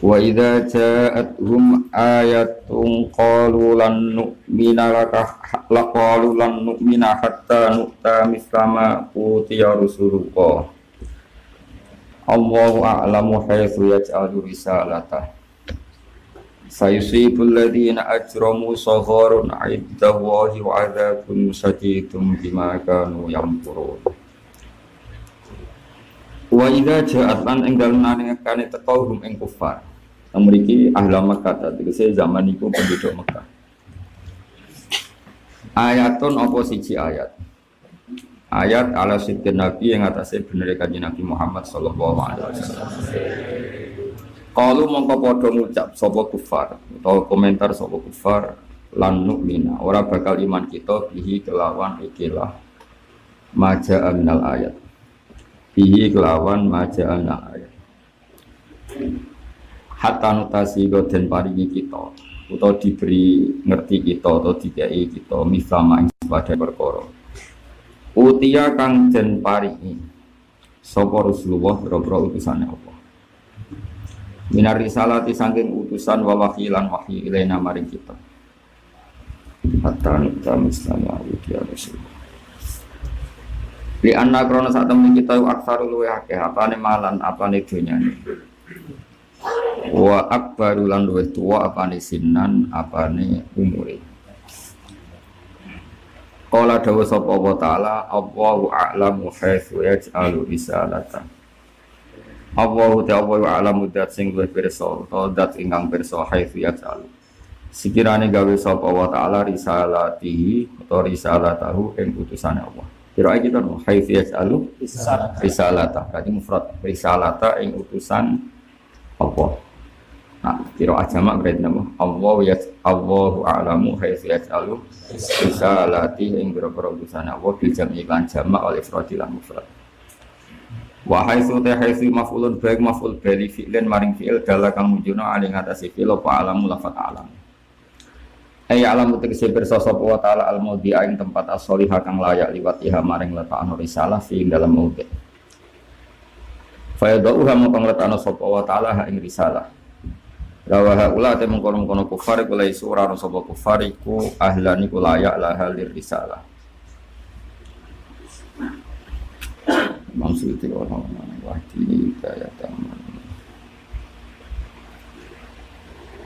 Wa idza ja'atuhum ayatun qalu lan nu'mina la qalu lan nu'mina hatta nu'ta mislama utiya rusulullah. Allahu a'lamu haitsu yaj'alu risalatah. Sayusibul ladzina ajramu sagharun 'indallahi wa 'adzabun syadidun bima kanu yamkurun. Wa idza ja'at lan ing dalem nangekane teko ing kufar. Memiliki ahla Makkah tegese zaman itu penduduk Mekah. Ayatun apa ayat. Ayat ala sidin Nabi yang atasnya bener kanji Nabi Muhammad sallallahu alaihi wasallam. Kalau mongko padha ngucap sapa kufar atau komentar sapa kufar lan nu'mina ora bakal iman kita bihi kelawan ikilah maja minal ayat bihi kelawan maja minal ayat hatta nutasi den paringi kita atau diberi ngerti kita atau dikai kita ing pada perkara. Utia kang den paringi sapa Rasulullah boro utusane apa? Minar risalati saking utusan wa wahilan wahyi ilaina maring kita. Hatta nuta mislama utia Rasulullah. Li anna krona saat temen kita aksaru luwe akeh apane malan apane donyane wa akbaru lan luwih tuwa apane sinan apane umure. Qala dawa sapa Allah taala Allahu a'lamu haitsu yaj'alu risalata. Allahu ta'ala a'lamu dat sing luwih pirsa utawa dat ingkang pirsa haitsu yaj'alu. Sekirane gawe sapa Allah taala risalatihi atau risalatahu ing utusane Allah. Kira kita no haitsu yaj'alu risalata. Berarti mufrad risalata ing utusan Allah Nah, kira ajamak berarti nama Allah ya Allahu a'lamu haitsu yaj'alu risalati ing boro-boro utusan Allah bil jam'i lan jamak oleh ifradi lan mufrad. Wa haitsu ta haitsu maf'ulun baik maf'ul bali fi'lin maring fi'il dala kang mujuna ali ngatasi fi'il apa alamu lafat alam. Ay alamu tegese pirsa sapa wa ta'ala al maudi ing tempat as-sholihah kang layak liwat iha maring letakno risalah fi dalam maudi. Fa yadauha mongko ngletakno sapa wa ta'ala ing risalah. Lawa haula te mengkono-kono kufar iku lai surah sapa kufar iku ahlan iku layak laha lir risalah. Maksudnya orang-orang wahdi kaya taman.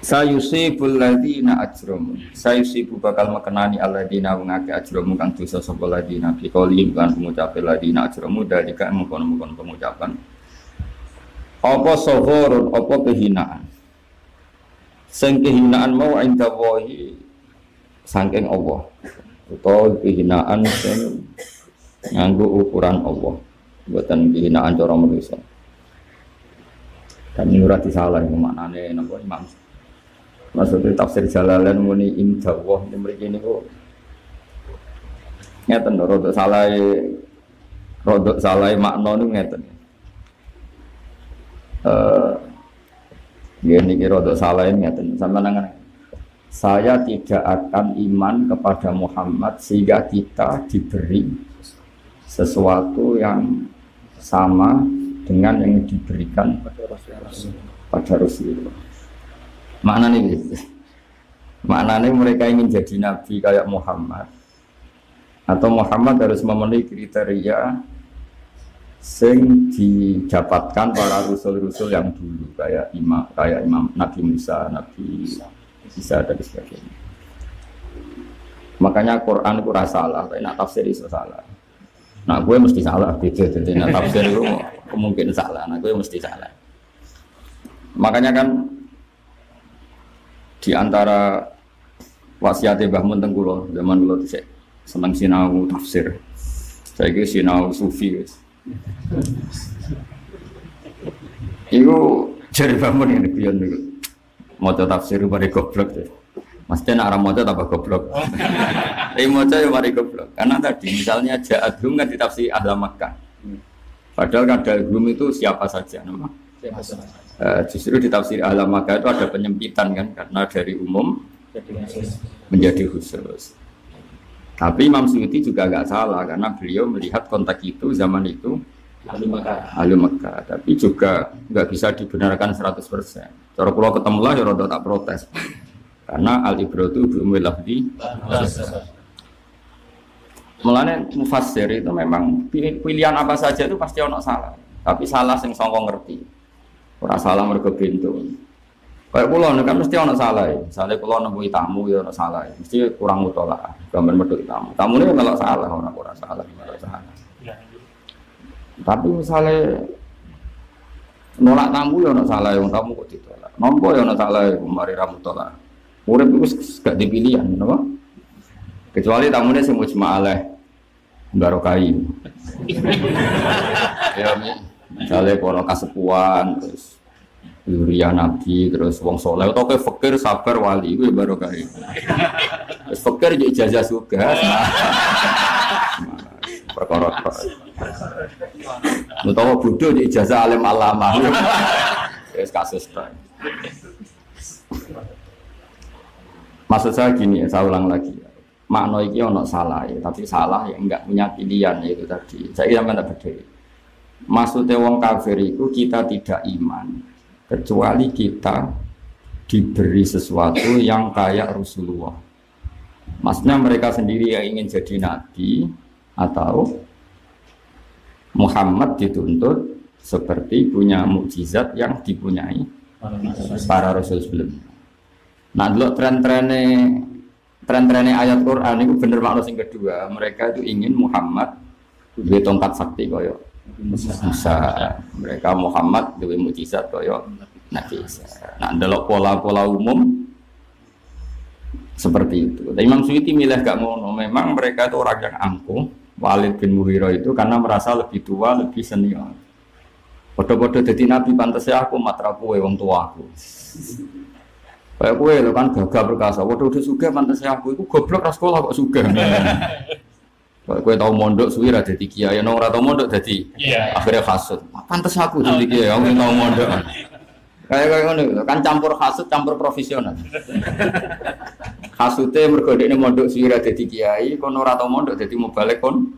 Sayusibul ladina ajramu. Sayusibu bakal mekenani alladina wong akeh ajramu kang dosa sapa ladina bi qoli lan pengucape ladina ajramu dalika mengkono-mengkono pengucapan. Apa sohorun, apa kehinaan? Sing kehinaan mau inda wahi sangking Allah. Atau kehinaan sing nganggu ukuran Allah. Buatan kehinaan cara manusia. Dan ini urati salah yang maknanya nopo imam? Maksudnya tafsir jalalain muni inda wah ini mereka ini kok ngeten rodok salah rodok salah makna ini ngeten uh, Ya ini kira untuk salah ini saya tidak akan iman kepada Muhammad sehingga kita diberi sesuatu yang sama dengan yang diberikan pada Rasulullah. Makna nih gitu. Maknanya mereka ingin jadi nabi kayak Muhammad atau Muhammad harus memenuhi kriteria sing didapatkan para rusul-rusul yang dulu kayak imam kayak imam Nabi Musa, Nabi Isa dan sebagainya. Makanya Quran itu salah, tapi nak tafsir itu salah. Nah gue mesti salah gitu, jadi nak tafsir itu kemungkinan salah, nah gue mesti salah. Makanya kan di antara wasiat Mbah Mun zaman dulu seneng sinau tafsir. Saya kira sinau sufi Iku jari bangun ini pion itu. Mau tafsir mari goblok tuh. Maksudnya nak mau tambah goblok. Tapi mau ya mari goblok. Karena tadi misalnya ja'adhum kan ditafsir ahla Makkah. Padahal kan dalgum itu siapa saja nama. Uh, justru di tafsir ahla Makkah itu ada penyempitan kan karena dari umum menjadi khusus. Tapi Imam Suyuti juga agak salah karena beliau melihat kontak itu zaman itu ahli Mekah. ahli Mekah tapi juga nggak bisa dibenarkan 100% cara pulau ketemu lah ya tak protes karena al ibratu bi umil lafzi Mulanya mufassir itu memang pilih- pilihan apa saja itu pasti ono salah. Tapi salah sing songko ngerti. Ora salah mergo bento. Kayak nek kan mesti ono salah ya. Misalnya kula nemui tamu ya ono salah. ya. Mesti kurang mutolak. Gambar medhot tamu. Tamu ini kalau salah ora ora salah, ora salah. Tapi misalnya nolak tamu ya ono salah yang tamu kok ditolak. Nompo ya ono salah ya mari ra mutolak. Urip itu gak dipilihan, napa? Kecuali tamunya sing mujma'alah barokai. ya mi- misalnya para kasepuan terus Yuria Nabi terus wong soleh. Atau ke fakir sabar wali itu baru kali terus fakir jadi ijazah juga perkara utawa bodoh jadi ijazah alim alama terus kasus tak maksud saya gini ya saya ulang lagi ya. makna iki ono salah ya tapi salah yang enggak punya pilihan ya itu tadi. Saya kira mana berdiri. Maksudnya wong kafir itu kita tidak iman kecuali kita diberi sesuatu yang kayak Rasulullah maksudnya mereka sendiri yang ingin jadi nabi atau Muhammad dituntut seperti punya mukjizat yang dipunyai para rasul sebelumnya. Nah, dulu tren-trennya tren-trennya ayat Quran itu bener makna yang kedua. Mereka itu ingin Muhammad duwe tongkat sakti koyo Musa. Mereka Muhammad duwe mukjizat koyo Nabi Isa. Nah, delok pola-pola umum seperti itu. Dan Imam Suyuti milih gak ngono. Memang mereka itu orang yang angkuh. Walid bin Mughirah itu karena merasa lebih tua, lebih senior. Podo-podo jadi nabi pantasnya aku matra kue wong tua aku. Kayak kue lo kan gagah perkasa. Waduh udah suka pantasnya aku itu goblok ras sekolah kok suka. Kayak kue tau mondok suwi ra dadi kiai, nong ora tau mondok dadi Iya. akhirnya hasud. Pantes aku jadi kiai, aku tau mondok. Kayak kayak ngono kan campur hasud, campur profesional. Hasute mergo dekne mondok suwi ra dadi kiai, kono ora tau mondok dadi mubalek kon.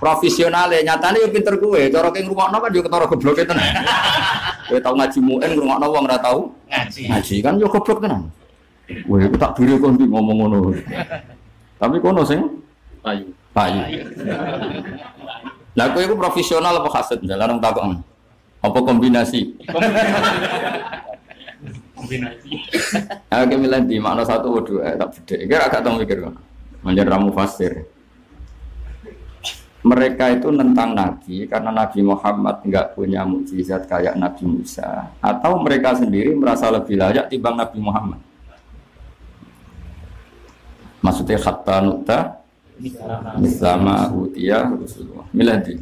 Profesional ya nyatane yo pinter kuwe, cara ki ngrungokno kan yo ketara gobloke tenan. Kowe tau ngaji muin ngrungokno wong ora tau Ngaji. ngaji kan yo goblok tenan. Wah, aku tak diri kon ngomong ngono. Tapi kono sing Payu. payu. Lah kowe iku profesional apa hasud? Jalan takon. Apa kombinasi? Kombinasi. Aku milih di makna satu atau dua, tak beda. Kira agak tahu mikir kan. Menjadi ramu fasir. Mereka itu nentang Nabi karena Nabi Muhammad nggak punya mukjizat kayak Nabi Musa, atau mereka sendiri merasa lebih layak timbang Nabi Muhammad. Maksudnya khatta nukta mislama utia Rasulullah. Milih di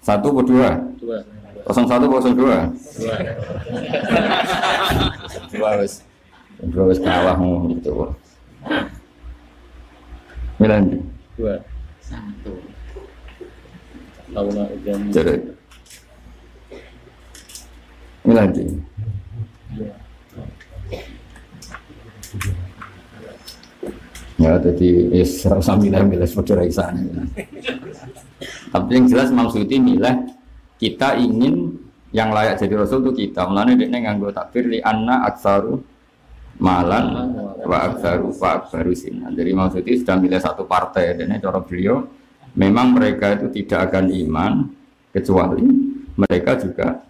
satu atau dua? Dua. Kosong satu kosong dua? Dua. Dua wis. Dua kalah ngono gitu. Milih di. Dua. Satu. Laula ujian. Jadi, milih di. Dua. Ya, jadi is usah milih milih saudara isan. Tapi yang jelas maksudnya milih kita ingin yang layak jadi rasul itu kita. Mulane dekne nganggo takbir li anna aksaru malan wa aksaru wa aksaru sinan. Jadi maksudnya sudah milih satu partai dan cara beliau memang mereka itu tidak akan iman kecuali mereka juga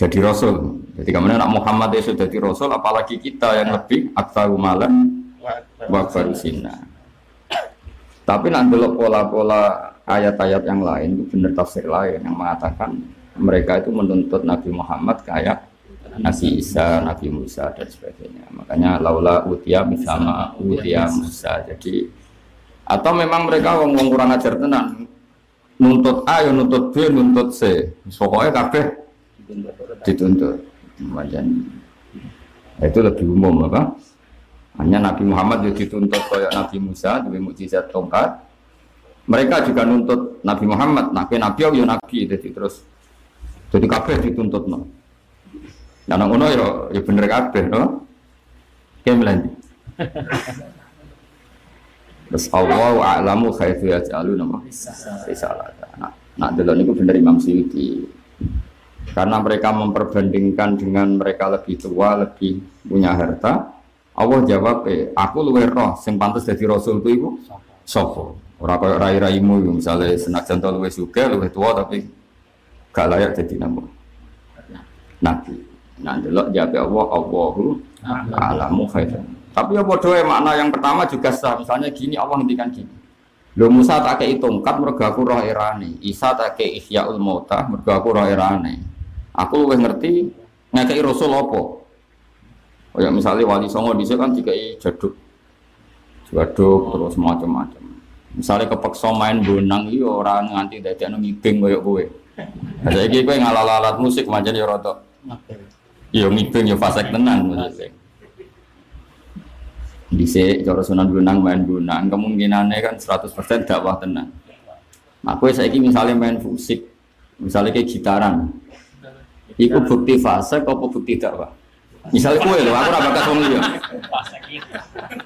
jadi rasul. Jadi nak Muhammad itu jadi rasul apalagi kita yang lebih aksaru malan wa barusina. Tapi nak delok pola-pola ayat-ayat yang lain itu benar tafsir lain yang mengatakan mereka itu menuntut Nabi Muhammad kayak Nabi Isa, Nabi Musa dan sebagainya. Makanya laula utia sama utia Musa. Jadi atau memang mereka wong wong kurang ajar tenan. Nuntut A ya nuntut B, nuntut C. Pokoknya kabeh dituntut. Macam itu lebih umum apa? Hanya Nabi Muhammad juga dituntut kayak Nabi Musa, dua mukjizat tongkat. Mereka juga nuntut Nabi Muhammad, Nabi Nabi ya Nabi, jadi terus jadi kabeh dituntut no. Nah, nang ngono ya ya bener kabeh no. Kayak melanji. Terus Allah a'lamu khaifu yaj'alu nama risalata. Nah, Nah, delok niku bener Imam Suyuti. Karena mereka memperbandingkan dengan mereka lebih tua, lebih punya harta. Allah jawab, eh, aku luwe roh, sing pantas jadi rasul itu iku sopo. Ora koyo rai-raimu iku, misalnya senajan to luwe suka, luwe tua tapi gak layak jadi nabi. Nabi. Nah, delok jawab Allah, Allahu alamu khairan. Tapi ya bodoh makna yang pertama juga sah. Misalnya gini, Allah ngendikan gini. Lho Musa tak kei tongkat mergo aku roh irane. Isa tak kei ihyaul mauta mergo aku roh irane. Aku luwih ngerti ngekei rasul apa. Oh ya misalnya wali songo dhisik kan dikai jaduk. Jaduk terus macam-macam. Misalnya kepeksa main bonang iki ora nganti dadekno ngibing koyo kowe. Lah saiki kowe ngalal-alat musik macam ya rada. Ya ngibing ya fasek tenan maksudnya. Dhisik cara sunan bonang main bonang kemungkinannya kan 100% dakwah tenan. Nah, kowe saiki misalnya main musik, misalnya kayak gitaran, Iku bukti fase apa bukti dakwah? Misalnya kue lho, aku ora bakas wong liya.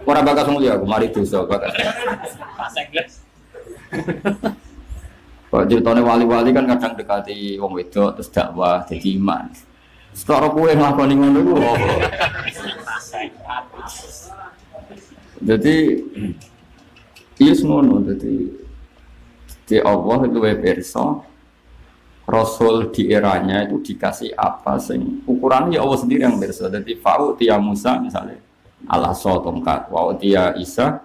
Ora bakas wong liya, aku mari dosa bakas. Kok ceritanya wali-wali kan kadang dekati wong wedok terus dakwah jadi iman. Secara kue nglakoni ngono apa? Jadi iya ngono jadi di Allah itu pirsa Rasul di eranya itu dikasih apa sing ukurannya ya Allah sendiri yang bersa. Jadi fa'u tia Musa misalnya ala so tongkat, wa'u tia Isa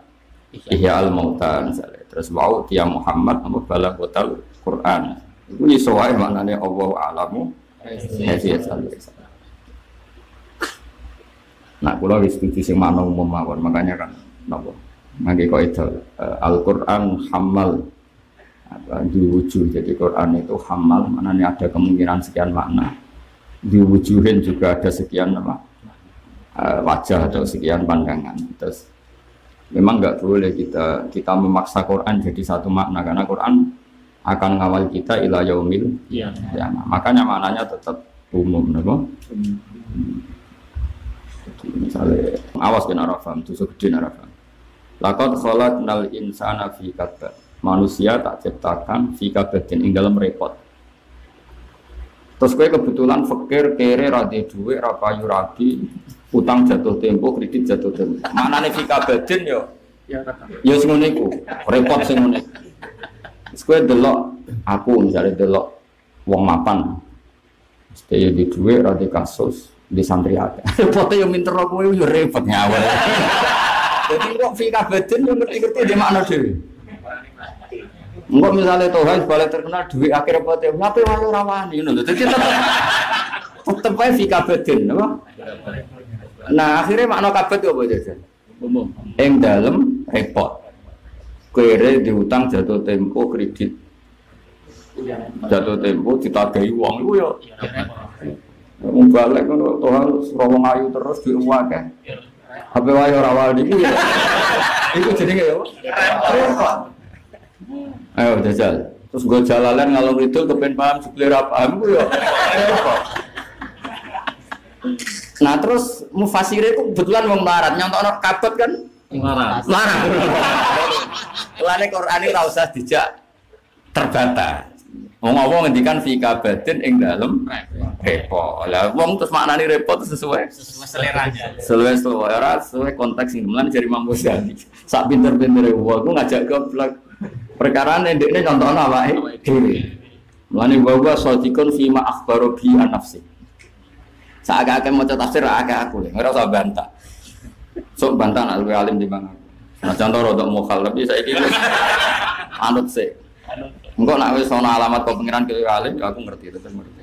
ihya al mauta misalnya. Terus wa'u tia Muhammad nama bala botal Quran. Itu isoai maknanya Allah alamu Nah, kalau setuju sing mana umum makanya kan napa? Mangke kok itu Al-Qur'an hamal diwujud jadi Quran itu hamal mana nih ada kemungkinan sekian makna. Diwujuhin juga ada sekian apa uh, wajah atau sekian pandangan. Terus memang nggak boleh kita kita memaksa Quran jadi satu makna karena Quran akan ngawal kita ila yaumil Iya. ya makanya maknanya tetap umum napa Jadi, misalnya awas kena rafam tusuk gede narafam lakot kholat nal insana fi manusia tak ciptakan fika batin ing dalam repot. Terus gue kebetulan fakir kere rade duwe rapayu rabi utang jatuh tempo kredit jatuh tempo. Mana nih fika batin yo Ya, yo sing ngene iku repot ngene. Terus gue delok aku misalnya delok wong mapan. Stay di duwe rade kasus di santri akeh. Repotnya yo minter kowe yo repot ngawal jadi kok fika batin yo ngerti-ngerti di makna dhewe Enggak misalnya Tuhan balik terkenal duit akhir apa teh, ngapain wae ora wani ngono lho. Dadi tetep tetep ae apa? Nah, akhirnya makna kabed apa jajan? umum. Ing dalem repot. Kere diutang jatuh tempo kredit. Jatuh tempo ditagahi wong iku yo. Wong balik ngono Tuhan wong ayu terus duit akeh. HP wae ora wani iku. ya. Iku jenenge. Repot. Ayo jajal. Terus gue jalalan ngalor itu kepen paham suplir paham gue ya. Nah terus mufasire itu kebetulan wong melarat nyontokno kabut kan Marah. larang. Lane Quran ini usah dijak terbatas. Wong apa ngendikan fi kabatin ing dalem repot. Lah wong terus maknane repot sesuai Sesuai seleranya. sesuai selera sesuai konteks ini mulane dari Imam Ghazali sak pinter-pintere wong ngajak goblok perkara ini ini contohnya awake dhewe mulane wa wa sadiqun fi ma akhbaru bi nafsi. Akeh maca tafsir akeh aku. Ora usah bantah. Sok bantah nak luwih alim di mana nah contoh rodok mukal tapi saiki wis anut sih. Engko nak wis ana alamat kok pengiran ke alim aku ngerti tetep ngerti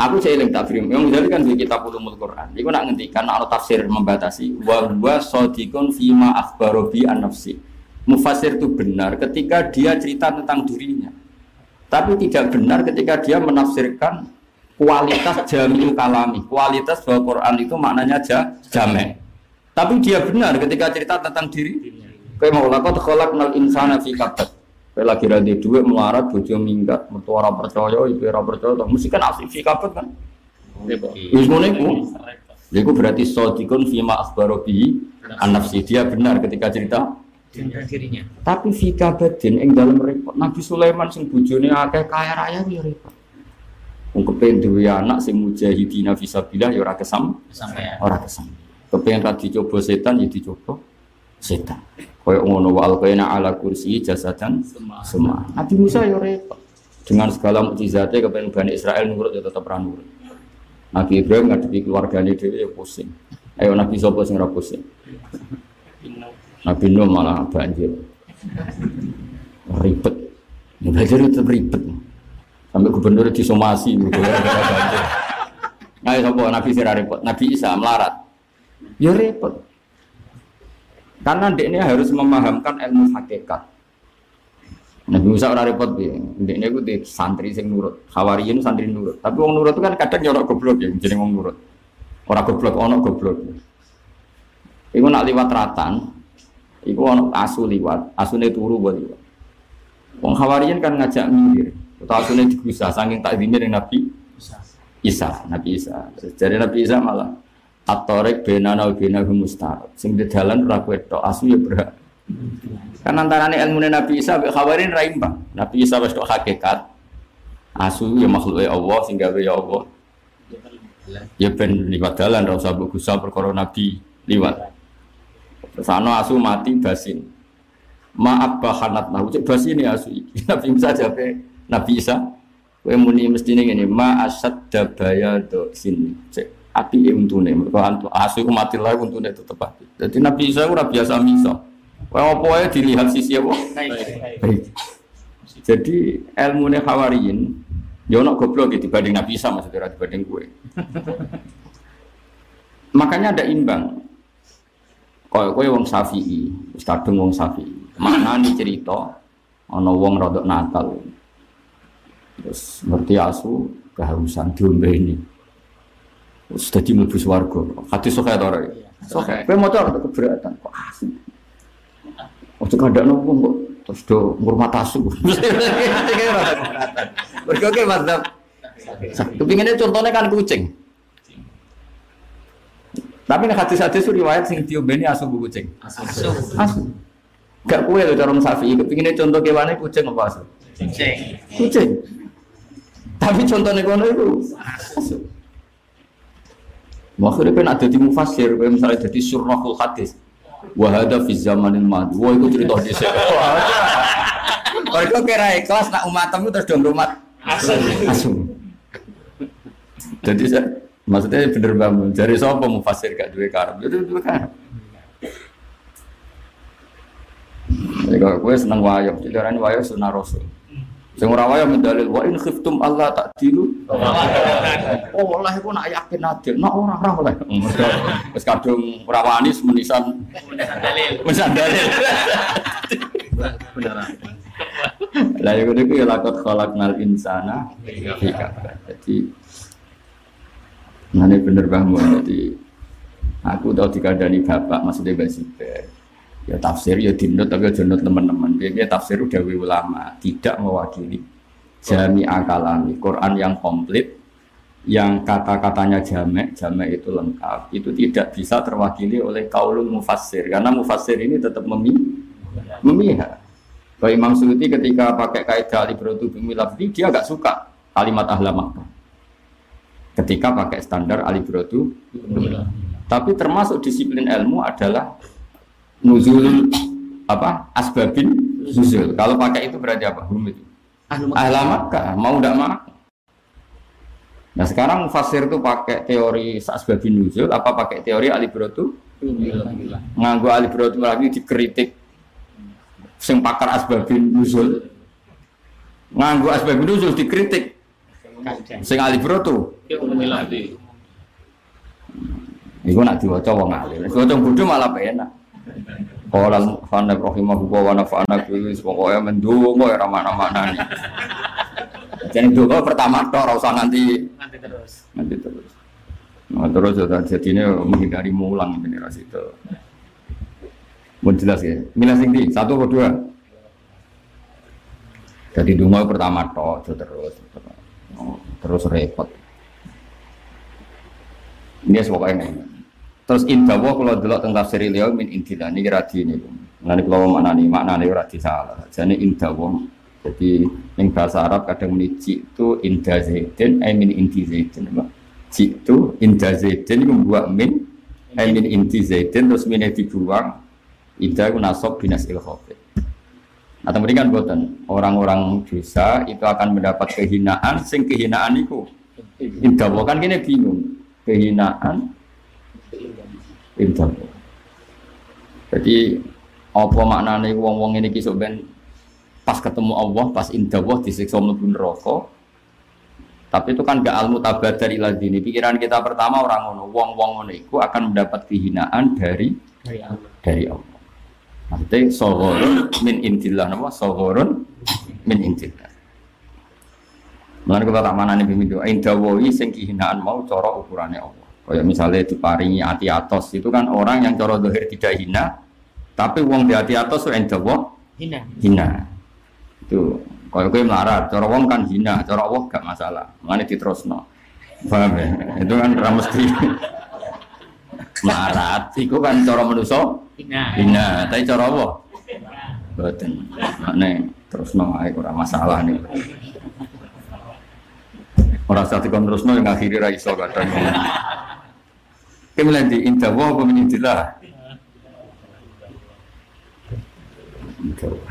Aku saya eling tafsir. Yang jadi kan di kitab ulumul Quran. Iku nak ngendikan ana tafsir membatasi wa huwa shadiqun fima akhbaro bi. Mufasir itu benar ketika dia cerita tentang dirinya. Tapi tidak benar ketika dia menafsirkan kualitas jami'u kalami. Kualitas bahwa Quran itu maknanya ja, jamek. Tapi dia benar ketika cerita tentang diri. Kayak mau lakot khalaqnal insana fi kabad. Kayak lagi radi duit melarat, bojo minggat, mertua ora percaya, ibu ora percaya, toh mesti kan asli fi kabad kan. Wis ngono iku. Iku berarti sodikun fima akhbaro bihi an nafsi. Dia benar ketika cerita. Tapi fika badin ing dalam repot. Nabi Sulaiman sing bojone akeh kaya raya ya repot. Wong kepen duwe anak sing mujahidina fisabilillah ya ora kesam, Sampai ora kesam. Kepen ra dicoba setan ya dicoba setan. Kaya ngono wa alqaina ala kursi jasadan semua. Nabi Musa ya repot. Dengan segala mukjizatnya kepen Bani Israel nurut ya tetap ra nurut. Nabi Ibrahim ngadepi keluargane dhewe ya pusing. Ayo Nabi sapa sing ora pusing? Nabi Nuh malah banjir. Ribet. Banjir itu ribet. Sampai gubernur disomasi gitu ya, banjir. Nah, sapa Nabi sira repot. Nabi Isa melarat. Ya repot. Karena ini harus memahamkan ilmu hakikat. Nabi Musa ora repot piye. Ndekne iku di santri sing nurut. Hawariyin santri nurut. Tapi wong nurut itu kan kadang nyorok goblok ya, jeneng wong nurut. Ora goblok ono goblok. Iku nak liwat ratan, iku ono asu liwat, asune turu buat liwat. Wong Hawariyin kan ngajak minggir. Atau asune digusah saking tak dimir Nabi Isa, Nabi Isa. Jadi Nabi Isa malah atorek benana wa benahum mustarab. Sing di dalan ora kowe tok, asu ya berat. Kan antarane ilmu Nabi Isa mbek Hawarin ra imbang. Nabi Isa wis tok hakikat. Asu ya makhluke Allah sing gawe ya Allah. Ya ben liwat dalan ra usah mbok gusah perkara Nabi liwat. Ana asu mati basin. Maaf bahanat nahu cek basin ya asu. Nabi Musa jabe Nabi Isa kowe muni mestine ngene ma asad dabaya do sini. Cek api untune mergo asu mati lae untune tetep api. Dadi Nabi Isa ora biasa miso. Kowe apa wae dilihat sisi apa? Baik. Jadi ilmu ne hawariyin ya ono goblok gitu dibanding Nabi Isa maksudnya ora dibanding gue. Makanya ada imbang. Kaya kowe wong Syafi'i, wis kadung wong Syafi'i. Maknani cerita ana wong rodok nakal. Terus ngerti asu kehausan diombeni. Terus dadi mlebu swarga. Hati sok ta ora? Sok. Kowe maca ora keberatan kok asu. Ojo kandakno wong kok terus do ngurmat asu. Mergo ke madzhab. Kepinginnya contohnya kan kucing. Tapi nek hadis-hadis riwayat sing diombeni asu bu kucing. Asu. Asu. Gak kue lho cara Syafi'i kepinginnya contoh kewane kucing apa asu? Cek. Kucing. Tapi contohnya kono itu asu. Makanya kan ada di mufasir, kayak misalnya jadi surahul hadis. Wahada fi zamanil madu. Wah itu cerita di sini. Mereka kira ikhlas nak umatem itu terus dong umat Asu. asu. Jadi saya maksudnya bener bangun. Dari siapa mufasir gak duwe karep? Itu duwe karep. Jadi kalau gue seneng wayang, jadi orang wayang sunnah rasul. Sing ora wayang mendalil wa in khiftum Allah tak dilu. Oh, lah iku nak yakin adil, nak ora ora oleh. Wis kadung ora wani semenisan Dalil. mesan dalil. Lah iku niku ya lakot khalaqnal insana fi kabad. Jadi bener banget. Jadi aku tahu dikandani bapak, maksudnya Mbak Siber. Ya tafsir ya dinut tapi dinut teman-teman. Biasanya tafsir udah ulama, tidak mewakili jami akalami. Quran yang komplit, yang kata-katanya jamek, jamek itu lengkap, itu tidak bisa terwakili oleh kaulun mufassir. Karena mufassir ini tetap memi memihak. Kalau Imam Suyuti ketika pakai kaidah alibratu bimilafdi, dia agak suka kalimat ahla Makkah. Ketika pakai standar alibratu tapi termasuk disiplin ilmu adalah nuzul apa asbabin nuzul. Kalau pakai itu berarti apa? Hum itu. Ahla Makkah mau tidak mau. Nah sekarang fasir itu pakai teori asbabin nuzul apa pakai teori alibratu? Nganggu alibratu lagi dikritik sing pakar asbabin nuzul. Nganggu asbabin nuzul dikritik sing alibratu. Miladi. Iku nak diwaca wong alim. Diwaca bodho malah penak. Qala al-mu'allif rahimahullah wa nafa'ana bihi pokoke mendonga ora mana-manani. Jadi doa pertama tok ora usah nanti Nanti terus. nanti terus. Nah, terus ya jadi ini menghindari mulang ini ras itu. Mau jelas ya. Milah sing satu atau dua. Jadi dungo pertama tok itu terus Oh, terus repot. Ini pokoknya ini. Terus indah kalau delok tentang tafsir beliau min intilah ini radi ini. Nanti kalau maknani maknani ora disalah. Jadi indah wong. Jadi yang bahasa Arab kadang muni itu indah zaidin, I mean inti zaidin. Jitu indah zaidin itu membuat min, I mean inti zaidin terus minnya dibuang. Indah itu nasab binas ilhofid. Atau kan buatan orang-orang dosa itu akan mendapat kehinaan, sing kehinaan itu indah kan gini bingung kehinaan indah. Jadi apa maknanya wong-wong ini kisah ben pas ketemu Allah, pas indah Allah disiksa mlebu neraka. Tapi itu kan gak almu tabat dari ladini. Pikiran kita pertama orang ngono, wong-wong ngono iku akan mendapat kehinaan dari Dari Allah. dari Allah. Nanti sohorun min intillah nama sohorun min intillah. Mulane kula tak manani pemimpin indah wahi sing kehinaan mau cara ukurannya Allah. Kayak misalnya diparingi hati atos itu kan orang yang cara dohir tidak hina, tapi wong di hati atos itu indah wah Hina. hina. Itu kalau gue melarat, cara wong kan hina, cara Allah gak masalah. Mulane diterusno. Paham ya? Itu kan ra mesti melarat. Iku kan cara manusia Hina. hina, tapi cara Allah Boten. Makne terusno ae ora masalah nih. Ora usah dikon terusno yang akhiri ra iso kadang. Kemudian di indah wa apa menindilah.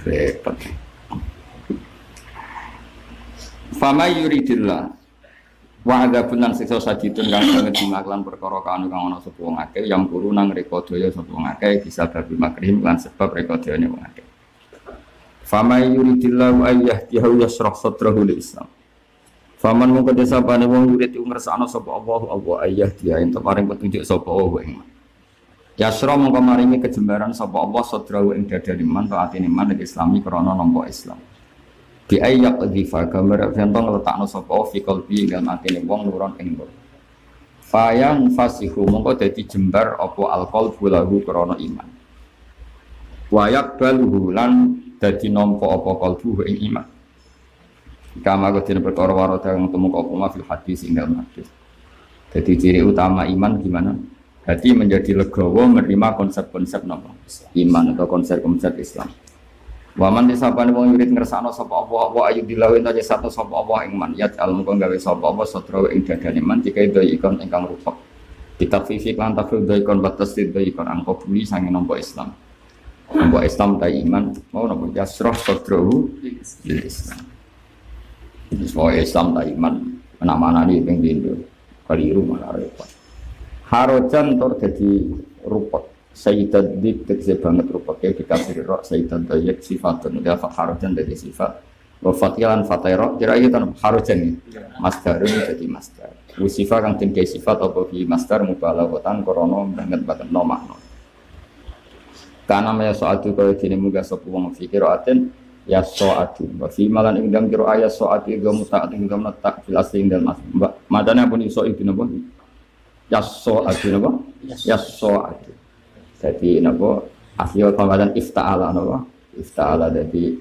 Repot. Fama yuridillah Wa adzabun lan siksa sajidun kang banget dimaklan perkara kanu kang ana sapa wong akeh yang guru nang reka daya sapa wong akeh bisa babi makrihim lan sebab reka wong akeh. Fama yuridillahu ayyahdihu yasrah sadrahu lil Islam. Faman mung kedesa pane wong yurid iku ngersakno sapa Allah Allah ayah dia. Ento paring petunjuk sapa Allah ing. Yasra mongko maringi kejembaran sapa Allah sadrahu ing dadane man taatine man ing Islami krana nampa Islam. Di ayak diva gambar contoh ngeletakno sapa fi qalbi dalam atine wong nuron ing fayang fasihu mongko dadi jembar apa alqalbu lahu krana iman. Wayak baluhu lan dadi nampa apa qalbu ing iman kama kudin perkara warada yang temu apa ma fil hadis ing dalam hadis. Jadi ciri utama iman gimana? Hati menjadi legowo menerima konsep-konsep nama iman atau konsep-konsep Islam. Waman disapane wong yurid ngersakno sapa apa wa ayu dilawi taje satu sapa apa ing man. Yat al mung gawe sapa apa satra ing man jika itu ikon ingkang rupak kitab fifi lan tafsir ikon batas ikon angko buli sange nampa Islam. Nampa Islam ta iman mau nampa yasrah satrahu bil Islam Semua Islam ta iman mana-mana nih ping dindo keliru malah repot. Harojan tur dadi rupak Sayyidat dik tegese banget rupake dikasih roh Sayyidat dayak sifatun. Ya harojan dari sifat. Wa fatilan fatairo kira itu tan. Harojan ya masdarun jadi masdar. Usifa kang tinggi sifat apa fi masdar? Mubalaghatan korono banget banget no makna. Karena maya soatu kaya dene muga sapa wong fikir aten ya soatu wa fi malan ing dalam kira ayat soatu ing mutaat ing dalam tak fil asli ing dalam madane pun iso itu napa? Ya soatu napa? Ya soatu jadi napa? Asli pamadan ifta'ala napa? Ifta'ala jadi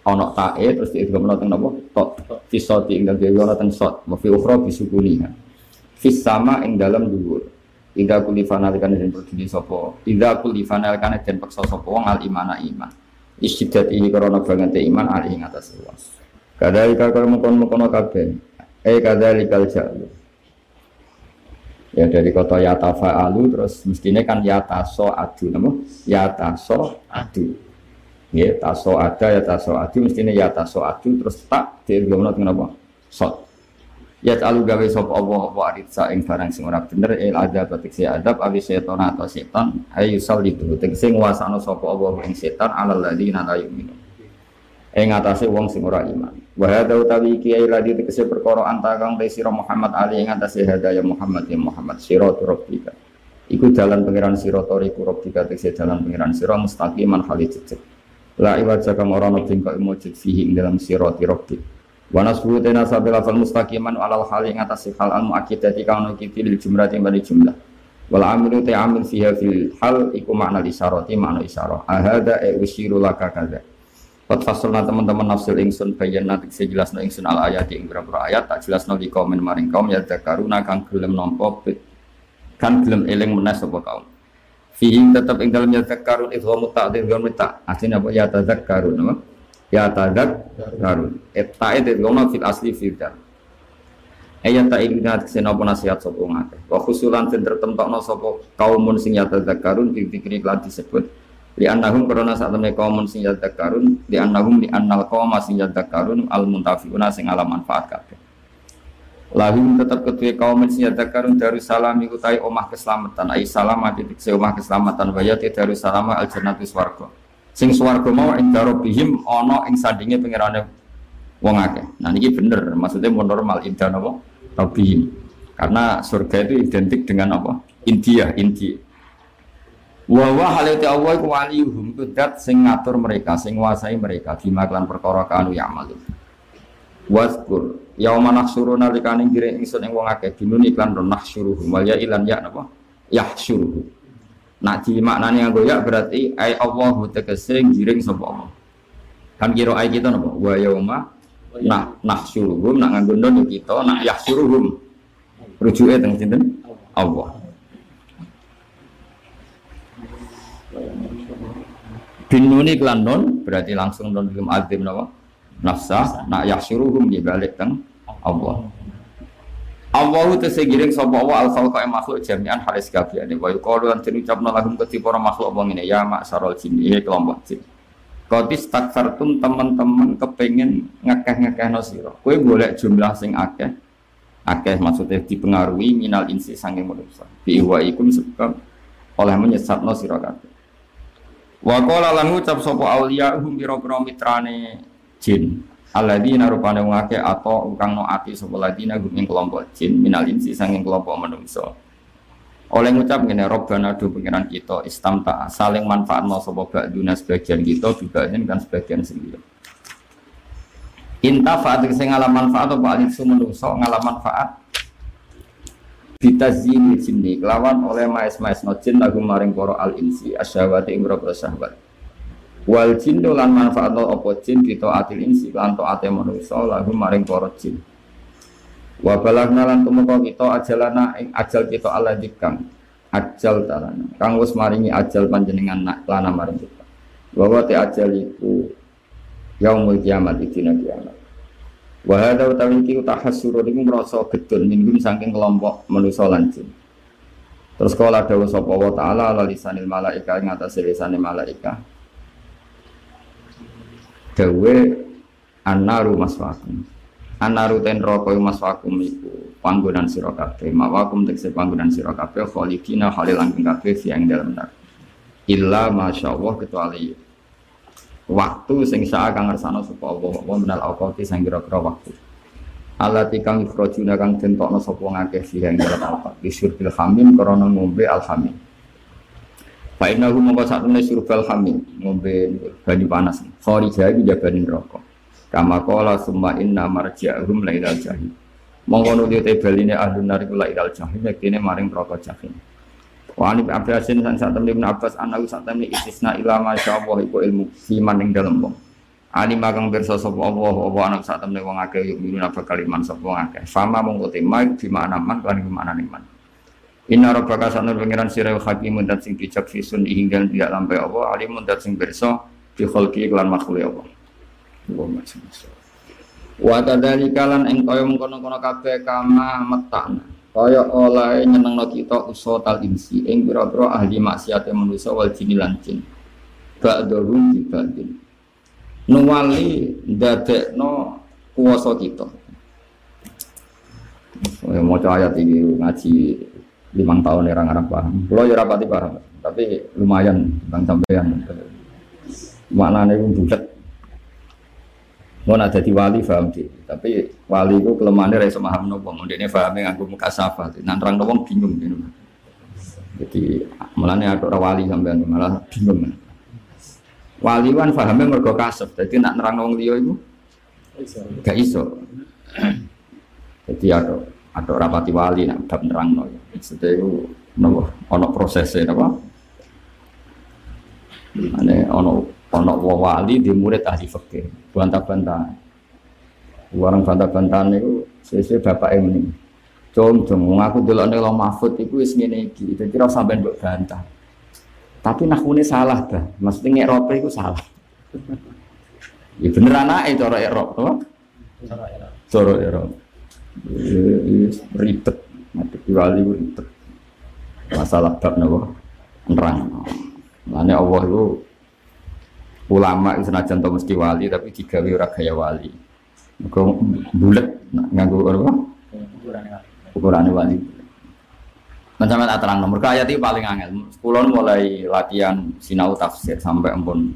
ono tae terus kemudian teng napa? Tok fisoti ing dalem ono teng sot. Wa fi ukhra bisukuni fis sama ing dalam dhuwur. Ida kulifana kan den berdiri sapa Ida kulifana kan den paksa sapa wong al imana iman istidat ini karena banget iman ali ing atas luas. Kadalika kalau mengkon-mengkono kabeh. Eh kadalikal jalu ya dari kota yatafa alu terus mestinya kan yataso adu nama yataso adu. Ya taso ada ya taso adu mestinya yataso adu terus tak di gimana kenapa sot ya alu gawe sop Allah apa aritsa ing barang sing ora bener il adab batik si adab awi setan atau setan ayu sal itu tegese nguasano sop Allah ing setan alal ladina la yu'minu. Ing atase wong sing ora iman. Wa hadza utawi iki ai ladi tegese perkara anta te sira Muhammad ali ing atase hadaya Muhammad ya Muhammad siratu rabbika. Iku jalan pangeran sira toriku rabbika tegese jalan pangeran sira mustaqiman hali cecek la iwaja kang ora ono mujud fihi ing dalam sirati rabbik wa nasbu tena sabil mustaqiman alal hali ing atase hal al muakkidati ono kiti lil jumlah ing bani jumlah. Wal te amil fiha fil hal iku makna isyarati makna isyarah ahada e usiru laka kadza Qad fasalna teman-teman nafsil ingsun bayan nanti saya jelas no ingsun al ayat ing beberapa ayat. Tak jelas no di komen maring kaum ya dakaruna kang gelem nompo kan gelem eling menes sapa kaum. Fihi tetap ing dalam yadzakkarun idghamu ta'dil ghamu ta. Asline apa? Ya tadzakkarun apa? Ya tadzakkarun. Eta itu idghamu fil asli fil dar. Ayat tak ingin kesen apa nasihat sapa ngake. Wa khusulan den tertentokno sapa kaumun sing ya tadzakkarun fi dzikri lan disebut di annahum karena saat temen kaumun sing ya tadzakkarun di annahum di annal qauma sing ya tadzakkarun al muntafiuna sing ala manfaat kabeh. Lahum tetap kedua kaum karun dari salam ikutai omah keselamatan ai salama titik se omah keselamatan dari salama al jannatu swarga sing swarga mau ing darobihim ono ing sandinge pangerane wong akeh. Nah niki bener maksudnya mau normal indah napa? Robihim karena surga itu identik dengan apa? India India wa wa halati Allah iku waliyuhum kudat sing ngatur mereka sing nguasai mereka bima klan perkara kanu ya'malun waskur yauma nahsyuru nalikane giring ingsun ing wong akeh binun iklan nahsyuruhum wal ya ilan ya napa? Yahsyuruhum nak di maknane nganggo ya berarti ai Allah tegese giring sapa Allah. Kan kira ai kita napa? Wa yauma nah nahsyuruhum nak nganggo non kita nak yahsyuruhum. Rujuke teng sinten? Allah. Binuni klan non berarti langsung non film azim napa? Nafsa nak yahsyuruhum di balik teng Allah. Allahu tesegiring sapa Allah al khalqa makhluk jami'an halis kabehane wa yuqalu lan den ucapna lahum kedhi para makhluk wong ngene ya maksarul jin iki kelompok jin. Kotis takfartum teman-teman kepengen ngekeh-ngekehno sira. Kowe golek jumlah sing akeh. Akeh maksudnya dipengaruhi minal insi sanging manusa. Bi ikum sebab oleh menyesatno sira kabeh. Wa qala lan ngucap sapa auliya hum pira-pira mitrane jin Alladzina rupane wong akeh atau kang no ati sapa ladina guming kelompok jin minal insi sanging kelompok manungsa. Oleh ngucap ngene Robbana do pengiran kita istamta saling manfaatno sapa ba'duna sebagian kita bibain kan sebagian sendiri. Inta faat sing ngalam manfaat apa aliksu menungso ngalam manfaat bitazini jinni kelawan oleh maes-maes no jin lagu maring poro al insi asyawati ing syahwat wal jinnu lan manfaat apa? Jin kita atil insi lan taate manusa lagu maring para jin. Wa balagna lan tumeka kita ajalana ing ajal kita ala dikang. Ajal talana kang wis maringi ajal panjenengan nak lana maring kita. Bahwa te ajal iku yaumul kiamat dina kiamat. Wa hadza utawi iki tahassur niku ngrasa gedun minggum saking kelompok manusa lan jin. Terus kalau ada sapa wa taala ala lisanil malaika ing atase malaika dawe anaru maswakum anaru ten roko maswakum iku panggonan sira kabeh. Mawakum tekse panggonan sira kabeh khalidina halil langgeng kabeh siang dalam nar illa masyaallah kecuali waktu sing sak kang ngersano sapa Allah. Apa menal awqati sing kira-kira waktu. Alati kang ikhrajuna kang tentokno sapa ngakeh siang dalam awqat. Bisyurbil hamim krana ngombe alhamim Fa innahu mongko satune surbal hamil ngombe banyu panas. Kharija iki jabani neraka. Kama qala summa inna marji'ahum lailal jahim. Mongko nuli te baline ahli neraka lailal jahim yektine maring neraka jahim. Wa ani Abbasin san sak temne Ibnu Abbas ana sak temne istisna ila masyaallah iku ilmu fiman ing dalem wong. Ali magang pirsa sapa Allah apa anak sak temne wong akeh yuk minuna bakal iman sapa wong akeh. Fama mongko te mak di mana man lan mana iman. Inna rabbaka sanur pengiran sirah hakimun dan sing bijak fisun hingga tidak lampai Allah alimun dan sing berso di kholki iklan makhluk Allah. Wa tadzalika lan ing kaya mengkono-kono kabeh kama metana kaya oleh nyenengno kita usaha tal insi ing pira-pira ahli maksiat manusa wal jin lan jin. Ba'dhum dibanding nuwali ndadekno kuwasa kita. Mau ayat ini ngaji lima tahun ya orang Arab paham. Kalau ya rapati paham, tapi lumayan bang sampean. Maknanya itu bulat. Mau ada di wali paham sih, tapi wali itu kelemahannya rasa paham nopo. Mungkin paham yang aku muka safa, nantrang nopo bingung gitu. Jadi malahnya ada orang wali sampean malah bingung. Wali kan pahamnya mergo kasep, jadi nak nerang nopo dia itu gak iso. Jadi ada atau rapati wali nak bab nerang no maksudnya itu nopo ono prosesnya nopo ane ono ono wali di murid ahli fikih bantah-bantah orang bantah-bantahan itu sesuai bapak ini cung cung aku dulu nih lo mahfud itu is ngene iki kira sampai mbok bantah Tapi nahune salah dah. Maksudnya ngerope itu salah. Ya bener anak itu orang erop, apa? Cara erop. Ribet, mati wali ribet. Masalah bab napa? Nerang. Lane Allah itu ulama itu senajan to mesti wali tapi digawe ora gaya wali. Mergo bulet nganggo apa? Ukurane wali. Macam tak terang nomor ayat ini paling angel. Kulon mulai latihan sinau tafsir sampai empun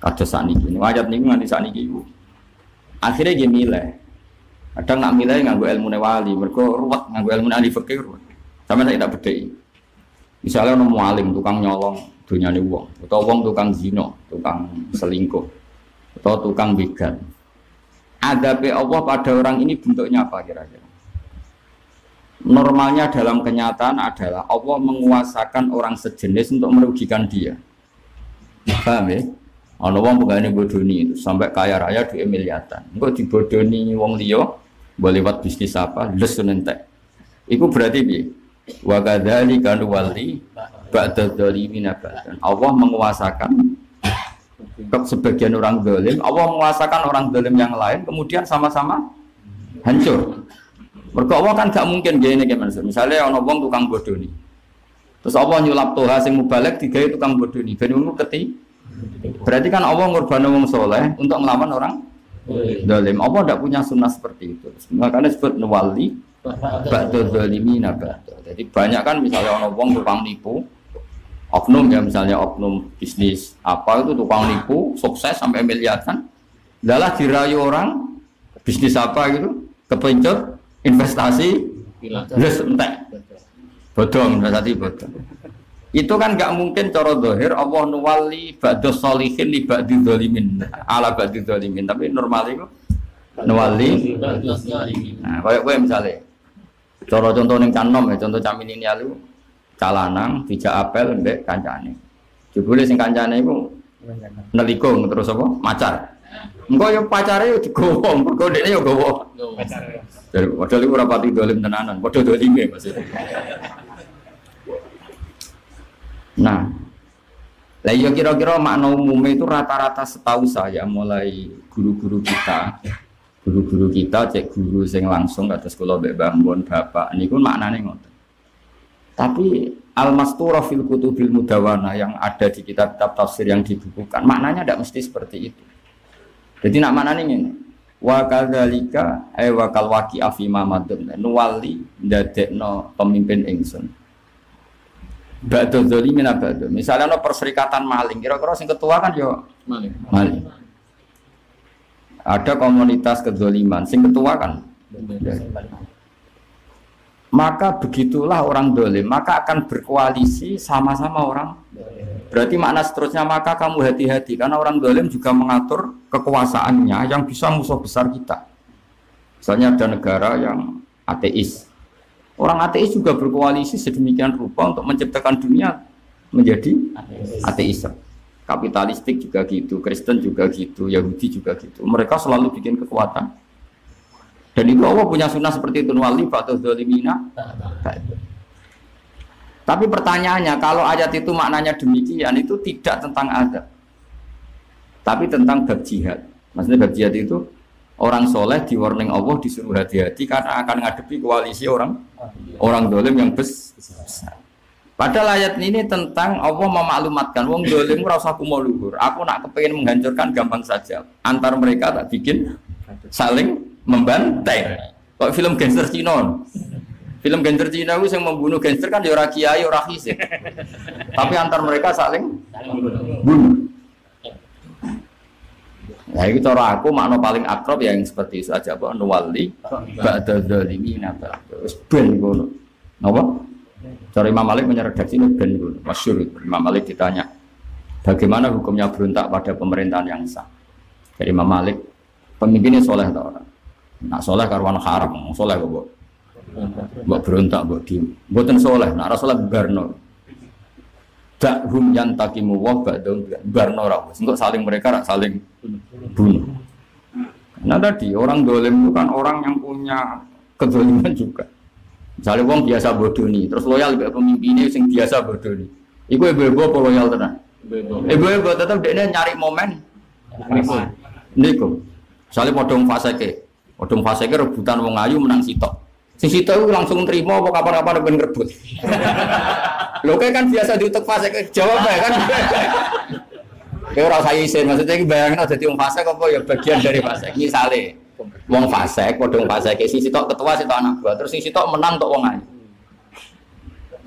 kados sakniki. Ayat niku nganti sakniki iku. Akhirnya milih. Kadang nak milih nganggo ilmu wali, mergo ruwet nganggo ilmu ahli fikih ruwet. Sampai saya tidak. Misalnya ono mualim tukang nyolong dunyane wong, atau wong tukang zina, tukang selingkuh, atau tukang begal. Adabe Allah pada orang ini bentuknya apa kira-kira? Normalnya dalam kenyataan adalah Allah menguasakan orang sejenis untuk merugikan dia. Paham ya? Ono wong pegawai bodoni itu sampai kaya raya di miliaran. Engko dibodoni wong liya boleh lewat bisnis apa, les nentek. Iku berarti bi wa kadzalika nuwalli ba'da dzalimin abadan. Allah menguasakan sebagian orang zalim, Allah menguasakan orang zalim yang lain kemudian sama-sama hancur. Mergo Allah kan gak mungkin gini gimana Misalnya ono wong tukang bodoni. Terus Allah nyulap toha sing mubalek digawe tukang bodoni. Ben ngono keti. Berarti kan Allah ngurban wong soleh untuk melawan orang zalim. Allah tidak punya sunnah seperti itu. Makanya disebut nuwali ba'da zalimina ba'da. Jadi banyak kan misalnya ono wong tukang nipu, oknum ya misalnya oknum bisnis apa itu tukang nipu sukses sampai miliaran adalah dirayu orang bisnis apa gitu kepencet investasi terus entek bodong investasi bodong itu kan nggak mungkin cara dohir Allah nuwali ba'da solihin li ba'di dolimin ala ba'di dolimin tapi normal itu nuwali. Nah kayak gue misalnya. Cara contoh yang canom ya contoh camin ini lalu calanang dijak apel mbek kancane. Jebule sing kancane iku nelikung terus apa? Macar. Engko yo pacare yo digowo mergo dekne yo gowo. Jadi padahal itu rapati dolim tenanan, padha dolime maksudnya. Nah, lah ya kira-kira makna umumnya itu rata-rata setahu saya mulai guru-guru kita, guru-guru kita cek guru sing langsung kata sekolah Mbak Bambon Bapak ini pun maknanya ngoten. Tapi al-mastura fil kutubil mudawana yang ada di kitab-kitab tafsir yang dibukukan maknanya tidak mesti seperti itu. Jadi nak maknanya ini wa kadzalika ay wa kal waqi afi mamadun nuwali ndadekno pemimpin ingsun Ba'da zalimin abadu. Misalnya no perserikatan maling, kira-kira sing ketua kan yo Maling. maling. Ada komunitas kezaliman, sing ketua kan. Maka begitulah orang dolim, maka akan berkoalisi sama-sama orang. Berarti makna seterusnya maka kamu hati-hati karena orang dolim juga mengatur kekuasaannya yang bisa musuh besar kita. Misalnya ada negara yang ateis. Orang ateis juga berkoalisi sedemikian rupa untuk menciptakan dunia menjadi ateis. Kapitalistik juga gitu, Kristen juga gitu, Yahudi juga gitu. Mereka selalu bikin kekuatan. Dan itu Allah punya sunnah seperti itu wali batu dolimina. Tapi pertanyaannya, kalau ayat itu maknanya demikian, itu tidak tentang adab. Tapi tentang bab jihad. Maksudnya bab jihad itu orang soleh di warning Allah disuruh hati-hati karena akan ngadepi koalisi orang orang dolim yang besar. Padahal ayat ini tentang Allah memaklumatkan wong dolim rasa aku mau luhur. Aku nak kepengen menghancurkan gampang saja. Antar mereka tak bikin saling membantai. Kok film gangster Cina? Film gangster Cina itu yang membunuh gangster kan ya ora kiai ora. Tapi antar mereka saling bunuh. Nah itu cara aku makna paling akrab ya yang seperti itu aja apa nuwali ba'da zalimina ba'da. Wis ben ngono. Napa? Cara Imam Malik menyeredaksi ini ben ngono. Masyhur Imam Malik ditanya bagaimana hukumnya berontak pada pemerintahan yang sah. Jadi Imam Malik pemimpinnya soleh atau orang. Nak soleh karuan haram, soleh kok mbok. Berontak, mbok diem. Mboten soleh, nak ora soleh barno. Dakhum yang takimu wah ba'dum barno ra wis. Engko saling mereka rak saling bunuh. Nah tadi orang dolim itu kan orang yang punya kezaliman juga. Misalnya wong biasa bodoh nih, terus loyal ke pemimpinnya sing biasa bodoh nih. Iku ibu-ibu apa loyal tenan? Bebo. Ibu-ibu tetep dia nyari momen niku. Misalnya podong faseke, podong faseke rebutan wong ayu menang sitok. Si sitok itu langsung terima apa kapan-kapan pengen ngerebut. Lho kayak kan biasa diutek jawab ya kan. Kayak ora usah isin, maksudnya iki bayangin dadi wong fasek apa ya bagian dari fasek. Misale wong fasek podong faseke si sitok ketua sitok anak buah, terus si sitok menang tok wong ayu.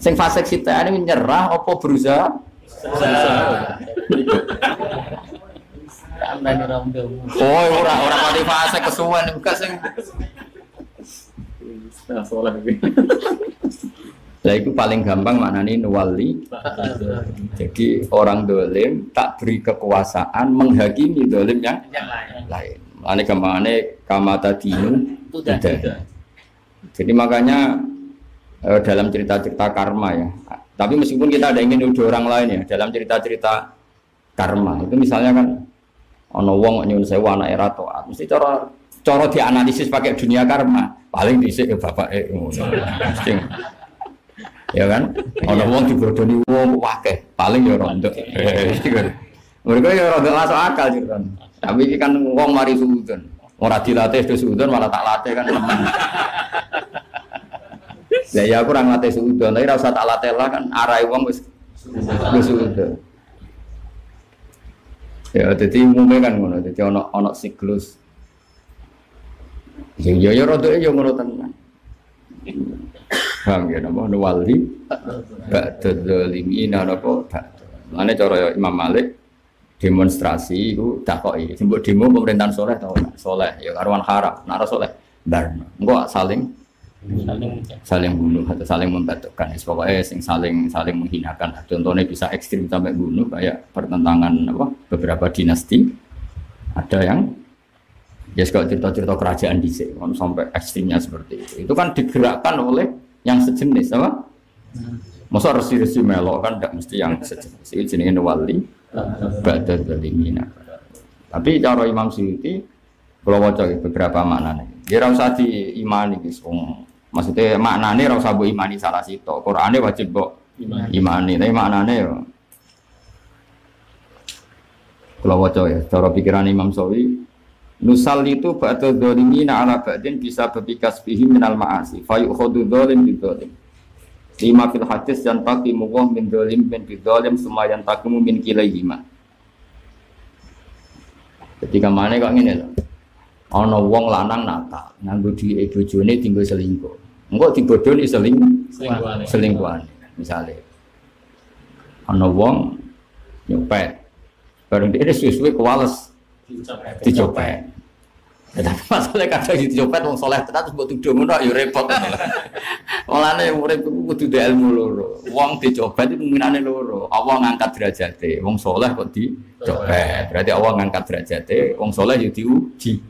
Sing fasek sitok ini menyerah apa berusaha. Oh, ora ora pati fase kesuwen bukan sing. Nah, soalnya ini. Lah itu paling gampang maknanya nuwali. Jadi orang dolim tak beri kekuasaan menghakimi dolim yang Yang lain. lain. Maknanya gampangnya kamata dinu Tidak. Jadi makanya eh, dalam cerita-cerita karma ya. Tapi meskipun kita ada ingin nuduh orang lain ya, dalam cerita-cerita karma itu misalnya kan ono wong nyuwun sewu anak era taat, mesti cara cara dianalisis pakai dunia karma, paling dhisik ya bapak eh. Ya kan? Ono wong dibodoni wong wakeh, paling ya rondo. Eh, mesti kan. Mereka ya rondo masuk akal kan. Tapi iki kan wong mari suudon. Ora dilatih do suudon malah tak latih kan. Ya ya aku orang latih suudon, tapi ora usah tak latih lah kan arai wong wis wis suudon. Ya jadi umumnya kan ngono, jadi ono ono siklus. Ya ya ya rada ya ngono tenan. Paham ya napa nuwali ba'da zalimina napa. Mane cara Imam Malik demonstrasi iku takoki. Sing demo pemerintahan soleh tau ora? Soleh ya karuan haram. Nek ora soleh barno. Engko saling Saling bunuh atau saling membatukkan ya, pokoknya sing saling saling menghinakan contohnya bisa ekstrim sampai bunuh kayak pertentangan apa beberapa dinasti ada yang ya kalau cerita-cerita kerajaan di sini sampai ekstrimnya seperti itu itu kan digerakkan oleh yang sejenis apa? Masa resi-resi melo kan? Tidak mesti yang sejenis. Itu jenisnya wali badar zalimina. Tapi cara Imam Suyuti kalau waca beberapa maknanya dia ora usah diimani guys maksudnya maknanya ora usah imani salah sito Qur'ane wajib mbok imani. tapi maknanya ya kalau waca ya cara pikiran Imam Sawi Nusal itu ba'da dhalimina ala ba'din bisa berpikas bihi minal ma'asi. Fa yukhadu dhalim bi dhalim lima fil hadis yang taqimu wa min dhalim bin bi dhalim semua yang taqimu min kilaihima ketika mana kok ngene lho. Ana wong lanang nakal nganggo dhuwit bojone tinggal selingkuh. Engko dibodoni seling Selingkuhan. selingkuhan misalnya ana wong nyopet. Bareng dia suwe-suwe kewales dicopet Ya, tapi masalahnya kadang dicopet wong soleh tenan terus mbok tuduh ngono ya repot. Mulane urip iku kudu duwe ilmu loro. Wong dicopet itu minane loro. Allah ngangkat derajate. Wong soleh kok dicopet. Berarti Allah ngangkat derajate, wong soleh ya diuji.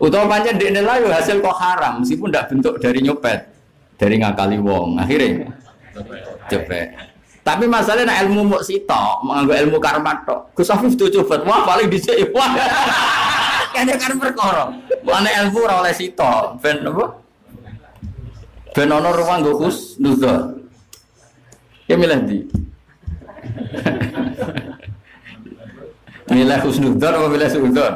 Utawa pancen dekne lah yo hasil kok haram meskipun ndak bentuk dari nyopet. Dari ngakali wong. Akhirnya cepet. Tapi masalahnya nek ilmu mau sitok, menganggo ilmu karma tok. Gus Afif tuh coba, wah paling dhisik wah. Kayaknya kan perkara. Mana ilmu ora oleh sitok, ben apa? Ben ono ruang nggo Gus Nuzul. Ya milih di. milih Husnudon apa milih Suudon?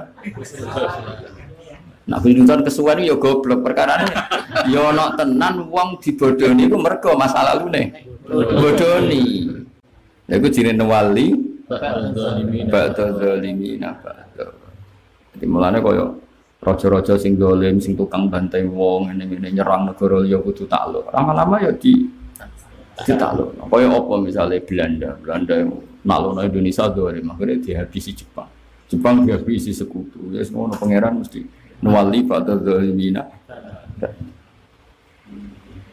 Nah, Husnudon kesuwen ya goblok perkara ya ono tenan wong dibodoni iku mergo masa lalune. Bodoni. Ya iku jenenge wali ba'da zalimina ba'da. Jadi mulane kaya raja-raja sing dolim, sing tukang bantai wong, ngene-ngene nyerang negara liya kudu takluk. Lama-lama ya di ditakluk. Kaya apa misalnya Belanda, Belanda yang naklono Indonesia dolim, akhirnya dihabisi Jepang. Jepang dihabisi sekutu. Ya semua pangeran mesti nuwali pada zalimina.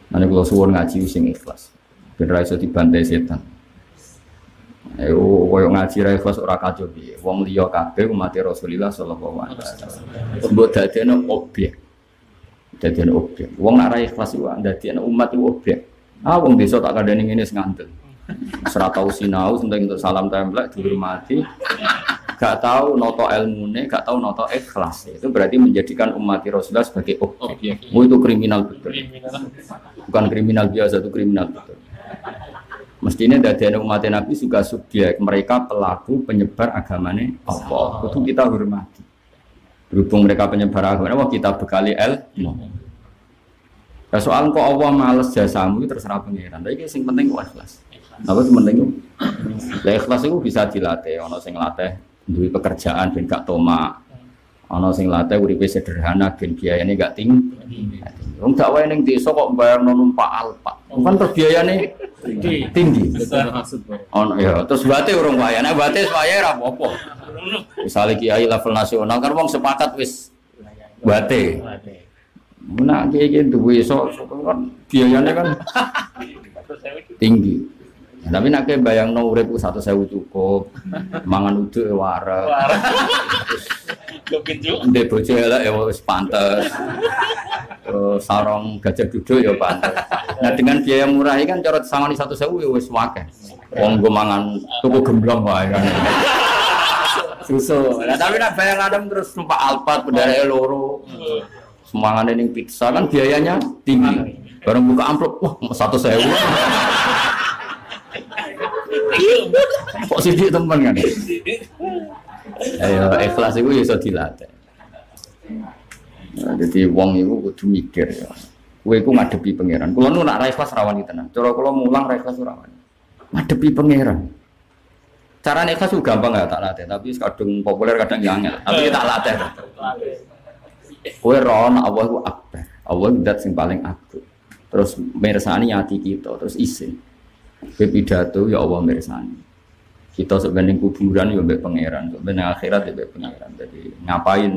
Nanti kalau suwon ngaji sing ikhlas, ben ra dibantai setan. Ayo koyo ngaji ra ikhlas ora kacau piye. Wong liya kabeh umat Rasulullah sallallahu alaihi wasallam. Mbok dadekno objek. Dadekno objek. Wong nek ra ikhlas iku dadekno umat iku objek. Ah wong desa tak kandhani ngene sing ngandel. Ora tau sinau sendeng untuk salam templek dihormati. Gak tahu noto ilmune, gak tahu noto ikhlas. Itu berarti menjadikan umat Rasulullah sebagai objek. Objek. Oh itu kriminal betul. Kriminal. Bukan kriminal biasa, itu kriminal betul. Mesti mestinya dari umat Nabi juga subjek mereka pelaku penyebar agamanya Allah. Itu kita hormati. Berhubung mereka penyebar agama, wah kita bekali ilmu. Ya soal kok Allah males jasamu itu terserah pengiran. Tapi yang penting ikhlas. Apa sing penting? Lah ikhlas itu bisa dilatih. Ono sing latih duwe pekerjaan ben gak tomak. Ono sing latih uripe sederhana ben biayane gak tinggi. Wong gak wae ning desa kok bayarno numpak alpa. Kan terus biayane tinggi. Ono ya, terus bate urung wae. Nek bate wae ora apa-apa. Misale kiai level nasional kan wong sepakat wis bate. Nah, kiai kiai duwe iso kan biayanya kan tinggi. Ya, tapi nak bayang no urip satu sewu cukup, mangan uduk ya wareg, Jokin juga. ndek bojo elek ya wis pantes. Terus sarong gajah duduk ya pantes. Nah dengan biaya murah ini kan cara sangoni satu sewu ya wis wakeh. Wong gue mangan tuku gemblong wae kan. Susu. Nah tapi nak bayang adam terus numpak alpat pendaranya loro. Semangatnya ning pizza kan biayanya tinggi. Barang buka amplop, wah satu sewu. Kok sih temen kan? Ayo ikhlas itu ya iso dilatih. Nah, jadi wong itu kudu mikir ya. Kue ku ngadepi pangeran. Kulo nu nak ra ikhlas rawani tenan. Cara kulo mulang ra ikhlas ora rawani. Ngadepi pangeran. Cara ikhlas itu gampang gak tak latih, tapi kadang populer kadang yang angel. Tapi tak latih. Kue ron Allah itu akbar. Allah itu sing paling agung. Terus mirsani hati kita, terus isin. Pidato ya Allah mirsani. Kita sebenarnya kuburan ya mbek pangeran, sebenarnya akhirat ya mbek pangeran. Jadi ngapain?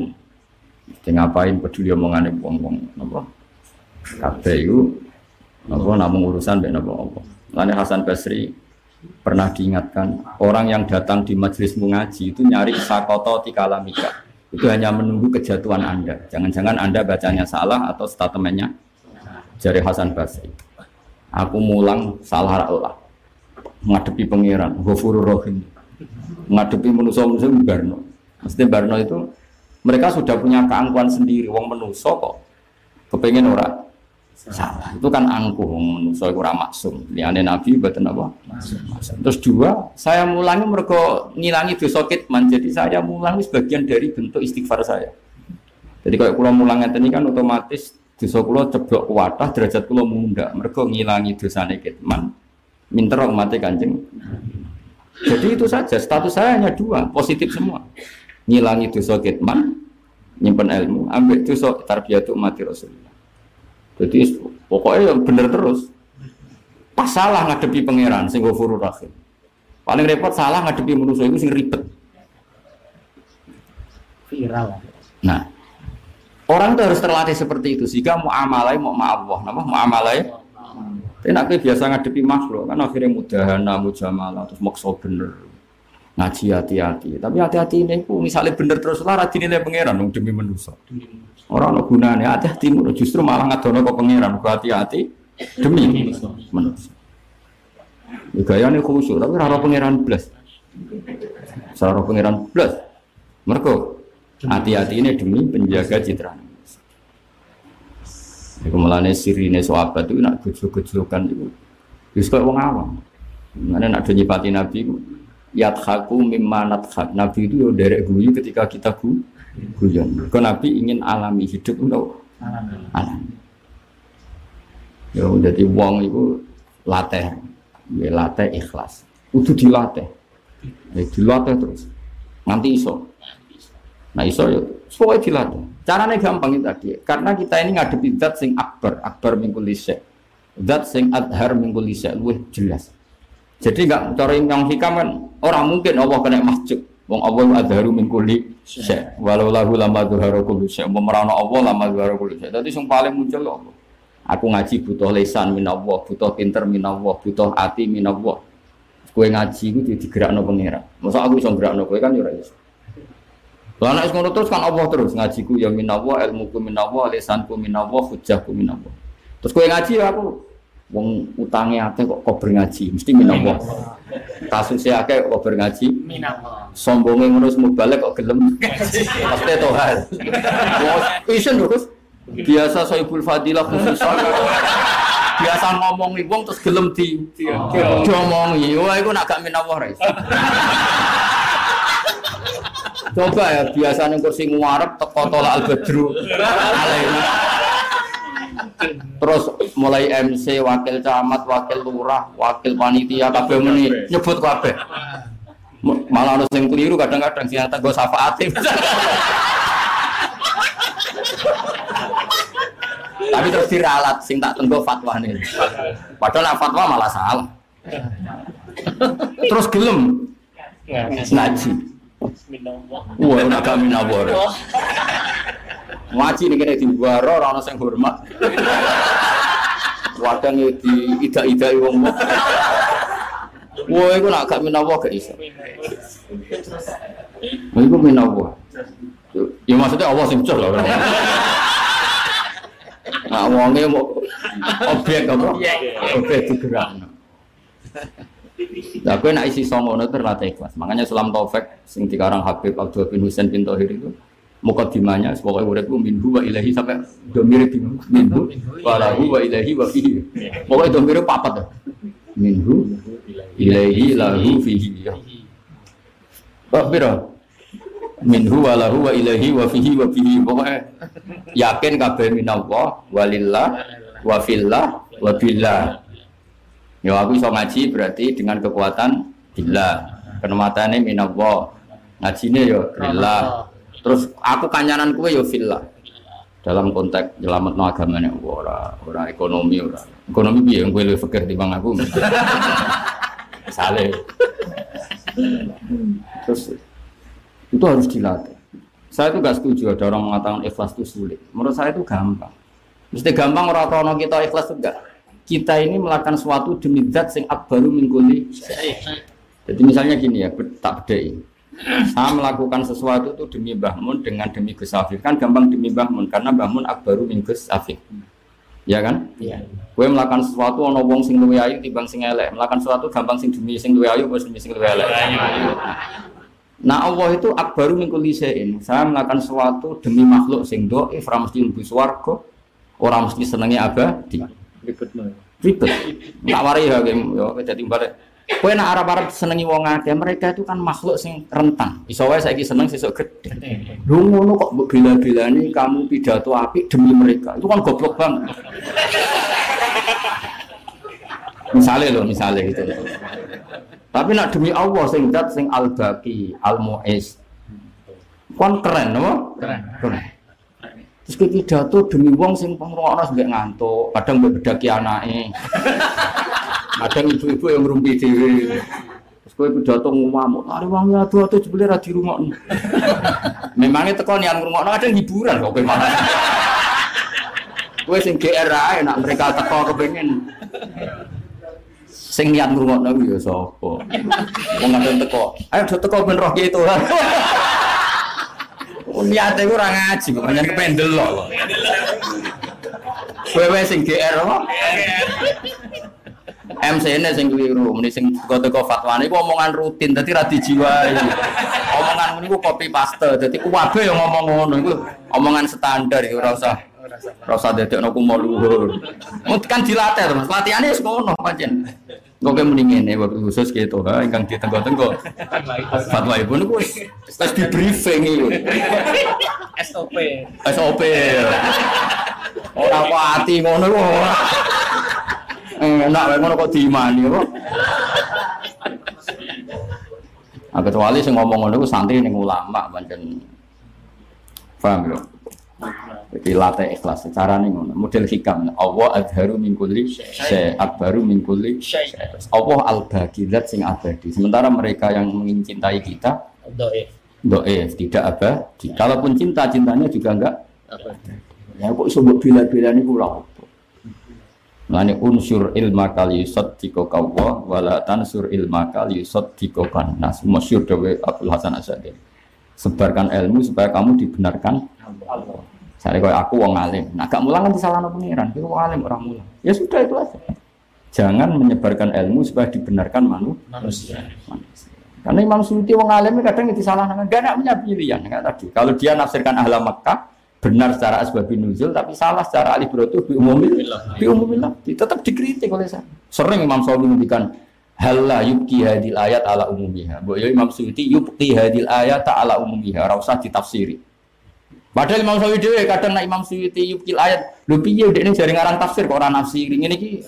Jadi ngapain peduli omongannya wong-wong napa? Kabeh iku napa namung urusan mbek napa apa. Lane Hasan Basri pernah diingatkan orang yang datang di majelis mengaji itu nyari sakoto tikalamika itu hanya menunggu kejatuhan anda jangan-jangan anda bacanya salah atau statementnya jari Hasan Basri aku mulang salah Allah. Ngadepi pangeran ghafurur rahim. Ngadepi manusia-manusia Barno. Mesti Barno itu mereka sudah punya keangkuhan sendiri. Wong manusia kok kepengen ora? Salah. Itu kan angkuh wong manusia itu ora maksum. Liane nabi mboten apa? Terus dua saya mulangi mereka ngilangi dosa kitman jadi saya mulangi sebagian dari bentuk istighfar saya. Jadi kalau kulo mulang iki kan otomatis dosa kulo ceblok ke wadah derajat kulo munda mereka ngilangi dosane kitman minter mati kanjeng. Jadi itu saja status saya hanya dua positif semua. Ngilangi dosa kitman nyimpen ilmu ambil dosa tarbiyatu mati rasulullah. Jadi pokoknya yang bener terus. Pas salah ngadepi pangeran sing ghafurur rahim. Paling repot salah ngadepi manusia itu sing ribet. Viral. Nah orang itu harus terlatih seperti itu. Sehingga mau amalai mau Allah nama mau amalai tapi nak biasa ngadepi makhluk kan akhirnya mudahana mujamalah terus maksa bener. Ngaji hati-hati. Tapi hati-hati ini ku misalnya bener terus lah rajin nilai pangeran dong demi manusia orang no gunanya hati-hati justru malah ngadono ke pangeran hati-hati demi manusia ya gaya ini khusyuk tapi rara pangeran plus rara pangeran plus mereka hati-hati ini demi penjaga citra Iku mulane sirine sahabat itu nak gejlok-gejlokan itu wis koyo wong awam. Mana nak do nyipati Nabi itu yadhaku mimma nadhak. Nabi itu yo derek guyu ketika kita gu guyon. Kau Nabi ingin alami hidup untuk alami. Yo jadi wong itu latih, ya latih ikhlas. Udah dilatih, ya dilatih terus. Nanti iso. Nah iso ya, pokoknya dilatih. Caranya gampang itu tadi, karena kita ini ngadepi zat sing akbar, akbar mingkul lisek. Zat sing adhar mingkul lisek, luwih jelas. Jadi enggak cara yang hikam kan orang mungkin Allah kena masjid. Wong Allah adharu mingkul lisek. Walau lahu lama dhuharu kulli syek. Memerana Allah lama dhuharu kulli syek. Jadi yang paling muncul Allah. Aku ngaji butuh lesan minallah, butuh pinter minallah, butuh hati minallah. Kue ngaji itu digerakno pangeran. Masa aku bisa gerakno kue kan ya. Lah nek ngono terus kan Allah terus ngajiku ya minallah, ilmuku minallah, lisanku minallah, hujjahku minallah. Terus kowe ngaji ya aku wong utange akeh kok kober ngaji, mesti minallah. Kasusnya akeh kok kober ngaji, minallah sombonge ngono semua balik kok gelem. Pasti Tuhan. Isen terus biasa Saibul Fadilah khusus biasa ngomongi wong terus gelem di diomongi. Wah, iku nak gak minawah ra. Coba ya biasanya kursi nguarep teko tolak al badru. Terus mulai MC, wakil camat, wakil lurah, wakil panitia kabeh meni nyebut kabeh. Malah ono sing keliru kadang-kadang sing nggo syafaate. Tapi terus diralat sing tak tenggo fatwane. Padahal fatwa malah salah. Terus gelem ngaji. Wah, nak gak minawar. Ngaji nih kena diwaro, orang sing hormat. Wadang di ida-ida wong. Wah, itu nak gak minawar gak iso. Wah, itu minawar. Ya maksudnya Allah sing cus lah. Nah, wongnya mau objek apa? Objek digerakno. Nah, gue nak isi songono itu terlatih ikhlas. Makanya Sulam Taufik sing dikarang Habib Abdul bin Husain bin Tohir itu mukadimahnya pokoknya uripku minhu wa ilahi sampai domir di minhu wa lahu wa ilahi wa fihi. Pokoknya domir papat ya. Minhu ilahi lahu fihi. Pak Biro. Minhu wa lahu wa ilahi wa fihi wa fihi. Pokoknya yakin kabeh minallah walillah wa fillah wa billah. Ya aku iso ngaji berarti dengan kekuatan billah. Kenematane minallah. Ngajine ya billah. Terus aku kanyanan kue ya fillah. Dalam konteks nyelamat no agamanya ora ora ekonomi ora. Ekonomi piye yang gue lebih fikir timbang aku. Misalnya. Terus itu harus dilatih. Saya itu gak setuju ada orang mengatakan ikhlas itu sulit. Menurut saya itu gampang. Mesti gampang orang krono kita ikhlas enggak. Kita ini melakukan sesuatu demi zat sing akbaru min kulli Jadi misalnya gini ya, tak bedai. Saya melakukan sesuatu itu demi Mbah Mun dengan demi Gus Afif. Kan gampang demi Mbah Mun karena Mbah Mun akbaru min Gus Afif. Ya kan? Iya. Gue melakukan sesuatu ono wong sing luwe ayu timbang sing elek. Melakukan sesuatu gampang sing demi sing luwe ayu demi sing luwe elek. Nah Allah itu akbaru min kulli. Saya melakukan sesuatu demi makhluk sing dhaif, ora mesti mlebu swarga, ora mesti senenge abadi. Ribet no. Ribet. Tak wari ya game yo dadi balik. Kowe nak arep-arep senengi wong akeh, mereka itu kan makhluk sing rentan. Iso wae saiki seneng sesuk gede. Lu ngono kok mbok bela-belani kamu pidato apik demi mereka. Itu kan goblok banget. misalnya loh, misalnya gitu. Tapi nak demi Allah sing zat sing al baqi, al muiz. Kon keren, no? Keren. Keren. Terus ke pidato demi wong sing pengrungokno sampe ngantuk, kadang mbek bedaki anake. Kadang ibu-ibu yang ngrumpi dhewe. Terus kowe pidato ngamuk, "Ari wong adu adu jebule ra dirungokno." Memangnya teko niat ngrungokno kadang hiburan kok kowe malah. Kowe sing GR ae nak mereka teko kepengin sing niat ngrungokno ya sapa? Wong kadang teko, "Ayo teko ben roh ki Tuhan." Oh, niate ku ora ngaji kok pancen kependel lho. Kowe wae sing GR? MC ini sing keliru, ini sing teko-teko fatwane iku omongan rutin, dadi ra dijiwai. Omongan niku copy paste, dadi kuwabe yang ngomong ngono iku omongan standar iku ora usah ora usah dadekno kumo luhur. Kan dilatih Mas. Latihane wis ngono pancen. Kok ke muni ngene wabil khusus gitu, ha ingkang ditenggo-tenggo. Fatwa ibu niku wis wis di briefing iku. SOP. SOP. Ora kuati ngono ku. ora. Enak ngono kok diimani kok. Ah kecuali sing ngomong ngono ku santri ning ulama pancen paham lho. Jadi latih ikhlas secara nih ngono. Model hikam. Allah adharu min kulli syai, akbaru min kulli syai. Allah al bagilat sing abadi. Sementara mereka yang mencintai kita Doif. doef tidak abadi. Kalaupun cinta cintanya juga enggak Apa? Ya kok mbok bila-bila lha apa? Lani unsur ilma kali yusaddiqo kawwa wala tansur ilma kali yusaddiqo nas. Masyhur dawe Abdul Hasan Asyadi. Sebarkan ilmu supaya kamu dibenarkan Allah. Saya kayak aku wong alim. Nah, gak mulang kan disalahno pengiran. Itu wong alim orang mulang. Ya sudah itu aja. Jangan menyebarkan ilmu supaya dibenarkan manu Manusia. manusia. Karena Imam Suyuti wong alim kadang disalahkan. Gak nak punya pilihan. Tadi. Kalau dia nafsirkan ahla Mekah, benar secara asbabun nuzul tapi salah secara alibrotu bi umumil bi umumil tetap dikritik oleh saya. Sering Imam Syafi'i menghentikan Halla yubki hadil ayat ala umumiha. Mbok ya Imam Suyuti yubki hadil ayat ala umumiha, ora usah ditafsiri. Padahal Imam Syafi'i dhewe kadang nek Imam Suyuti yubkil ayat, lho piye dekne jare ngarang tafsir kok ora nafsiri ngene iki.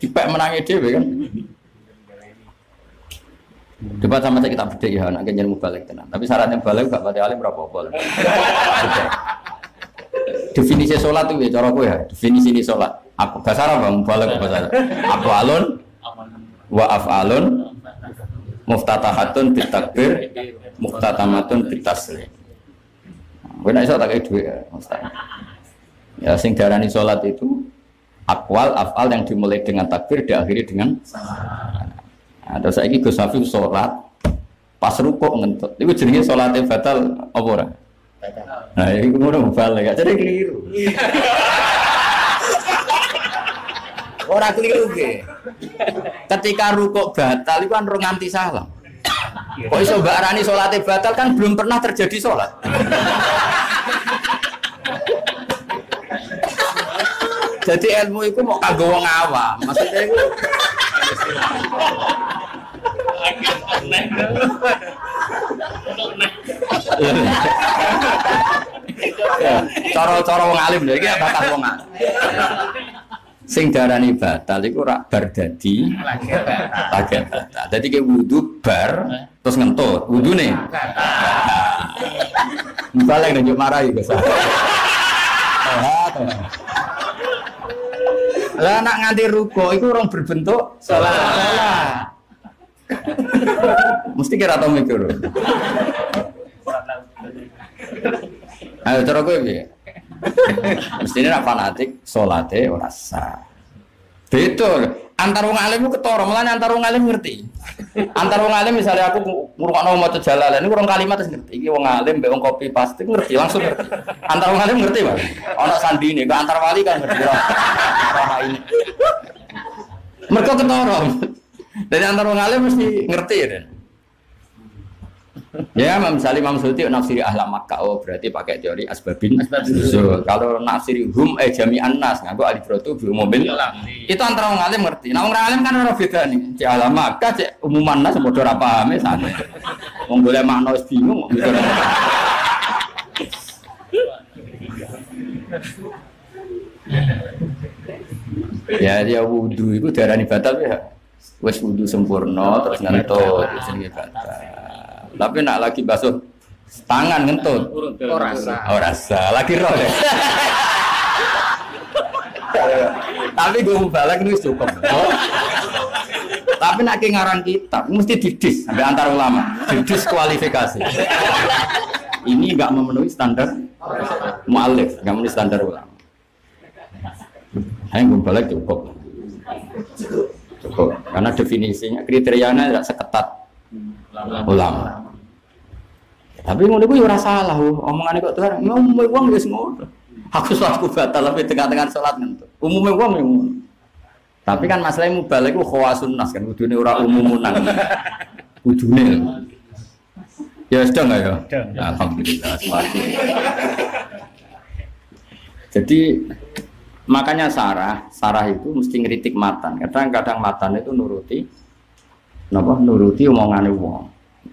Dipek menangi dhewe kan. Debat sama saya kita beda ya, anak kenyan balik tenan. Tapi syaratnya balik gak pada alim berapa apa. Definisi sholat itu ya, cara gue ya. Definisi ini sholat. Apa bahasa Arab bang? Balik bahasa Arab. Apa alun? Wa af'alun muftatahatun bitakbir muftatamatun bitaslim. Gue nak iso tak kayak duit ya, Ustaz. Ya sing darani sholat itu akwal afal yang dimulai dengan takbir diakhiri dengan Nah, terus saya Gus Hafiz sholat pas rukuk ngentut. Itu jenenge sholatnya batal apa ora? Nah, ini kemudian balik, ya jadi keliru. Orang keliru ge. Ketika rukuk batal itu kan rong salam. Kok iso mbak Rani sholatnya batal kan belum pernah terjadi sholat. Jadi ilmu itu mau kagak wong awam. Maksudnya itu Cara-cara wong alim lho iki bakat wong alim. Sing darani batal iku rak bar dadi lagi batal. Dadi ke wudu bar terus ngentut. Wudune. Balik nunjuk marahi Gus. Lah nak nganti ruko iku orang berbentuk salah. Mesti kira tau mikir. Ayo cara gue piye? Mestinya nak fanatik salate ora sah. Betul. Antar wong alim ketara, mulane antar wong alim ngerti. Antar wong alim misalnya aku ngrungokno maca jalalan ini kurang kalimat terus ngerti. Iki wong alim mbek wong kopi pasti ngerti, langsung ngerti. Antar wong alim ngerti, Pak. Ana sandine, kok antar wali kan ngerti. Ora ini. Mereka ketara. Dari antar wong alim mesti ngerti ya. Ya, misalnya Imam Suyuti nafsiri ahla Makkah, oh berarti pakai teori asbabin. So, kalau nafsiri hum eh jami'an nas, ngaku alibrotu bi umumin. Itu antara wong alim ngerti. Nah, wong alim kan ora beda nih. Cek ahla Makkah, cek umuman nas padha ora pahame sana. Wong golek makna wis bingung. Ya dia wudhu itu darani batal ya. Wes wudhu sempurna terus itu jenenge batal. Tapi nak lagi basuh tangan ngentut. Oh rasa. Oh rasa, lagi roh deh. Tapi gue balik ini cukup. Oh. Tapi nak ki ngarang kitab mesti didis sampai antar ulama, didis kualifikasi. Ini nggak memenuhi standar mualif, nggak memenuhi standar ulama. Hanya gue balik cukup. Cukup. Karena definisinya kriterianya tidak seketat ulama. Tapi ngono iku ya ora salah, oh. omongane kok Tuhan, umumnya wong wis ngono. Aku salatku batal tapi tengah-tengah salat ngento. Umumnya wong yang ngono. Tapi kan masalahnya mubalik ku khawasun nas kan kudune ora umumunan. Kudune. Ya sudah enggak ya? Alhamdulillah. Jadi makanya Sarah, Sarah itu mesti ngeritik matan. Kadang-kadang matan itu nuruti napa nuruti omongane wong.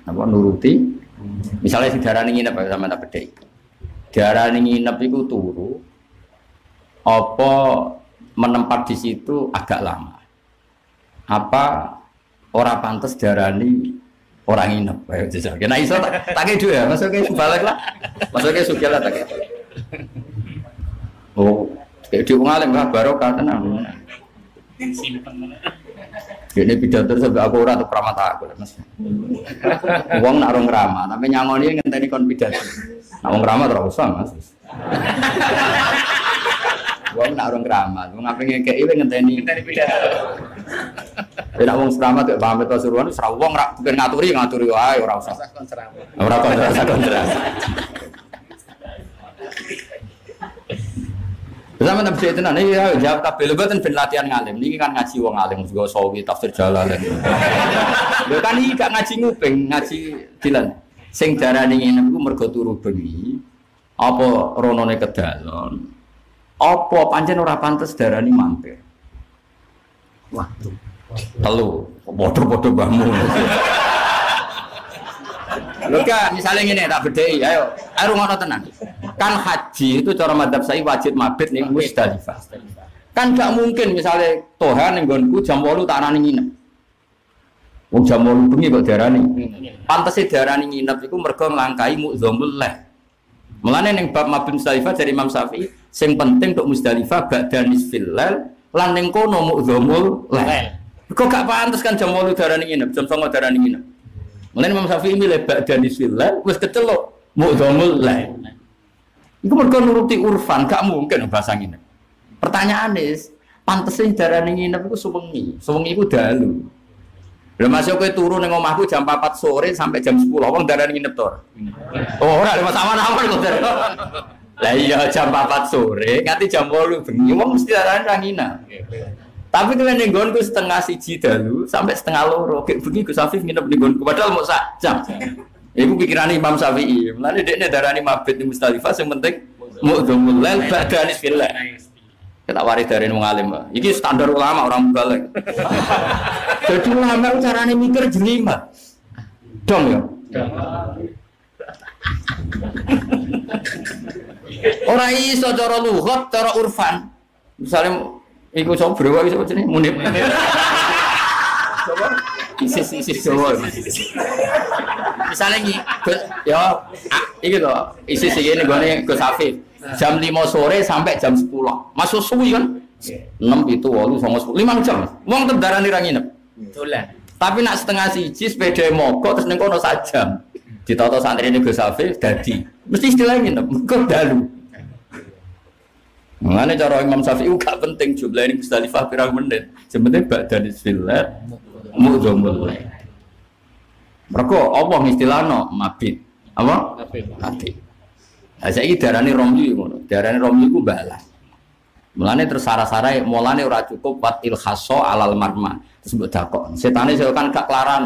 Napa nuruti misalnya si darah nginep sama tak bedai. Darah nginep itu turu apa menempat di situ agak lama. Apa orang pantas darani orang nginep. Ayo jajal. Kena iso tak tak kedu ya, masuk ke balik lah. Masuk ke sugih lah tak. Oh, kayak wong lah barokah tenan. Ini pidato sampai aku ora tuh pramata aku mas. Wong nak rong rama, tapi nyangoni ngenteni kon pidato. Nak wong rama terus usah mas. Wong nak rong rama, wong ngapain ngekei ngenteni ngenteni pidato. Nek wong seramat kok pamit pasuruan ora wong ora bukan ngaturi ngaturi wae ora usah. Ora. Sama nabi itu nanti ya jawab kabel betul ben latihan ngalim. Ini kan ngaji wong alim juga sawi tafsir jalan. Lho kan iki gak ngaji nguping, ngaji dilan. Sing darani ngene iku mergo turu bengi. Apa ronone kedalon? Apa pancen ora pantes darani mampir? Waktu. Telu, bodoh-bodoh mbahmu. Lho kan, misalnya gini tak bedhei, ayo, ayo rungono tenan. Kan haji itu cara madhab saya wajib mabit ning Musdalifah. Kan gak mungkin misalnya Tuhan ning nggonku jam 8 tak arani nginep. Wong jam 8 bengi kok. Pantese diarani nginep iku mergo nglangkai mukzamul leh. Mulane ning bab mabit Musdalifah dari Imam Syafi'i, sing penting untuk Musdalifah ba'da nisfil lail lan ning kono mukzamul leh. Kok gak pantes kan jam 8 diarani nginep, jam 9 diarani nginep. Mulane Imam Syafi'i milih ba'da nisfil lail wis kecelok mukzamul lail. Iku mergo nuruti urfan, gak mungkin bahasa is, pantesin darah nginep itu sewengi, sewengi itu dalu. Lah masuk kowe turu ning omahku jam 4 sore sampai jam 10, wong darah nginep to. Oh, ora ada masalah apa kok. Lah iya jam 4 sore, nganti jam 8 bengi wong mesti darah ra nginep. Tapi kalian ning nggonku setengah siji dalu sampai setengah loro, kayak bengi Gus Afif nginep ning nggonku padahal mau sak jam. Iku pikiran Imam Syafi'i. Mulane dekne darani mabit di Mustalifah sing penting mu'dzamul lail ba'da nisfil lail. Kita waris dari wong alim. Iki standar ulama orang balik. Jadi ulama itu caranya mikir jelimet. Dong ya. Orang iso cara lugat, cara urfan. Misalnya iku sapa brewa iso jenenge munib. Coba isis isis Jawa. Misalnya iki ya iki to, isis iki ning gone Gus Afif. Jam 5 sore sampai jam 10. Masuk suwi kan? 6 itu 8 9 10 5 jam. Wong tetep darani ra nginep. Dolan. Tapi nak setengah siji sepeda mogok terus ning kono sak jam. Ditata santri ini Gus Afif dadi. Mesti istilahnya nginep, kok dalu. Mengenai cara Imam Syafi'i gak penting jumlah ini Musdalifah pirang menit. Sebenarnya ba'da nisfillah mu'zamul lail. Mereka Allah istilahnya mabit. Apa? Mabit. Nah, saya darani romli ngono. Darani romli ku balas. Mulane terus sara-sara mulane ora cukup wat ilhaso alal marma. Terus mbok dakok. Setane saya kan gak kelaran.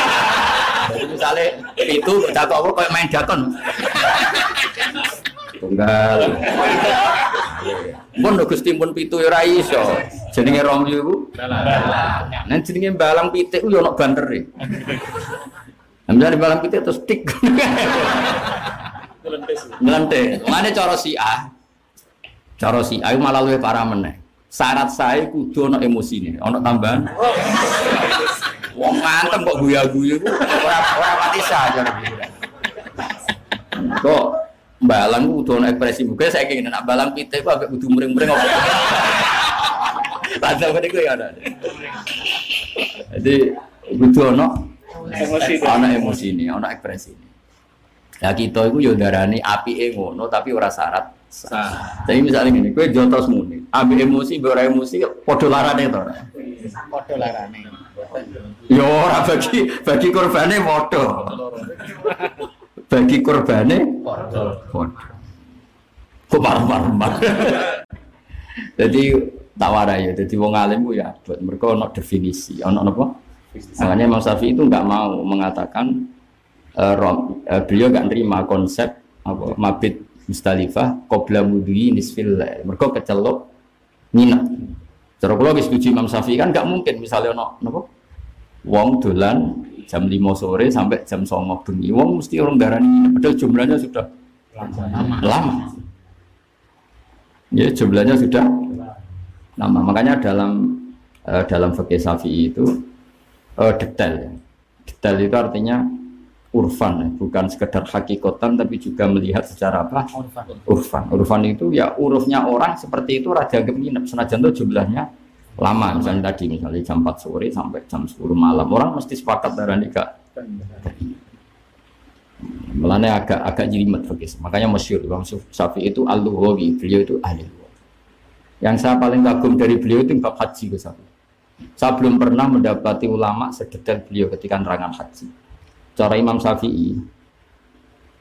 Jadi misalnya itu dakok apa kayak main dakon. Tunggal. Pun lho Gusti pun pitu ya ora iso. Jenenge romli iku Nah jenenge balang pitik ku yo ono. Ambil balang pitik terus tik. Ngelentik. Mana cara si A? Cara si A malah luwih parah meneh. Syarat saya kudu ono emosine, ono tambahan. Wong ngantem kok guya-guyu ora ora pati saja. Kok balang ono ekspresi muka saya kira nak balang pitik kok agak kudu mring-mring apa. Padahal kan iku ya ada. Jadi kudu ono Emosi. emosi ini, ana ekspresi ini. Lah kita itu yo darani apike ngono tapi ora syarat. Jadi misalnya gini, kowe jotos muni, ambil emosi, ora emosi, padha larane to. ora? Padha larane. Ya ora bagi bagi korbane padha. Bagi korbane padha. Kok parah-parah. Jadi tak warai ya, jadi wong alim ku ya buat mereka ono definisi, ono apa? Makanya Imam Syafi'i itu nggak mau mengatakan eh, rom- eh, beliau nggak nerima konsep apa mabit mustalifah qabla mudhi nisfil. Mergo kecelok nginep. Cara kula wis setuju Imam Syafi'i kan nggak mungkin misalnya ono napa? Wong dolan jam 5 sore sampai jam 09 bengi. Wong mesti orang darani nginep padahal jumlahnya sudah lama. Ya jumlahnya sudah lama. Makanya dalam eh, dalam fikih Syafi'i itu eh, detail. Detail itu artinya urfan, bukan sekedar hakikatan tapi juga melihat secara apa? Urfan. Urfan itu ya urufnya orang seperti itu raja nginep. Senajan itu jumlahnya lama. Misalnya tadi misalnya jam 4 sore sampai jam 10 malam. Orang mesti sepakat darah nikah. Melane agak agak jelimet begitu. Makanya masyur Imam Syafi'i itu al-Lughawi, beliau itu ahli. Yang saya paling kagum dari beliau itu bab haji Gus Syafi'i. Saya belum pernah mendapati ulama sedetail beliau ketika nerangan haji. Cara Imam Syafi'i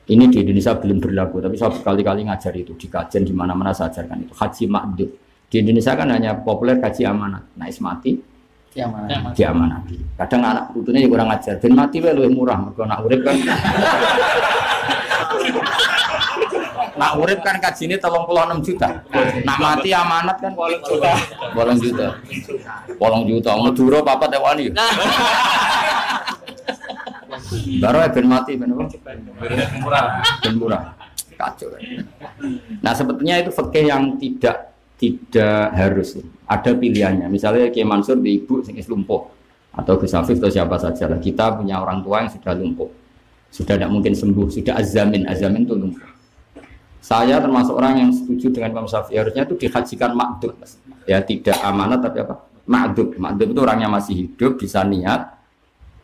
ini di Indonesia belum berlaku, tapi saya berkali-kali ngajar itu di kajian di mana-mana saya ajarkan itu haji makdud. Di Indonesia kan hanya populer haji amanat. Nah, mati diamanati. Kadang anak putune ya kurang ajar. Ben mati wae luwih murah mergo anak urip kan. Nak urip kan kajine 36 juta. Nak mati amanat kan 8 juta. 8 juta. 8 juta. Madura papat ewani. Baru ben mati ben apa? Murah. Ben murah. Kacau. kan. Nah, sebetulnya itu fikih yang tidak tidak harus. Ada pilihannya. Misalnya Kiai Mansur di ibu sing lumpuh atau Gus Afif atau siapa saja lah. Kita punya orang tua yang sudah lumpuh. Sudah tidak mungkin sembuh, sudah azamin, azamin itu lumpuh. Saya termasuk orang yang setuju dengan Imam Syafi'i harusnya itu dihajikan makdub. Ya tidak amanat tapi apa? Makdub. Makdub itu orangnya masih hidup, bisa niat,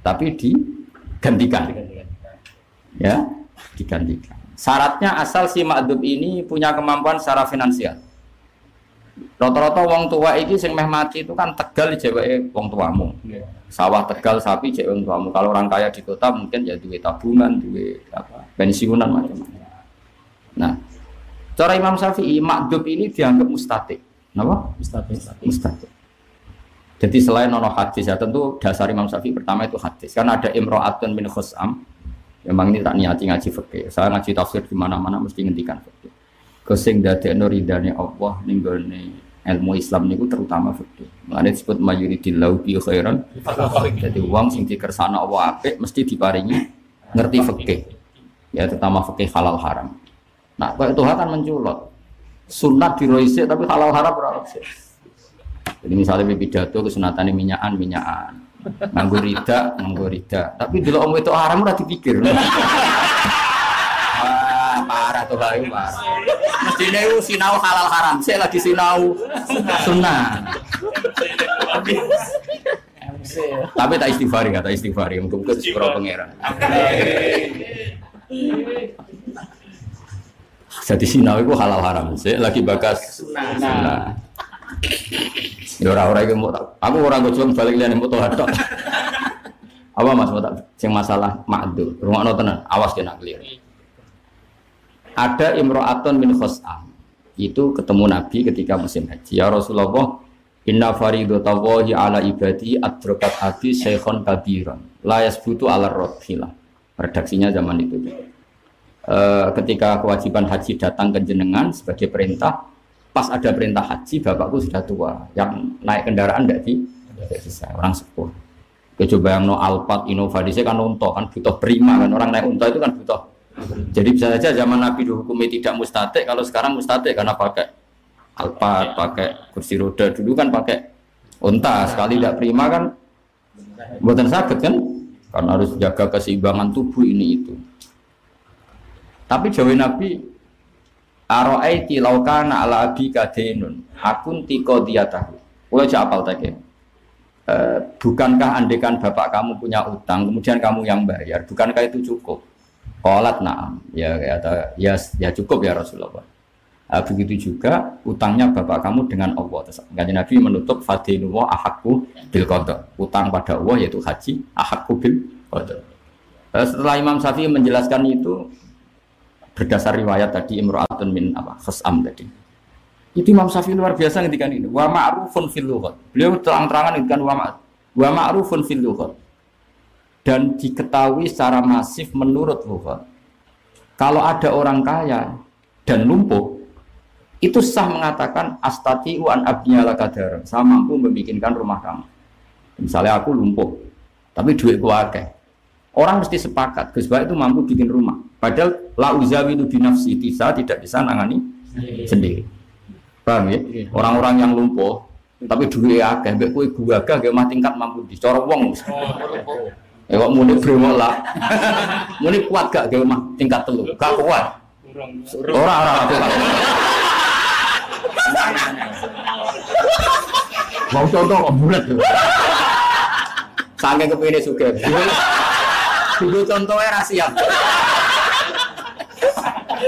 tapi digantikan. Ya, digantikan. Syaratnya asal si makdub ini punya kemampuan secara finansial. Rata-rata wong tua iki sing meh mati itu kan tegal jeweke wong tuamu. Sawah tegal sapi cewek wong tuamu. Kalau orang kaya di kota mungkin ya duit tabungan, duit apa, pensiunan macam-macam. Nah, cara Imam Syafi'i makdub ini dianggap mustatik. Kenapa? Mustahil. Mustatik. Jadi selain nono hadis ya tentu dasar Imam Syafi'i pertama itu hadis. Karena ada imro'atun min khusam. Memang ini tak niati ngaji fikih. Saya ngaji tafsir di mana-mana mesti ngendikan fikih. Kesing dadekno ridane Allah ning ilmu Islam niku terutama fikih. Mulane disebut mayuridillahu bi khairan. Jadi uang sing dikersana Allah apik mesti diparingi ngerti fikih. Ya terutama fikih halal haram. Nah, kok Tuhan kan menculot. Sunat diroise tapi halal haram ora. Jadi misalnya pidato kesunatan minyakan minyakan, nganggo rida nganggo rida. Tapi dulu om itu haram udah dipikir. Wah, parah tuh hari parah. Mestinya itu sinau halal haram. Saya lagi sinau sunnah. Tapi tak istighfar ya, tak istighfar ya. Mungkin itu sepura pangeran. Jadi sinau itu halal haram. Saya lagi bakas sunnah. Ya ora-ora iki mau aku ora gojong balik liane moto hadok. Apa Mas mau tak sing masalah makdur. Rungokno tenan, awas kena clear. Ada imro'atun min khos'am. Itu ketemu Nabi ketika musim haji. Ya Rasulullah, inna faridatallahi ala ibadi adrokat abi syekhon kabiron. La yasbutu ala rodhilah. Redaksinya zaman itu. Eh, ketika kewajiban haji datang ke jenengan sebagai perintah, pas ada perintah haji bapakku sudah tua yang naik kendaraan tidak di bisa orang sepuh coba yang no Alphard Innova di kan unta kan butuh prima kan orang naik unta itu kan butuh jadi bisa saja zaman Nabi dihukumi tidak mustatik kalau sekarang mustatik karena pakai Alphard pakai kursi roda. Dulu kan pakai unta sekali tidak prima kan buatan sakit kan? Karena harus jaga keseimbangan tubuh ini itu. Tapi jawab Nabi Aro'aiti laukana ala abi kadenun Akun tiko diatahu aja apal tak Eh, bukankah andekan bapak kamu punya utang kemudian kamu yang bayar? Bukankah itu cukup Kolat naam. Ya ya ya, ya cukup ya Rasulullah. Nah, begitu juga utangnya bapak kamu dengan Allah. Terus Nabi menutup fadilullah ahakku bil utang pada Allah yaitu haji ahakku bil Eh, setelah Imam Syafi'i menjelaskan itu berdasar riwayat tadi imro'atun min apa khasam tadi. Itu Imam Syafi'i luar biasa ngendikan ini. Wa ma'rufun fil lughat beliau terang-terangan ma' wa ma'rufun fil lughat dan diketahui secara masif menurut lughat kalau ada orang kaya dan lumpuh itu sah mengatakan astati an abniya lakadar saya mampu membikinkan rumah kamu. Misalnya aku lumpuh tapi duitku akeh. Orang mesti sepakat Gus itu mampu bikin rumah. Padahal la uzawi itu binafsi saya tidak bisa nangani sendiri. paham ya? Orang-orang yang lumpuh tapi duit akeh mbek kowe gua gak mah tingkat mampu dicorok wong ya kok muni bremok lah muni kuat gak gak mah tingkat telu gak kuat ora ora ora kuat mau contoh kok bulat tuh Saking kepingin suka. Dulu contohnya rahasia.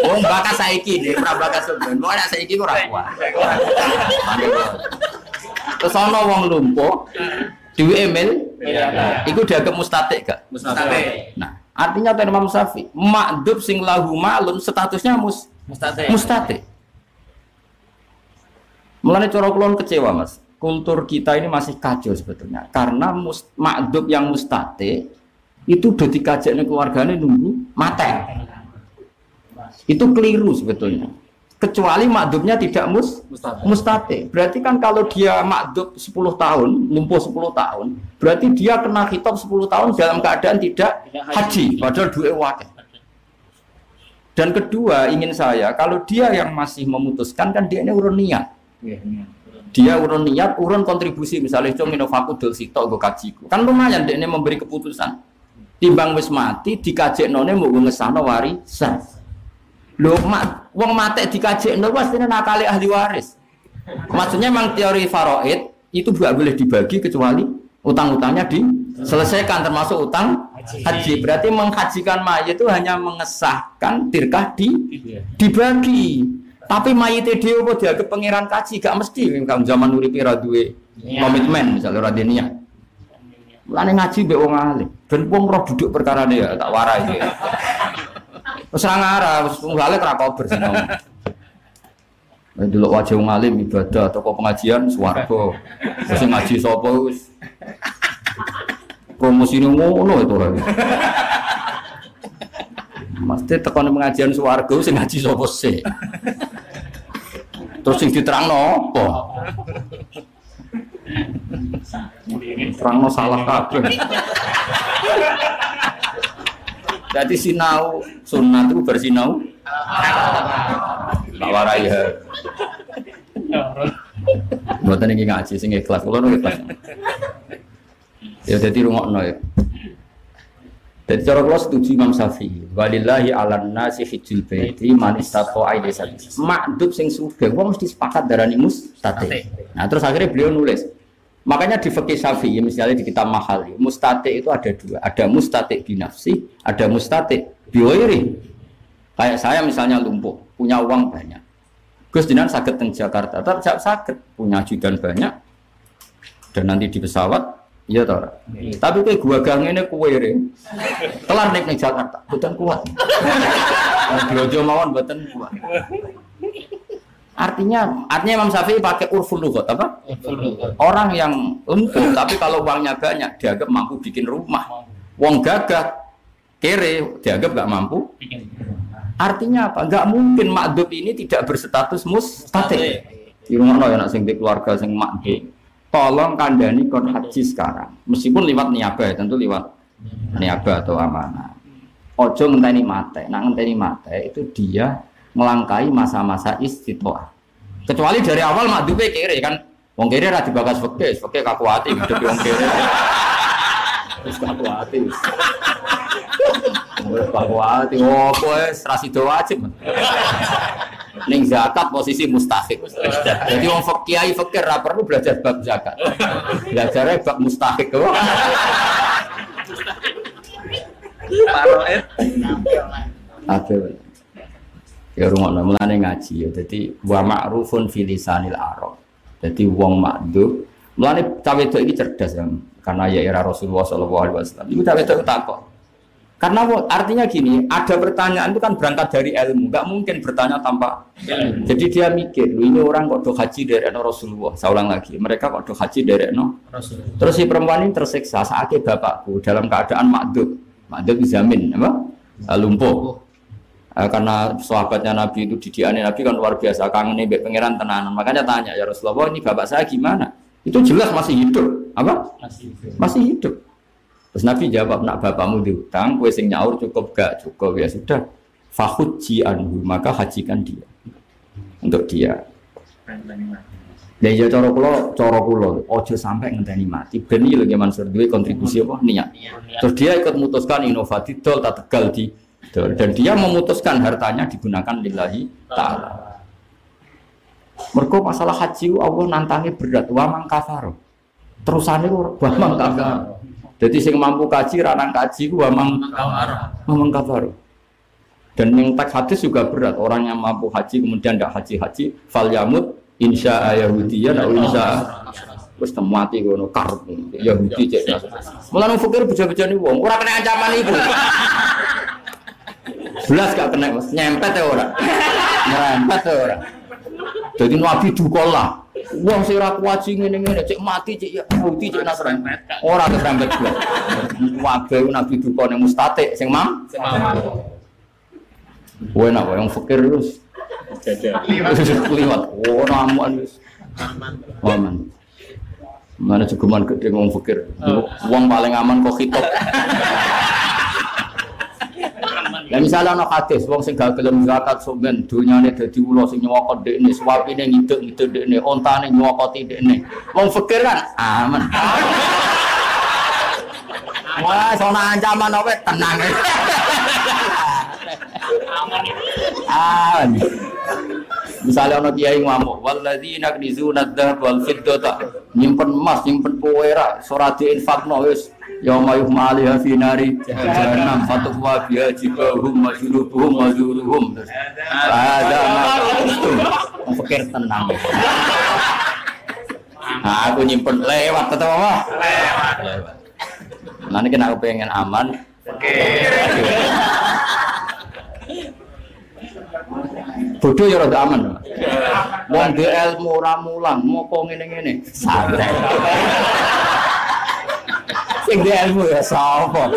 Oh, bakat saiki nih, ora bakat sebenarnya. Mau nek saiki ora kuat. Terus ana wong lumpuh, duwe email, iku dianggap mustatik gak? Mustahil. Nah, artinya kata Imam Syafi'i, makdub sing lahu malun statusnya mus Mustahil. mustatik. Mulane cara kulon kecewa, Mas. Kultur kita ini masih kacau sebetulnya. Karena mus, makdub yang mustatik itu udah dikajaknya keluarganya nunggu mate. Itu keliru sebetulnya. Kecuali makdubnya tidak mus mustate. Berarti kan kalau dia makdub 10 tahun, lumpuh 10 tahun, berarti dia kena khitab 10 tahun dalam keadaan tidak haji. padahal duwe wakil. Dan kedua, ingin saya, kalau dia yang masih memutuskan kan dia ini urun niat. Iya, iya. Dia urun niat, urun kontribusi misalnya cung inovaku dol sitok go kajiku. Kan lumayan dia ini memberi keputusan. Timbang wis mati dikajeknone mau ngesahno warisan. Lho, mak, wong mati dikajekno pastinya nakali ahli waris. Maksudnya memang teori faraid itu nggak boleh dibagi kecuali utang-utangnya diselesaikan termasuk utang Haji. Berarti menghajikan mayit itu hanya mengesahkan tirkah di Iya. dibagi. Tapi mayite dhewe apa dianggap pangeran kaji gak mesti kamu zaman uripe ra duwe Iya. komitmen misalnya duwe niat. Mulane ngaji mbek wong alim. Ben wong roh duduk perkara ya tak warai. Wis ora ngarah, wis wong alim ra kober sinau. Nek delok wajah wong alim ibadah toko pengajian swarga. Wis ngaji sapa wis promosine ngono itu ora. Mesti tekan pengajian swarga sing ngaji sapa sih. Terus sing diterangno apa? Terangno salah kabeh. Jadi sinau sunat itu bersinau tak warai ya. Buatan ini ngaji sing ikhlas, kalau nu ikhlas. Ya jadi rungokno ya. Jadi cara kula setuju Imam Syafi'i. Walillahi 'alan nasi hijjul baiti man istata'a ilaihi sabila. Makdub sing sugih wong mesti sepakat darani mustati. Nah, terus akhirnya beliau nulis. Makanya di fikih Syafi'i misalnya di kitab Mahal, mustate itu ada dua. Ada mustate binafsi, ada mustate biwairi. Kayak saya misalnya lumpuh, punya uang banyak. Gus Dinan sakit teng Jakarta, tetap sak- sakit, punya ajudan banyak. Dan nanti di pesawat, iya toh. ora? Tapi kayak gua gang ini kue naik ning Jakarta, buatan kuat. Blojo mawon buatan kuat. Artinya, artinya Imam Syafi'i pakai urful lugat apa? Orang yang lumpuh, tapi kalau uangnya banyak, dianggap mampu bikin rumah. Wong gagah, kere, dianggap gak mampu. Artinya apa? Gak mungkin makdub ini tidak berstatus mustati. Di rumah ya nak sing di keluarga sing makdub. Tolong kandani kon haji sekarang. Meskipun lewat niaba, ya, tentu lewat niaba atau amanah. Ojo ngenteni mate. Nah ngenteni mate itu dia melangkai masa-masa istitoah. Kecuali dari awal makdube kere kan. Wong kere ra dibakas fakir, fakir kaku hati hidup wong. Terus kaku hati. Wes kaku hati. Oh, kowe rasido wajib. Ning zakat posisi mustahik. Jadi wong kiai fakir ra perlu belajar bab zakat. Belajarnya bab mustahik. Paroet. Ada. Ya rungokno mulane ngaji ya. Dadi wa ma'rufun fi lisanil arab. Dadi wong makdub. Mulane cawe wedok iki cerdas ya. Karena ya era Rasulullah sallallahu alaihi wasallam. Iku cawe wedok takok. Karena artinya gini, ada pertanyaan itu kan berangkat dari ilmu, nggak mungkin bertanya tanpa. Jadi dia mikir, "Loh, ini orang kok do haji dari Rasulullah. Saya ulang lagi, mereka kok do haji dari Terus si perempuan ini tersiksa saat bapakku dalam keadaan makdub, makdub dijamin, apa? Lumpuh. Eh, karena sahabatnya Nabi itu didiane Nabi kan luar biasa kangen nih pangeran tenanan. Makanya tanya ya Rasulullah ini bapak saya gimana? Itu jelas masih hidup, apa? Masih hidup. Terus Nabi jawab, nak bapakmu diutang, kue sing nyaur cukup gak cukup ya sudah. Fahuji anhu, maka hajikan dia untuk dia. Ya ya cara kula, cara kula ojo sampai ngenteni mati. Ben Ki Mansur duwe kontribusi apa niat. Terus dia ikut memutuskan inovatif dol tak tegal di. Dan dia memutuskan hartanya digunakan lillahi taala. Mergo masalah haji Allah nantangi berat wa mang kafaro. Terusane wa mang kafaro. Jadi sing mampu kaji ranang kaji wa mang wa mang kafaro. Dan yang teks hadis juga berat. Orang yang mampu haji kemudian tidak haji-haji, fal yamut insya Yahudi ya, insya Wis temu mati ngono karep Yahudi cek. Mulane fakir beja-bejane wong, ora kena ancaman iku. Belas gak kena Mas, nyempet ya ora. Nyerempet ya ora. Jadi Nabi dukola. Wong sing ora kuwaji ngene-ngene cek mati cek Yahudi cek Nasrani. Ora kesempet belas. Wabe Nabi duka ning mustate sing mam. Gue nak yang fakir terus. Liwat. Oh, ramuan terus. Aman. Mana cukuman gede ngomong fakir. Uang paling aman kok hitop. Ya misalnya anak hadis, wong sing gak gelem zakat sampean dunyane dadi ula sing nyewakot dekne, swapine ngiduk-ngiduk dekne, ontane nyewakoti dekne. Wong fakir kan aman. Wah, sono ancaman apa tenang. Aman. Misalnya ono kiai ngamuk, walladzina yaknizuna dzahab wal fiddata, nyimpen emas, nyimpen perak, ora diinfakno wis yauma yuhma 'alaiha fi nari jahannam fatukwa biha jibahum majrubuhum mazuruhum. Ada itu. Pikir tenang. Nah, aku nyimpen lewat tetap apa? Lewat. Nanti kena aku pengen aman. Oke. Bodoh ya rada aman. Wong di ilmu ora mulang, mopo ngene-ngene. Santai. Sing di ilmu ya sapa?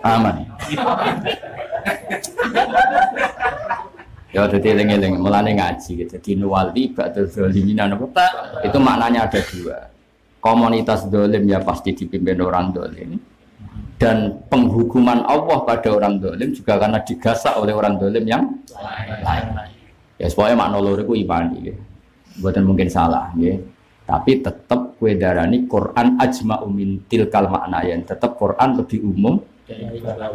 Aman. Ya jadi eling-eling mulane ngaji gitu. Jadi nuwali ba'dal zalimin apa? Itu maknanya ada dua. Komunitas dolim ya pasti dipimpin orang dolim dan penghukuman Allah pada orang dolim juga karena digasak oleh orang dolim yang lain. Ya supaya makna iku imani ya. Buatan mungkin salah ya. Tapi tetap kue darani Quran ajma umin tilkal makna yang tetap Quran lebih umum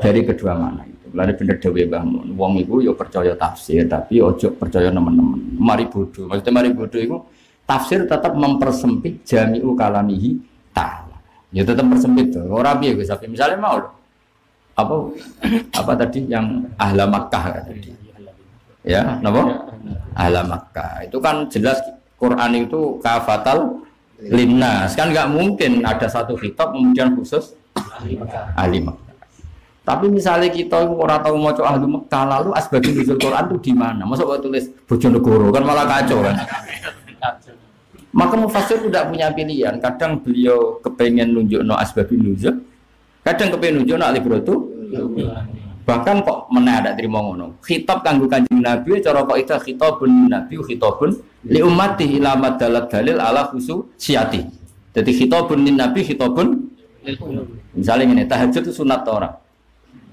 dari kedua makna itu. Lalu bener dewe bangun. Wong iku yo percaya tafsir tapi ojo percaya teman-teman. Mari bodoh. Maksudnya mari bodoh itu tafsir tetap mempersempit jami'u kalamihi ta'ala. Ya tetap persempit tuh. Orang biar gue misalnya mau apa apa tadi yang ahla Makkah tadi. Ya, napa? Ahla Makkah. Itu kan jelas Quran itu kafatal linnas. Kan nggak mungkin ada satu kitab kemudian khusus ahli Makkah. Tapi misalnya kita orang tahu mau ahli Makkah lalu asbabun nuzul Quran itu di mana? Masa buat tulis Bojonegoro kan malah kacau kan? Maka mufasir tidak punya pilihan. Kadang beliau kepengen nunjuk no asbabun nuzul, kadang kepengen nunjuk no alibrotu. Bahkan kok mana ada terima ngono. Khitab kanggo kanjeng Nabi cara kok itu khitabun Nabi khitabun li ummati ila madalat dalil ala khusu siati. Jadi khitabun lin Nabi khitabun Misalnya ini tahajud itu sunat orang.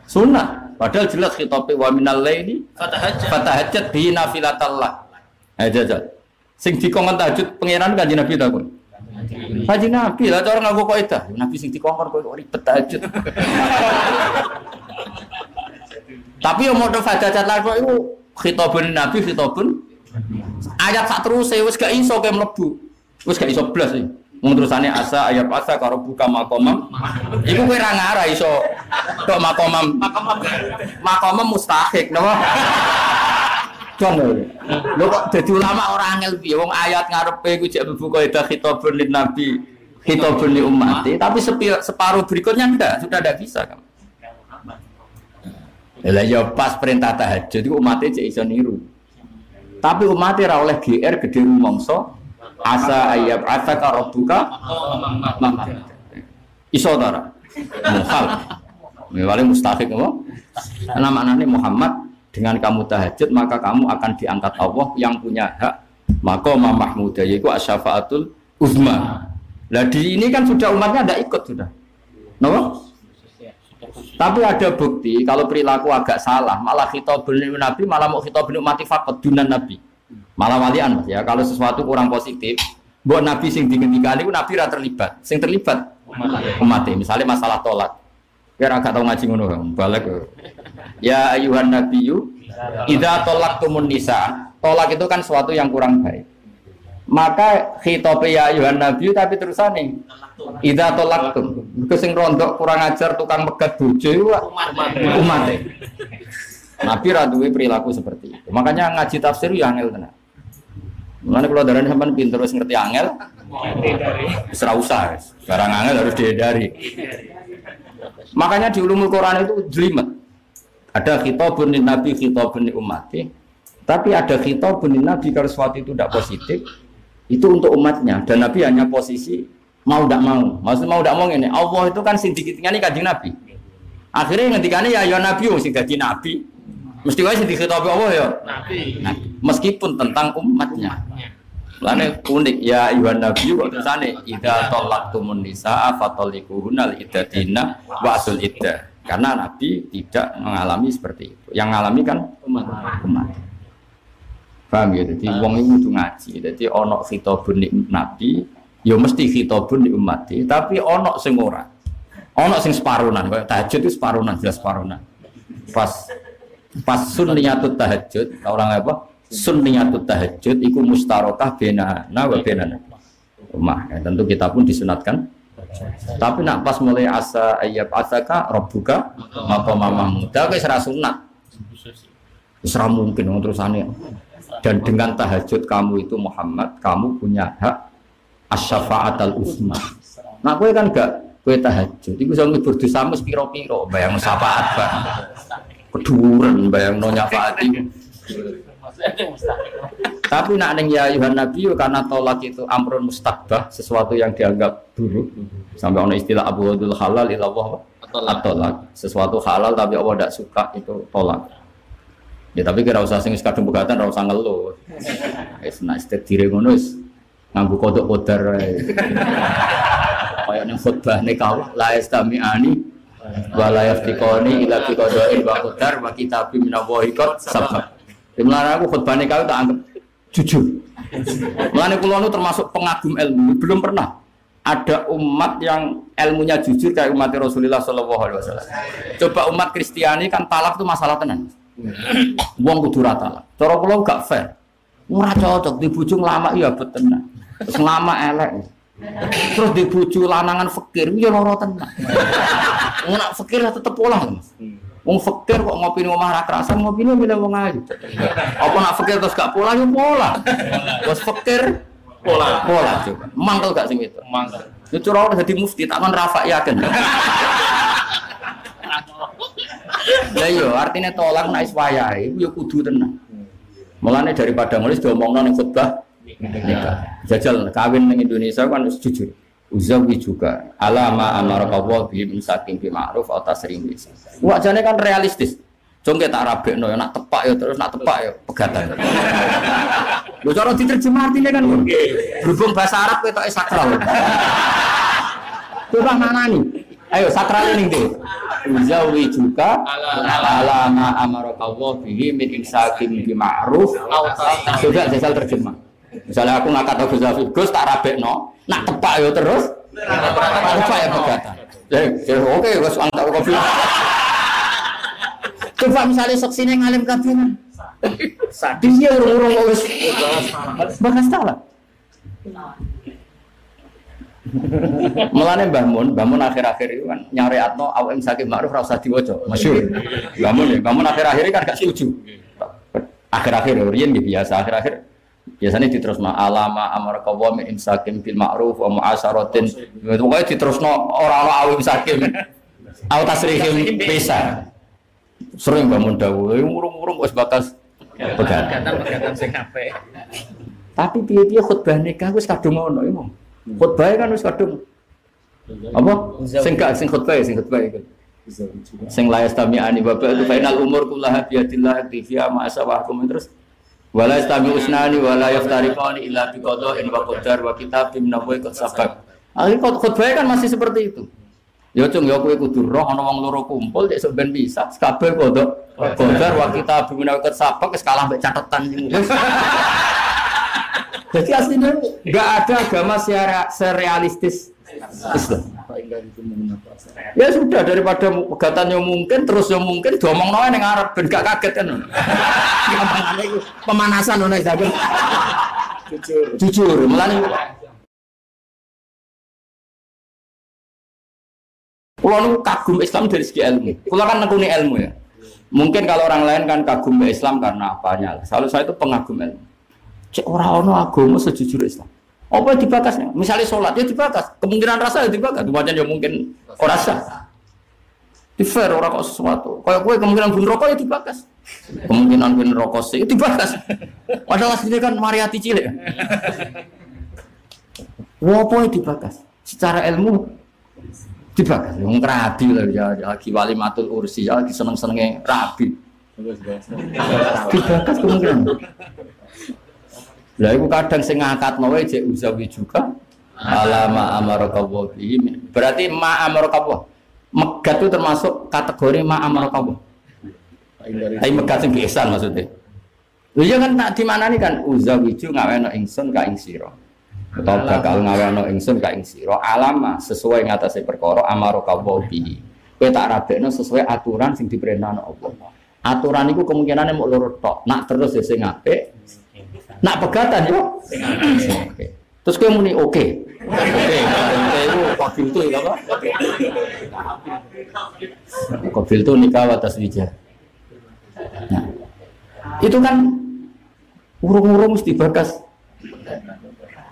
Sunat. Padahal jelas khitabnya wa minal laili fatahajjat fatahajjat bi nafilatallah. Aja aja. Sing dikongkon tahajud pangeran kanjeng Nabi takon. Haji Nabi lah cara nganggo kaidah. Nabi sing dikongkon kok ribet tahajud. Tapi yang mau fajar kok itu khitabun Nabi khitabun ayat sak terus wis gak iso kayak mlebu. Wis gak iso blas sih. Wong terusane asa ayat asa karo buka makomam. Iku kowe ra iso tok makomam. Makomam mustahik napa? Dong. Lho kok dadi ulama ora angel piye wong ayat ngarepe iku jek mlebu kaidah khitabun nabi khitabun li ummati tapi separuh berikutnya enggak sudah enggak bisa kan. Lah ya pas perintah tahajud itu umatnya cek iso niru. Tapi umatnya ra oleh GR gede rumangsa asa ayab asa karobuka mama. Iso ta ora? Mukhal. Mewale mustahik apa? Karena maknanya Muhammad dengan kamu tahajud maka kamu akan diangkat Allah yang punya hak maka Mahmud yaitu asyafaatul uzma. Lah di ini kan sudah umatnya ada ikut sudah. Kenapa? Tapi ada bukti kalau perilaku agak salah, malah khitabun nabi malah mau khitabun mati fakot dunan nabi. Malah walian Mas ya. Kalau sesuatu kurang positif, buat nabi sing digantikan itu nabi ra terlibat. Sing terlibat umat Misalnya masalah tolak. Biar agak tahu ngaji ngono. Balik. Ya ayuhan nabiyyu idza talaqtumun nisa. Tolak itu kan sesuatu yang kurang baik. Maka khitobe ya ayuhan nabiyyu tapi terusane Ida tolaktum, itu sing rondok kurang ajar tukang megat bojo umat. Nabi radui perilaku seperti itu. Makanya ngaji tafsir ya angel tenan. Mulane kalau darane sampean pinter wis ngerti angel, wis ra usah. Barang angel harus dihindari. Makanya di ulumul Quran itu jelimet. Ada khitabun nabi, khitabun li ummati. Tapi ada khitabun nabi kalau sesuatu itu tidak positif, itu untuk umatnya dan nabi hanya posisi mau tidak mau maksud mau tidak mau ini Allah itu kan sindikitingnya ini kanjeng nabi Akhirnya ngendikane ya ya nabi sing dadi nabi. Mesti wae sing dikhitabi Allah ya. Nabi. Nabi. Meskipun tentang umatnya. Lane unik ya ayuhan nabi kok tulisane idza talaqtumun nisaa fatallikuhunna iddatina wa asul iddah. Karena nabi tidak mengalami seperti itu. Yang mengalami kan Umat. umat. Paham ya? Jadi wong itu kudu ngaji. Jadi ono khitabun di nabi, ya mesti khitabun di umat. Tapi ono sing ora. Ono sing separunan, kayak tahajud itu separunan, jelas separunan. Pas pas sunniyatut tahajud, orang apa? Sunniyatut tahajud iku mustarokah benana wa benana. Rumah. Ya, tentu kita pun disunatkan. Tapi nak pas mulai asa ayat asaka robbuka maka mama muda kayak serah sunat. Serah mungkin wong terusane. Dan dengan tahajud kamu itu Muhammad, kamu punya hak asyafaat al usma. Nah, kowe kan gak kowe tahajud. Iku iso ngibur dosamu piro-piro, bayang syafaat bang. Keduren bayang no nyafaat. Tapi nak neng ya Yuhan Nabi karena tolak itu amrun mustakbah, sesuatu yang dianggap buruk. Sampai ono istilah Abu Wadul halal ilallah atolak. Sesuatu halal tapi Allah tidak suka itu tolak. Ya tapi kira usah sing kadung pegatan ora usah ngeluh. Nek setiap dire ngono wis nganggo kodok kodar ae. Kaya ning khutbah nikah la yastami'ani wa la yaftiqani ila bi qada'in wa qadar wa kitabim minallahi qad sabaq. Di mana aku khutbah nikah tak anggap jujur. Mulane kula nu termasuk pengagum ilmu, belum pernah ada umat yang ilmunya jujur kayak umat Rasulullah Shallallahu Alaihi Wasallam. Coba umat Kristiani kan talak itu masalah tenan. Wong kudu rata lah. Cara kula gak fair. Ora cocok di bojo lama iya bet tenan. Terus lama elek. Terus di bojo lanangan fakir ya loro tenan. Wong nak fakir lah tetep pola. Wong fakir kok ngopi di omah ra kerasan ngopi ini beda wong ayu. Apa nak fakir terus gak pola ya pola. Terus fakir Pola. pola coba. Mangkel gak sing itu. Mangga. Itu curang udah jadi mufti tak kan Rafa yakin. Lah iya, artinya tolak naik wayahe iku ya kudu tenan. Mulane daripada nulis diomongno ning khutbah nikah. Jajal kawin ning Indonesia kan harus jujur. Uzawi juga alama amarakallah bi misakin bi ma'ruf atau tasrim. Wajane kan realistis. Jongke tak rabekno ya nak tepak ya terus nak tepak ya pegatan. Lho cara diterjemah artinya kan. Berhubung bahasa Arab ketoke sakral. Coba mana nih? Ayo sakral ini deh. Uzawi juga alama amarakallah bihi min insakim bi ma'ruf Coba jajal terjemah. Misalnya aku ngangkat Abu Zafi, Gus tak rabek no, nak tepak yo terus, tepak ya pegatan. Ya, ya, oke, Gus angkat kopi. Coba misalnya saksinya ngalim kabin, dia urung-urung wis bakas salah. Mulane Mbah Mun, Mbah Mun akhir-akhir itu kan nyariatno awak saking ma'ruf ra usah diwaca. Masyhur. Mbah Mun ya, Mbah Mun akhir-akhir kan gak setuju. Akhir-akhir riyen nggih biasa akhir-akhir biasanya diterusno alama amar kawa min imsakim bil ma'ruf wa mu'asyaratin pokoknya diterusno ora ana awim sakim au tasrihim bisa sering bangun dawuh urung-urung wis bakas pegang Pegatan-pegatan sing apik. tapi piye-piye khutbah nikah wis kadung ngono iku khutbah kan wis kadung. Apa? Sing gak sing khutbah sing khutbah iku sing la yastami'ani wa ba'du final umur kullaha biyadillah tifiya ma asawahkum terus wala yastami usnani wala yaftariqani illa bi qada'in wa qadar wa kitabim nawawi qad sabaq akhir khutbah kan masih seperti itu. Ya cung ya kowe kudu roh ana wong loro kumpul cek sok ben bisa kabeh kodok. Qadar wa kitabim nawawi qad sabaq wis kalah mbek catatan sing Jadi aslinya nggak ada agama secara serealistis Islam. Ya sudah daripada pegatan yang mungkin terus yang mungkin diomong nawa yang Arab ben gak kaget kan. Pemanasan ngono iki Jujur. Jujur, mulane Kulo nu kagum Islam dari segi ilmu. Kulo kan nekuni ilmu ya. Mungkin kalau orang lain kan kagum Islam karena apanya. Kalau saya itu pengagum ilmu. Cek orang ono agama sejujur Islam. Apa yang dibakas? Misalnya sholat ya dibakas. Kemungkinan rasa ya dibakas. Kemudian ya mungkin orang rasa. Di fair orang kok sesuatu. Kayak gue kemungkinan bun rokok ya dibakas. Kemungkinan bun rokok sih ya dibakas. Padahal aslinya kan mariati cilik. Apa yang dibakas? Secara ilmu Tiba kan wong rabi lah ya ya, lagi wali matul ursi ya lagi seneng-senenge rabi. Dibakas kemungkinan. Lah iku kadang sing ngangkat wae jek uzawi juga alama amaraka wa bihi. Berarti ma amaraka wa. Megat itu termasuk kategori ma amaraka wa. Tapi megat sing biasa maksudnya. Lha iya kan tak dimanani kan uzawiju ngaweno ingsun ka ing sira. Utawa bakal ngaweno ingsun ka ing sira alama sesuai ngatasé perkara amaraka wa bihi. Kowe tak rabekno sesuai aturan sing diperintahno Allah. Aturan itu kemungkinannya mau lurut tok. Nak terus ya sing apik. Nak pegatan yo. Terus kowe muni oke. Oke, itu kabil itu apa? Kabil itu nikah atas wija. Nah, itu kan urung-urung mesti bakas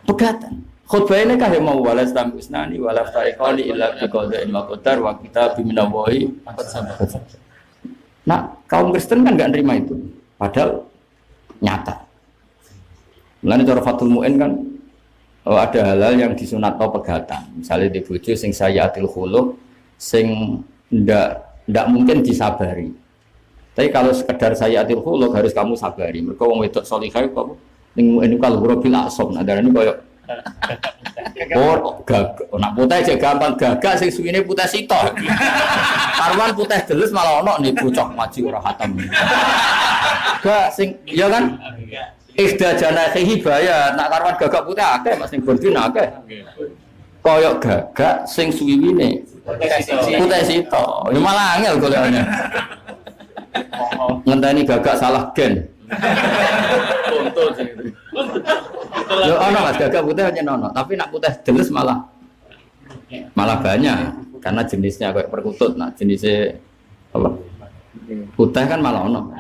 pegatan. Khutbah ini kah mau walas tam usnani walas tariqani illa bi qadain wa qadar wa kita biminallahi Nah, kaum Kristen kan nggak nerima itu. Padahal nyata. Mulane cara Fatul Mu'in kan oh, ada halal yang disunat atau pegatan. Misalnya di bojo sing saya atil khuluq sing ndak ndak mungkin disabari. Tapi kalau sekedar saya atil khuluq harus kamu sabari. Mereka wong wedok salihah kok ning ini kalau bil asom nah darane koyo Oh, gagak. Nak putih aja gampang gagak sing suwine putih sitok. Karwan putih delus malah ono nih pucok maju ora hatam. Gak sing ya kan? Ikhda janahihi baya, nak karwan gagak putih akeh Mas ning bondin akeh. Koyok gagak sing suwiwine putih sitok. Ya malah angel golekane. Ngenteni gagak salah gen. Yo ono Mas gagak putih hanya ono, tapi nak putih delus malah malah banyak karena jenisnya kayak perkutut. Nah, jenisnya apa? Putih kan malah ono.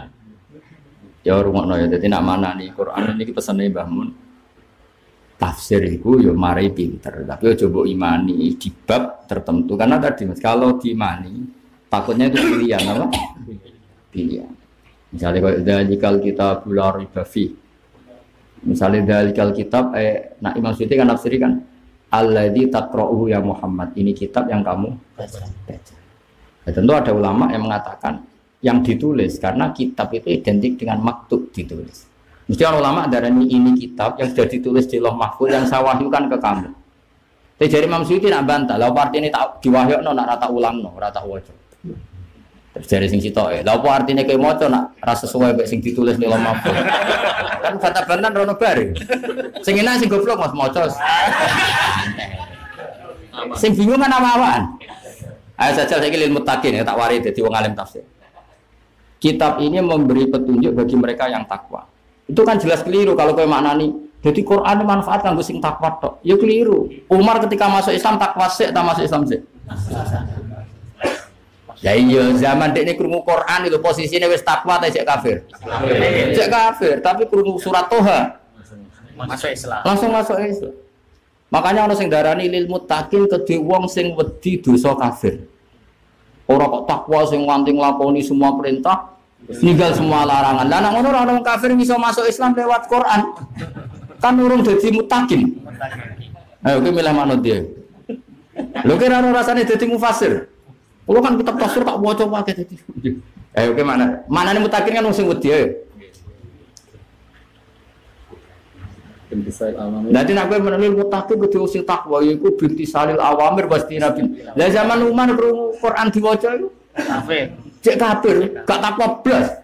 Ya rungokno ya dadi nak mana nih Quran ini pesane Mbah Mun. Tafsir itu yo mari pinter, tapi coba imani di bab tertentu karena tadi Mas kalau diimani takutnya itu pilihan apa? Pilihan. Misalnya kalau dalikal kita bular ribafi, Misalnya dalikal kitab, eh, Imam Suyuti kan nafsiri kan, Alladhi takra'uhu ya Muhammad. Ini kitab yang kamu baca. Ya, tentu ada ulama yang mengatakan yang ditulis karena kitab itu identik dengan maktub ditulis. Mesti ulama ada ini, ini kitab yang sudah ditulis di loh mahfud yang saya wahyukan ke kamu. Tapi jadi Imam Suyuti nak bantah, lalu arti ini tak diwahyuk no, nak rata ulang no, rata wajib. Terus dari sing sitok ya. Lah apa artine kowe maca nak rasa sesuai mek sing ditulis ning lemah. kan kata benar rono bare. Sing enak sing goblok Mas maca. sing bingung kan apa-apaan. Ayo saja saya ilmu takin ya tak wari jadi wong alim tafsir. Kitab ini memberi petunjuk bagi mereka yang takwa. Itu kan jelas keliru kalau kowe maknani jadi Quran manfaat kanggo sing takwa tok. Ya keliru. Umar ketika masuk Islam takwa sik tak masuk Islam sik. Ya iya zaman dek ini krungu Quran itu posisinya wis takwa tapi cek kafir. Cek kafir, tapi krungu surat Toha Masuk Islam. langsung masuk Islam. Makanya orang sing darani lil muttaqin kedhe wong sing wedi dosa kafir. Ora kok takwa sing nganti nglakoni semua perintah, ninggal semua larangan. Lah nek ngono ora orang kafir bisa masuk Islam lewat Quran. Kan urung dadi muttaqin. Ayo kowe milih manut dia. Lho kira ora rasane dadi mufasir. Kalau kan kitab tafsir tak waca wae dadi. Eh oke mana? Mana nih mutakin kan wong sing wedi ae. Nanti nak kowe menelil mutakin wong sing takwa iku binti salil awamir pasti nabi. Lah zaman Umar krungu Quran diwaca iku Kafir. Cek kafir, gak takwa blas.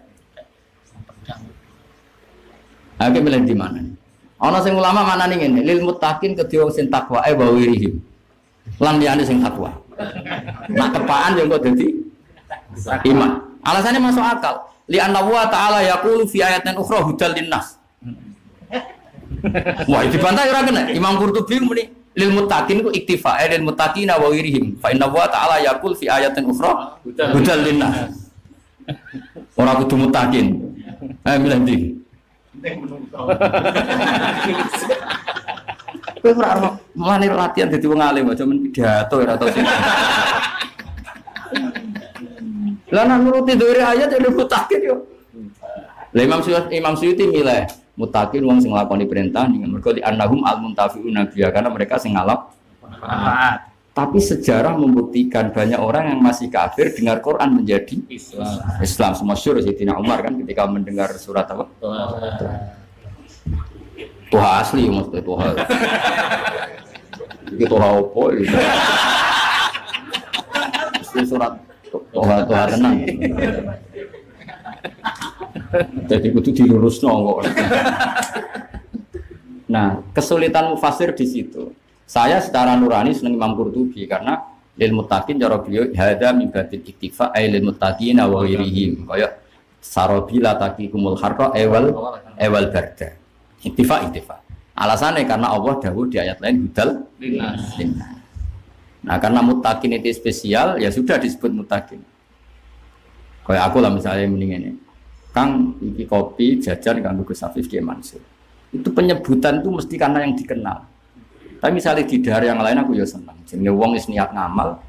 Oke milih di mana? Ana sing ulama mana nih ngene, lil mutakin kedhe wong sing takwa eh wa wirihim. Lan liyane sing takwa. Nah tepaan yang kok jadi iman. Alasannya masuk akal. Li anna wa ta'ala yaqulu fi ayatin ukhra hudal linnas. Wah, dibantah ora kena. Imam Qurtubi muni lil muttaqin ku iktifa eh, lil muttaqina wa wirihim. Fa inna wa ta'ala yaqul fi ayatin ukhra hudal linnas. Ora kudu muttaqin. Eh milih ndi? Kowe ora ora mulane latihan dadi wong alim aja men pidato ora tau sing. Lah nuruti dhewe ayat ya mutakin yo. Lah Imam Suyuti Imam Suyuti milih mutakin wong sing nglakoni perintah dengan mergo di annahum al muntafiun nabiya karena mereka sing ngalap Manfaat. Tapi sejarah membuktikan banyak orang yang masih kafir dengar Quran menjadi Islam. Islam. Semua syur Sayyidina Umar kan ketika mendengar surat apa? Tuhan asli maksudnya Tuhan. Itu? Itu Mesti surat Tuhan Tuhan tenang. Jadi kudu dilurus kok. Nah, kesulitan mufasir di situ. Saya secara nurani seneng Imam Qurtubi karena lil muttaqin cara beliau hada min babil iktifa ay lil muttaqin wa ghairihim kaya sarabila taqikumul harra ewal ewal barda. Iktifa iktifa. Alasannya karena Allah dahulu di ayat lain hudal. Nah, karena mutakin itu spesial, ya sudah disebut mutakin. Kayak aku lah misalnya mending ini. Kang, iki kopi jajan kanggo Gus Afif dia Mansur. Itu penyebutan itu mesti karena yang dikenal. Tapi misalnya di daerah yang lain aku ya senang. Jadi wong is niat ngamal,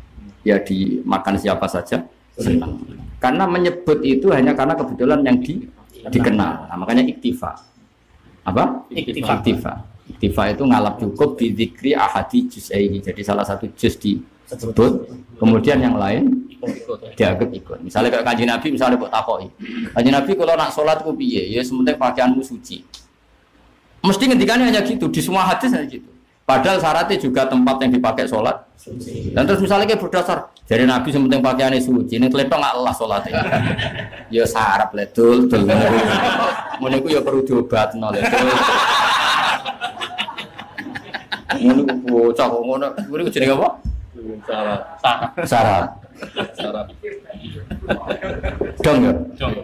ya dimakan siapa saja senang. Karena menyebut itu hanya karena kebetulan yang di, dikenal. Nah, makanya iktifa. Apa? Iktifa. Iktifa. Iktifa itu ngalap cukup di zikri ahadi juz'aihi. Jadi salah satu juz disebut, kemudian yang lain. Dianggap ikut. Misalnya kayak kanji Nabi, misalnya buat takoi. Kanji Nabi kalau nak sholat ku piye? Ya sementing pakaianmu suci. Mesti ngendikannya hanya gitu. Di semua hadis hanya gitu. Padahal syaratnya juga tempat yang dipakai sholat. Dan terus misalnya kayak berdasar dari Nabi sementing pakaiannya suci. Ini kletok nggak Allah sholatnya. ya syarat ledul, dul. Ngono iku ya perlu diobat nol ledul. Ngono bocah ngono. Iku jenenge apa? Salah. Salah. Dong ya. Jong.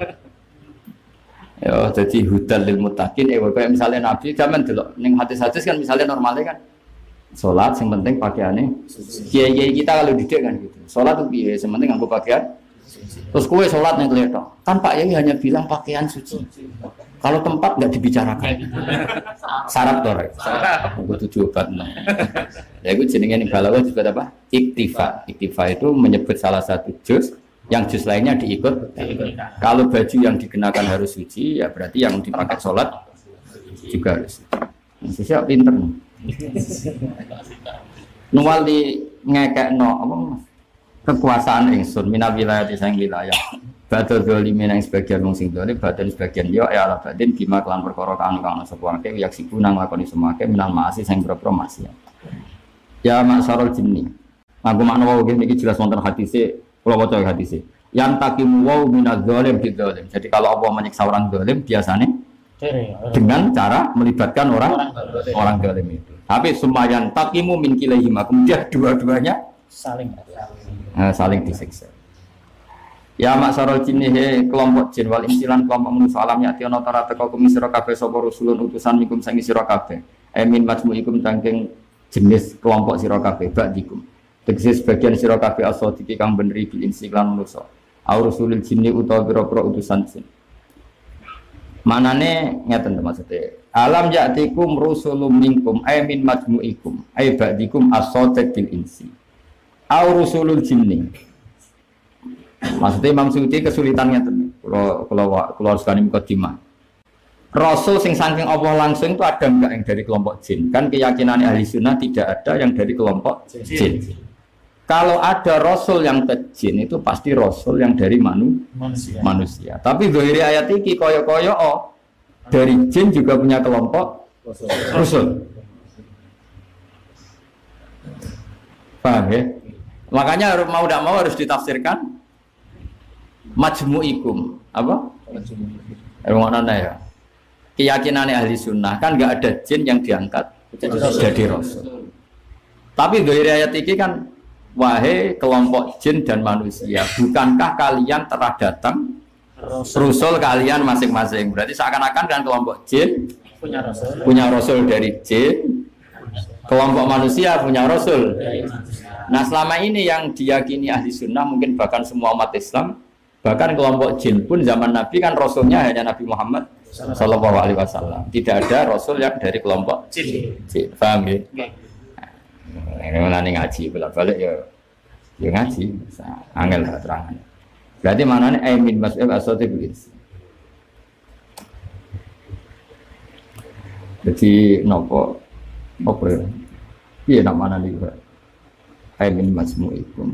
Ya, jadi hudal lil mutakin, eh kayak misalnya Nabi zaman dulu, neng hadis-hadis kan misalnya normalnya kan sholat, yang penting pakaiannya. Kiai kiai kita kalau didik kan gitu, sholat tuh biaya, yang penting aku pakaian. Terus kue sholat yang kelihatan, kan Pak Yai hanya bilang pakaian suci. Kalau tempat nggak dibicarakan, syarat tuh, Rek. Aku tujuh obat no. Ya itu jenenge ning balaghah disebut apa? Iktifa. Iktifa itu menyebut salah satu juz yang juz lainnya diikut. Kalau baju yang dikenakan harus suci, ya berarti yang dipakai sholat juga harus suci. Siapa pinter nih? Nuwal di ngekek no apa? Kekuasaan ingsun mina wilayah sang wilayah. Batu zalimin yang sebagian wong sing dolim, badan sebagian yo ya ala batin bima kelan perkara kang kang sapa akeh yak siku nang lakoni semake minal maasi sing boro maksiat. Ya maksarul jinni. Aku makna wau iki iki jelas wonten hadise, kula waca hadise. Yang takimu wau minaz zalim di zalim. Jadi kalau Allah menyiksa orang zalim biasanya dengan cara melibatkan orang orang zalim itu. Tapi semayan takimu min kilaihima. Kemudian dua-duanya Saling. eh, saling disiksa. Ya maksarul jinni he kelompok jin wal insilan kelompok manusia alam yati ana tara teka kumi sira kabeh sapa rusulun utusan mikum sangi sira kabeh. Emin majmu'ikum tangking jenis kelompok sira kabeh ba'dikum. Tegese sebagian sira kabeh asodiki kang beneri bil insi lan manusa. Au rusulil jinni utawa pira-pira utusan jin. Manane ngeten maksudnya. Alam ya'tikum rusulun minkum ay min majmu'ikum ay ba'dikum asodiq bil insi. Au rusulul jinni. Maksudnya Imam Suyuti kesulitannya tuh. Kalau kalau kalau harus mukadimah. Rasul sing saking Allah langsung itu ada enggak yang dari kelompok jin? Kan keyakinan ahli sunnah tidak ada yang dari kelompok jin. Kalau ada Rasul yang ke jin itu pasti Rasul yang dari manu, Manusia. manusia. Tapi dari ayat ini koyo-koyo oh, dari jin juga punya kelompok Rasul. Paham ya? Makanya mau tidak mau harus ditafsirkan majmu'ikum apa? Rumah ya. Keyakinan ahli sunnah kan nggak ada jin yang diangkat jadi rasul. Tapi dari ayat ini kan wahai kelompok jin dan manusia, bukankah kalian telah datang rasul kalian masing-masing? Berarti seakan-akan kan kelompok jin Punya rasul. punya rasul dari jin, kelompok manusia punya rasul. Nah selama ini yang diyakini ahli sunnah mungkin bahkan semua umat Islam bahkan kelompok jin pun zaman Nabi kan rasulnya hanya Nabi Muhammad Sallallahu Alaihi Wasallam. Tidak ada rasul yang dari kelompok Ciri. jin. Paham ya? Oke. Ini mana nih ngaji bolak balik ya ya ngaji. Angel lah terangan. Berarti mana nih Aimin Mas Eh Asoti Bilis. Jadi nopo apa ya? Iya nak mana nih Pak? ay min majmu'ikum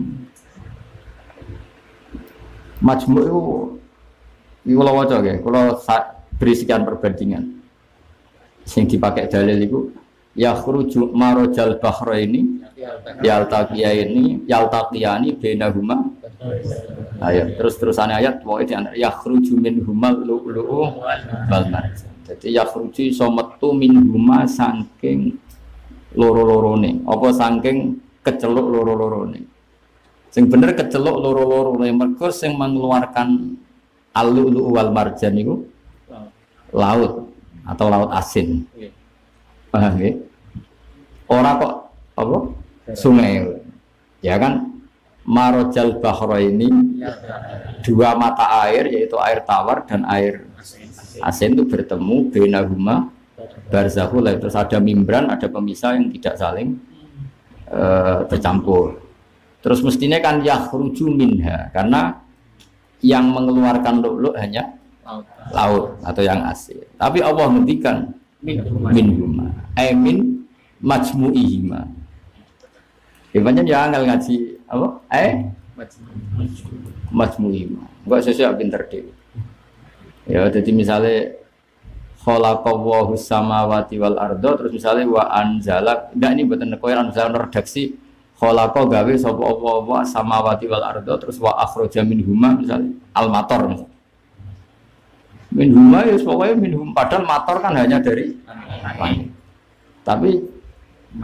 majmu' itu ini kalau wajah ya kalau beri sekian perbandingan. Sing dipakai dalil itu ya khruju marojal bahra ini yaltaqiya ini yaltaqiyani bainahuma. Ayat terus terusan ayat mau itu ya khruju min humal lu'lu'u wal marjan jadi ya khruju iso metu min huma saking loro-lorone. Apa saking keceluk loro-lorone sing bener keceluk loro-lorone mergo sing mengeluarkan al-lu'lu'u wal marjan itu laut. atau laut asin. Paham ya ora kok apa? Sungai. Ya kan? Marojal bahro ini dua mata air yaitu air tawar dan air asin. itu bertemu benahuma barzahul terus ada membran ada pemisah yang tidak saling uh, bercampur terus mestinya kan yakhruju minha karena yang mengeluarkan lulu hanya laut atau yang asin tapi Allah ngendikan minhuma eh min majmu'ihima Ibaratnya ya angel ngaji apa? Eh? Majmu'ihima. Enggak sesuai pinter dewi. Ya, jadi misalnya khalaqallahu samawati wal ardo terus misalnya wa anzala enggak ini buatan koyo anzala redaksi khalaqa gawe sapa apa wa samawati wal ardo terus wa akhraja minhuma misalnya al mator misalnya. Minhuma ya pokoknya minhum padahal mator kan hanya dari langit. Tapi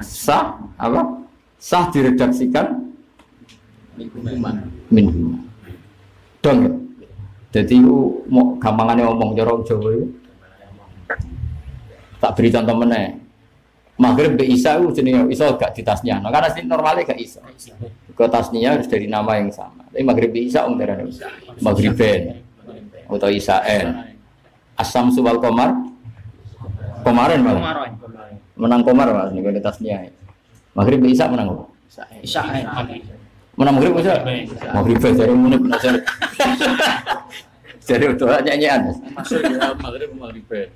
sah apa? Sah diredaksikan minhuma. Dong ya. Jadi mau gampangannya ngomong jorong Jawa itu. Tak beri contoh mana? Maghrib be Isa itu jenis Isa gak di tasnya. Nah, karena sih normalnya gak Isa. Ke tasnya harus dari nama yang sama. Tapi Maghrib be Isa umumnya Maghriben atau Isaen. Asam subal komar Komarin malah. Menang komar mas nih di tasnya. Maghrib be Isa menang apa? Isaen. Menang Maghrib bisa? Maghriben dari munib nasar. Jadi udah nyanyian. Masuk ya maghrib maghrib.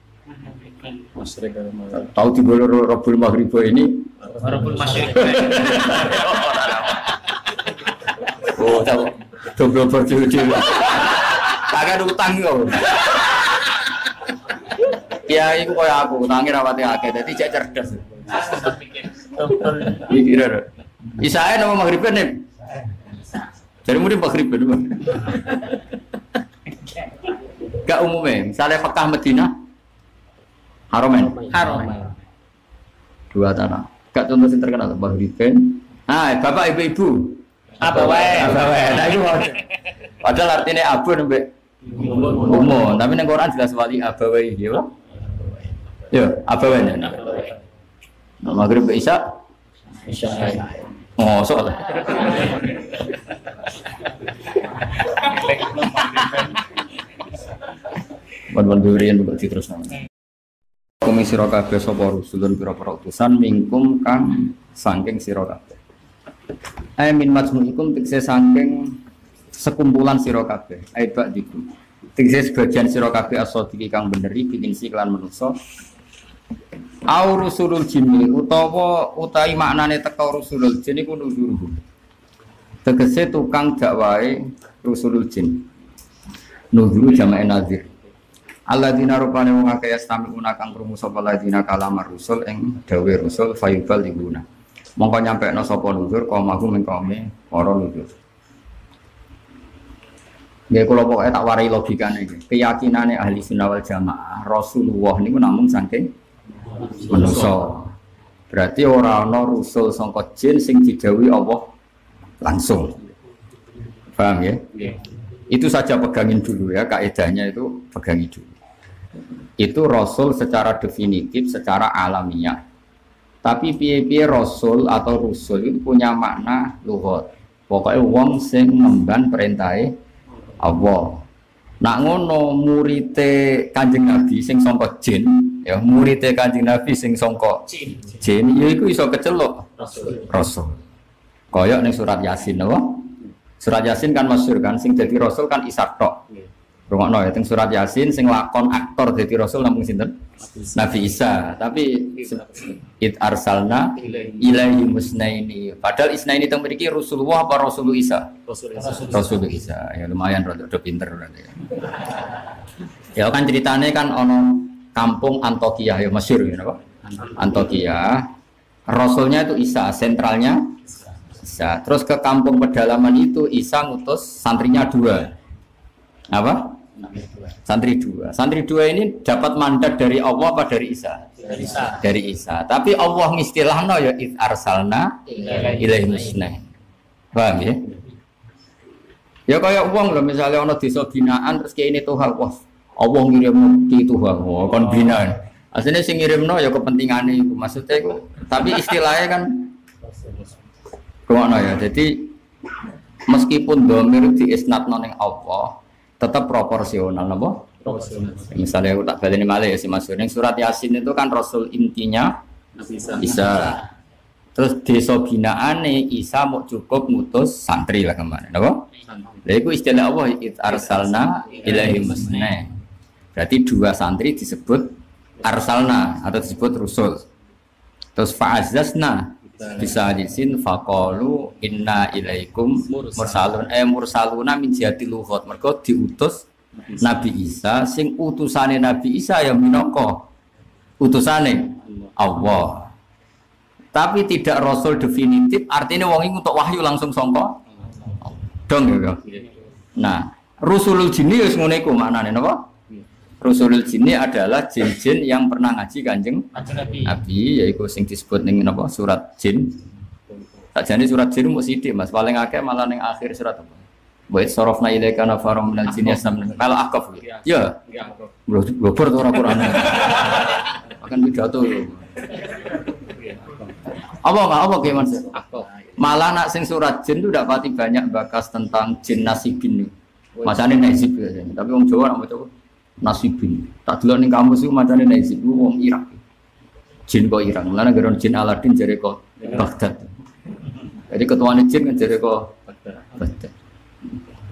Maghrib. Tahu di bolor Robul Maghrib ini Walaupun masih Oh, tahu. Dobro berjudi. Kagak ada utang kau. Ya, itu kayak aku, utangnya rawati akeh, jadi cek cerdas. Iki kira. Isae nama maghribnya nih. Jadi mungkin maghribnya. Gak umumnya, misalnya Mekah Medina, Haromen, haram. dua tanah. Gak contoh yang terkenal, Maghribin. Ah, bapak ibu-ibu, Apa wae? apa wae? Nah, itu wae. Padahal artinya abu nembe umum, tapi neng Quran jelas wali abawahi, ya Pak? Ya, abawahi. Nah, maghrib be isya, Isaen. oh soal. Bon-bon durian buka terus nama. Kumi sira kabeh sapa rusulun pira-pira utusan mingkum kang saking sira kabeh. Ai min majmu'ikum tikse saking sekumpulan sira kabeh. Ai ba'dikum. Tikse sebagian sira kabeh asodiki kang beneri bikin si kelan manusa. Au rusulul jinni utawa utawi maknane teka rusulul jin iku nuzuruhum. Tegese tukang dakwahe rusulul jin. Nuzuru jamae nazir. Alladzina rupane wong akeh yastami'una kang krungu sapa alladzina kalamar rusul ing dawe rusul fayubal diguna. Mongko nyampekno sapa nuzur kaumahu ming kaume para nuzur. Nggih kula pokoke tak warai logikane iki. Keyakinane ahli sunnah wal jamaah Rasulullah niku namung saking manusa. Berarti ora ana rusul sangka jin sing didhawuhi Allah langsung. Paham ya? Itu saja pegangin dulu ya, kaidahnya itu pegangi dulu. Itu rasul secara definitif, secara alamiah. Tapi piye-piye rasul atau rusul itu punya makna luhut. Pokoknya wong sing ngemban perintahe Allah. Nak ngono murite Kanjeng Nabi sing sangka jin, ya murite Kanjeng Nabi sing sangka jin, ya iku iso keceluk rasul. Koyok ning surat Yasin apa? Surat Yasin kan masyhur kan sing jadi rasul kan Ishak tok. Rungokno ya teng surat Yasin sing lakon aktor jadi rasul namung sinten? Nabi Isa. Tapi Id arsalna ilaihi musnaini. Padahal isnaini itu memiliki Rasulullah apa Rasul Isa? Rasul Isa. Ya lumayan rada rada pinter berarti. Ya kan ceritanya kan ono kampung Antokia ya masyhur ya apa? Antokia. Rasulnya itu Isa, sentralnya Isa. Terus ke kampung pedalaman itu Isa ngutus santrinya dua. Apa? Santri dua. Santri dua ini dapat mandat dari Allah apa dari Isa? Dari Isa. Tapi Allah ngistilahno ya id arsalna ilaihi musnain. Paham ya? Ya kayak uang loh misalnya ono desa binaan terus kayak ini Tuhan wah Allah ngirim ki Tuhan wah kon binaan. Aslinya sing ngirimno ya kepentingannya itu maksudnya itu. Tapi istilahnya kan Ke mana ya? Jadi meskipun domir di isnat noning Allah tetap proporsional, apa? Misalnya aku tak ini malah ya si Mas Yang surat Yasin itu kan Rasul intinya Isa. Terus desa binaane Isa mau cukup mutus santri lah ke mana, apa? Lah itu istilah Allah it arsalna ilahi musna. Berarti dua santri disebut arsalna atau disebut rusul. Terus fa'azzazna bisa disin faqalu inna ilaikum mursalun. Eh mursaluna min jihati luhut. Mergo diutus Nabi Isa. Sing utusane Nabi Isa ya minangka utusane Allah. Tapi tidak rasul definitif artinya wong iku untuk wahyu langsung sangka dong ya nah rusulul jinni wis ngene iku maknane rusulul jinni adalah jin-jin yang pernah ngaji kanjeng Nabi. Nabi yaitu sing disebut ning napa surat jin. Sakjane surat jin mung sithik Mas, paling akeh malah ning akhir surat apa? Wa sarafna ilaika nafarum minal jinni yastamuna. Kalau akaf. Ya, bro blobor tuh ora Quran. Akan pidato. Apa enggak apa kayak Mas? Malah nak sing surat jin itu udah pati banyak bakas tentang jin nasibin. Masane nasib biasanya. Tapi wong Jawa nak maca nasibin. Tak dulu ning kampus itu macane nasib itu wong Irak. Jin kok Irak. Mulane gara jin Aladin jare kok Baghdad. Jadi ketuanya jin kan jare kok Baghdad.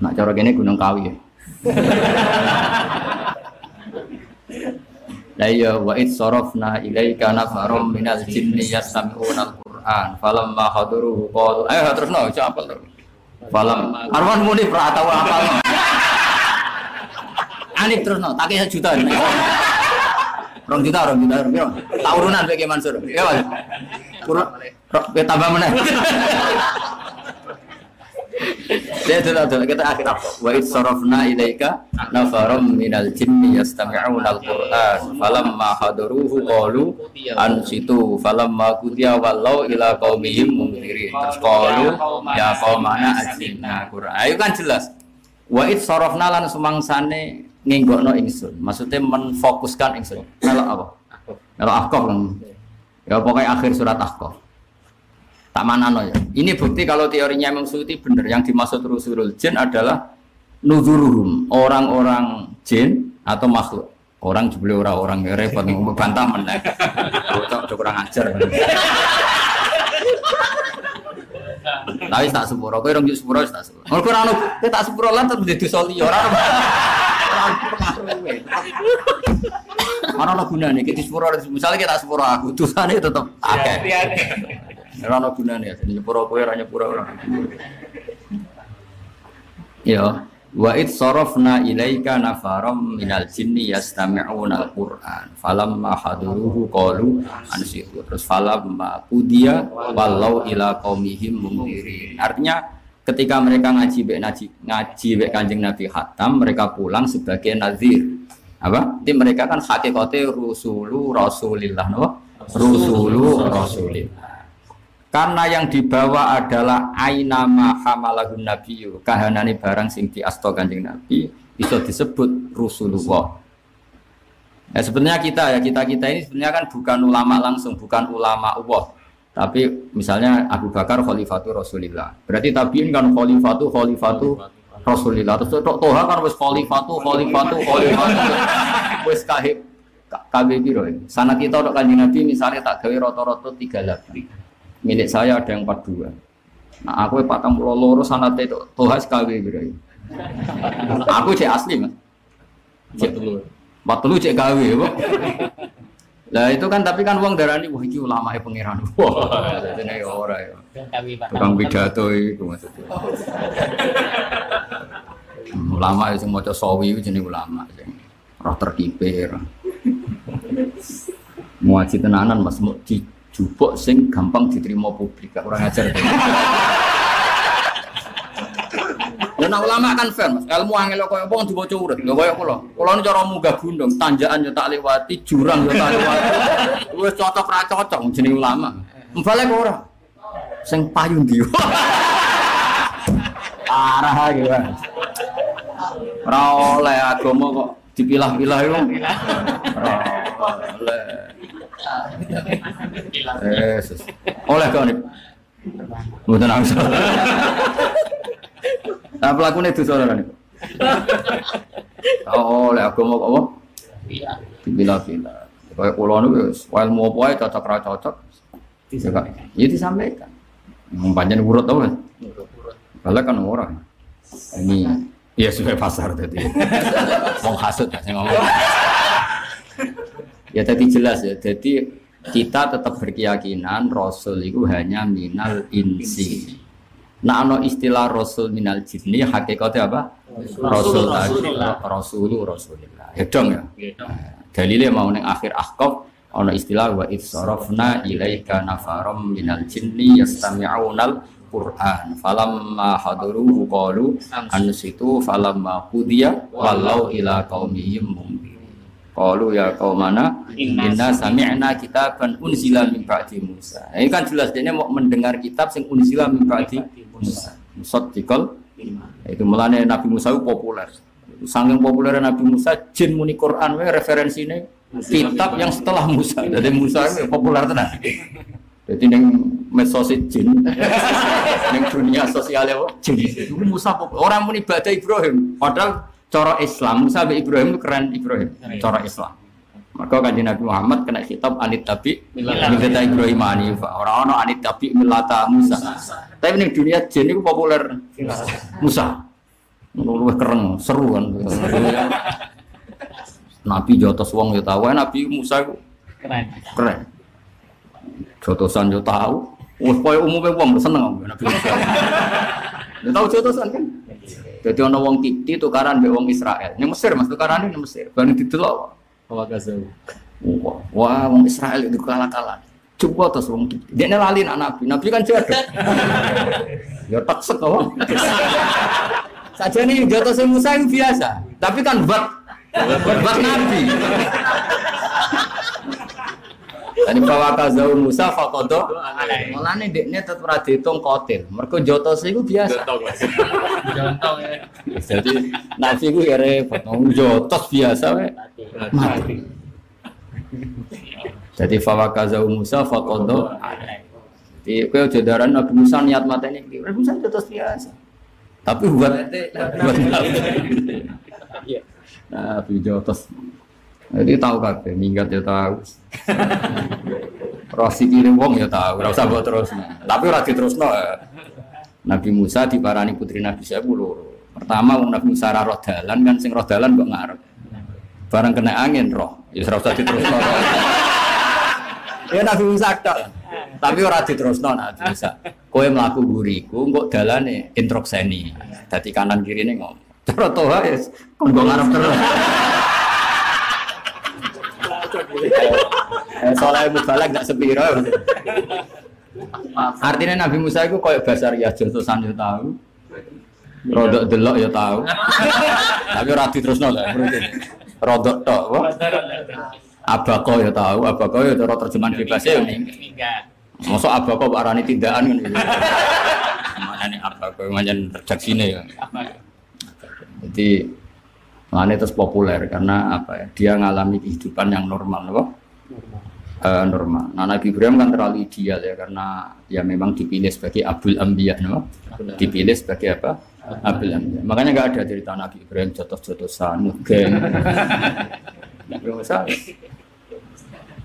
Nak cara kene Gunung Kawi ya. La ya wa id sarafna ilaika nafarum minal jinni yastami'una al-Qur'an falamma hadaruhu qalu ayo terusno aja apal terus. Falam Arwan muni pra tau apal. Anip terusno tak kaya juta. Rong juta, rong juta, rong juta. Tak urunan bagi Mansur. Ya, Mas. Kurang, ya tambah mana? Dia itu tuh kita akhir apa? Wa id sarafna ilaika nafarum minal jinni yastami'una al-Qur'an falamma hadaruhu qalu ansitu falamma qudiya wallau ila qaumihim munzirin terus qalu ya qaumana ajibna Qur'an ayo kan jelas wa id sarafna lan sumangsane nginggokno ingsun maksudnya menfokuskan ingsun melok apa melok ahqaf kan ya pokoknya akhir surat ahqaf tak mana ya. Ini bukti kalau teorinya Imam Suyuti benar. Yang dimaksud rusulul jin adalah nuzuruhum orang-orang jin atau makhluk. Orang jebule orang-orang ya repot nih bantah meneh. Cocok kurang ajar. Tapi tak sepuro, kowe rong sepuro wis tak sepuro. Mergo ora ono tak sepuro lan terus dadi ono. Ora ono gunane iki di sepuro misalnya kita sepuro aku, dosane tetep akeh. Ora ono gunane jadi nyepuro kowe ora nyepuro ora. Ya, wa id sarafna ilaika nafaram minal jinni yastami'una al-Qur'an. Falamma haduruhu qalu ansitu. Terus falamma qudiya wallau ila qaumihim mundirin. Artinya ketika mereka ngaji bek ngaji ngaji bek Kanjeng Nabi Hatam, mereka pulang sebagai nazir. Apa? Jadi mereka kan hakikate rusulu rasulillah, no? Rusulu rasulillah. Karena yang dibawa adalah ainama hamalahun nabiyyu, kahanane barang sing diasto Kanjeng Nabi bisa disebut Rasulullah. Ya sebenarnya kita ya kita kita ini sebenarnya kan bukan ulama langsung, bukan ulama Allah. Tapi misalnya Abu Bakar khalifatu Rasulillah. Berarti tabiin kan khalifatu khalifatu Rasulillah. Terus tok toha kan wis khalifatu khalifatu khalifatu. Wis kahib kabeh piro. Sana kita untuk Kanjeng Nabi misalnya tak gawe rata-rata tiga labri milik saya ada yang 42 nah aku patang pulau loro sanat itu toha sekali gitu aku cek asli mas Betul. empat puluh cek gawe Lah itu kan tapi kan wong darani wah iki ulama e pangeran. Wah, dene ora ya. Kami Pak. Tukang pidato iku maksudnya. Ulama sing maca sawi iku jenenge ulama sing roh terkipir. Muaji tenanan Mas mau dijupuk sing gampang diterima publik, kurang ajar. Nah ulama kan fair Mas. Ilmu angel kaya apa dibaca urut. Lho kaya kula. Kula nu cara munggah gunung, tanjakan yo tak lewati, jurang yo tak lewati. Wis cocok ra cocok jenenge ulama. Mbale kok ora. Sing payu ndi? Parah iki, Mas. Ora oleh agama kok dipilah-pilah iku. Ora oleh. Yesus. Oleh kok nih. Mboten angsa. Nah pelakunya itu saudara nih. Oh, oleh kok apa? Iya. Dipilah-pilah. Kayak pulau nih, ilmu apa ya cocok ra cocok. Ya ya disampaikan. Mempanjang urut tau kan? Kalau kan orang. Ini ya sudah pasar tadi. Mau hasut ya saya ngomong. Ya tadi jelas ya. Jadi kita tetap berkeyakinan Rasul itu hanya minal insi. Nah, ano istilah Rasul minal jinni hakikatnya apa? Rasul tadi, Rasulu Rasulillah. Ya dong ya. Dalilnya mau neng akhir ahqaf ana istilah wa itsarafna ilaika nafaram minal jinni yastami'unal Qur'an falamma hadaruhu qalu ansitu falamma qudiya walau ila qaumihim munzirin qalu ya qaumana inna sami'na kitaban unzila min ba'di Musa Nah, ini kan jelas dia mau mendengar kitab sing unzila min ba'di Musa musaddiqal itu melane Nabi Musa itu populer Sangking populer Nabi Musa, jin muni Quran, we referensinya kitab yang setelah Musa. Jadi Musa itu populer tenan. Jadi neng medsos jin, neng dunia sosialnya? Jin. Itu Musa populer. Orang muni ibadah Ibrahim, padahal cara Islam Musa be Ibrahim itu keren Ibrahim. Cara Islam. Maka kanjeng Nabi Muhammad kena kitab anit tabi milata Ibrahim Hanifa. Orang orang anit tabi milata Musa. Tapi neng dunia jin itu populer Musa. Luwih kereng, seru kan. Nabi jotos wong ya tahu, Nabi Musa itu Keren. keren. Jotosan yo tahu. Wah, koyo umumnya wong seneng Nabi Musa. Ya tahu jotosan kan? Jadi ana wong Kipti tukaran mbek wong Israel. Ning Mesir Mas tukaran ning Mesir. Bareng didelok. Wah, wong Israel itu kalah-kalah. Coba terus wong Kipti. Dia lali anak Nabi. Nabi kan jodoh. ya taksek kok. Saja nih jotos Musa itu biasa. Tapi kan buat buat Nabi. Tadi bawa kazau Musa fakodo. Malah nih deknya tetap ora dihitung kotil. Mereka jotos itu biasa. Contoh ya. Jadi Nabi itu ya repot. Jotos biasa we. Mati. Jadi fawakazau Musa fakodo. Di kau jodaran Nabi Musa niat mata ini. Nabi Musa jotos biasa. Tapi buat buat Nabi. Nabi jotos. Jadi tahu kabeh, minggat ya tahu. Rosi kirim wong ya tahu, ora usah mbok terus. Tapi ora diterusno. ya. Nabi Musa diparani putri Nabi saya loro. Pertama wong Nabi Musa roh dalan kan sing roh dalan kok ngarep. Barang kena angin roh, ya ora usah diterusno. ya Nabi Musa tok. Tapi ora diterusno Nabi Musa. Kowe mlaku buriku kok dalane introkseni. Dadi kanan kirine ngomong. Cara toha ya go ngarep terus. Eh, Soalnya mubalak gak sepiro. Artinya Nabi Musa itu kayak basar ya jotosan ya tahu. Rodok delok ya tahu. Tapi ora diterusno lah berarti. Rodok tok. Abako ya tahu, abako ya cara terjemahan bebasnya ya ini. Tiga. Masuk abako Pak Rani tindakan kan gitu. Mana nih abako macam redaksine ya. Jadi Makanya terus populer karena apa ya? Dia ngalami kehidupan yang normal, apa? Eh, normal. Nah Nabi Ibrahim kan terlalu ideal ya karena ya memang dipilih sebagai Abdul Ambiyah, no? Dipilih sebagai apa? Abdul Ambiyah. Makanya nggak ada cerita Nabi Ibrahim jotos-jotosan, geng. Nabi Musa.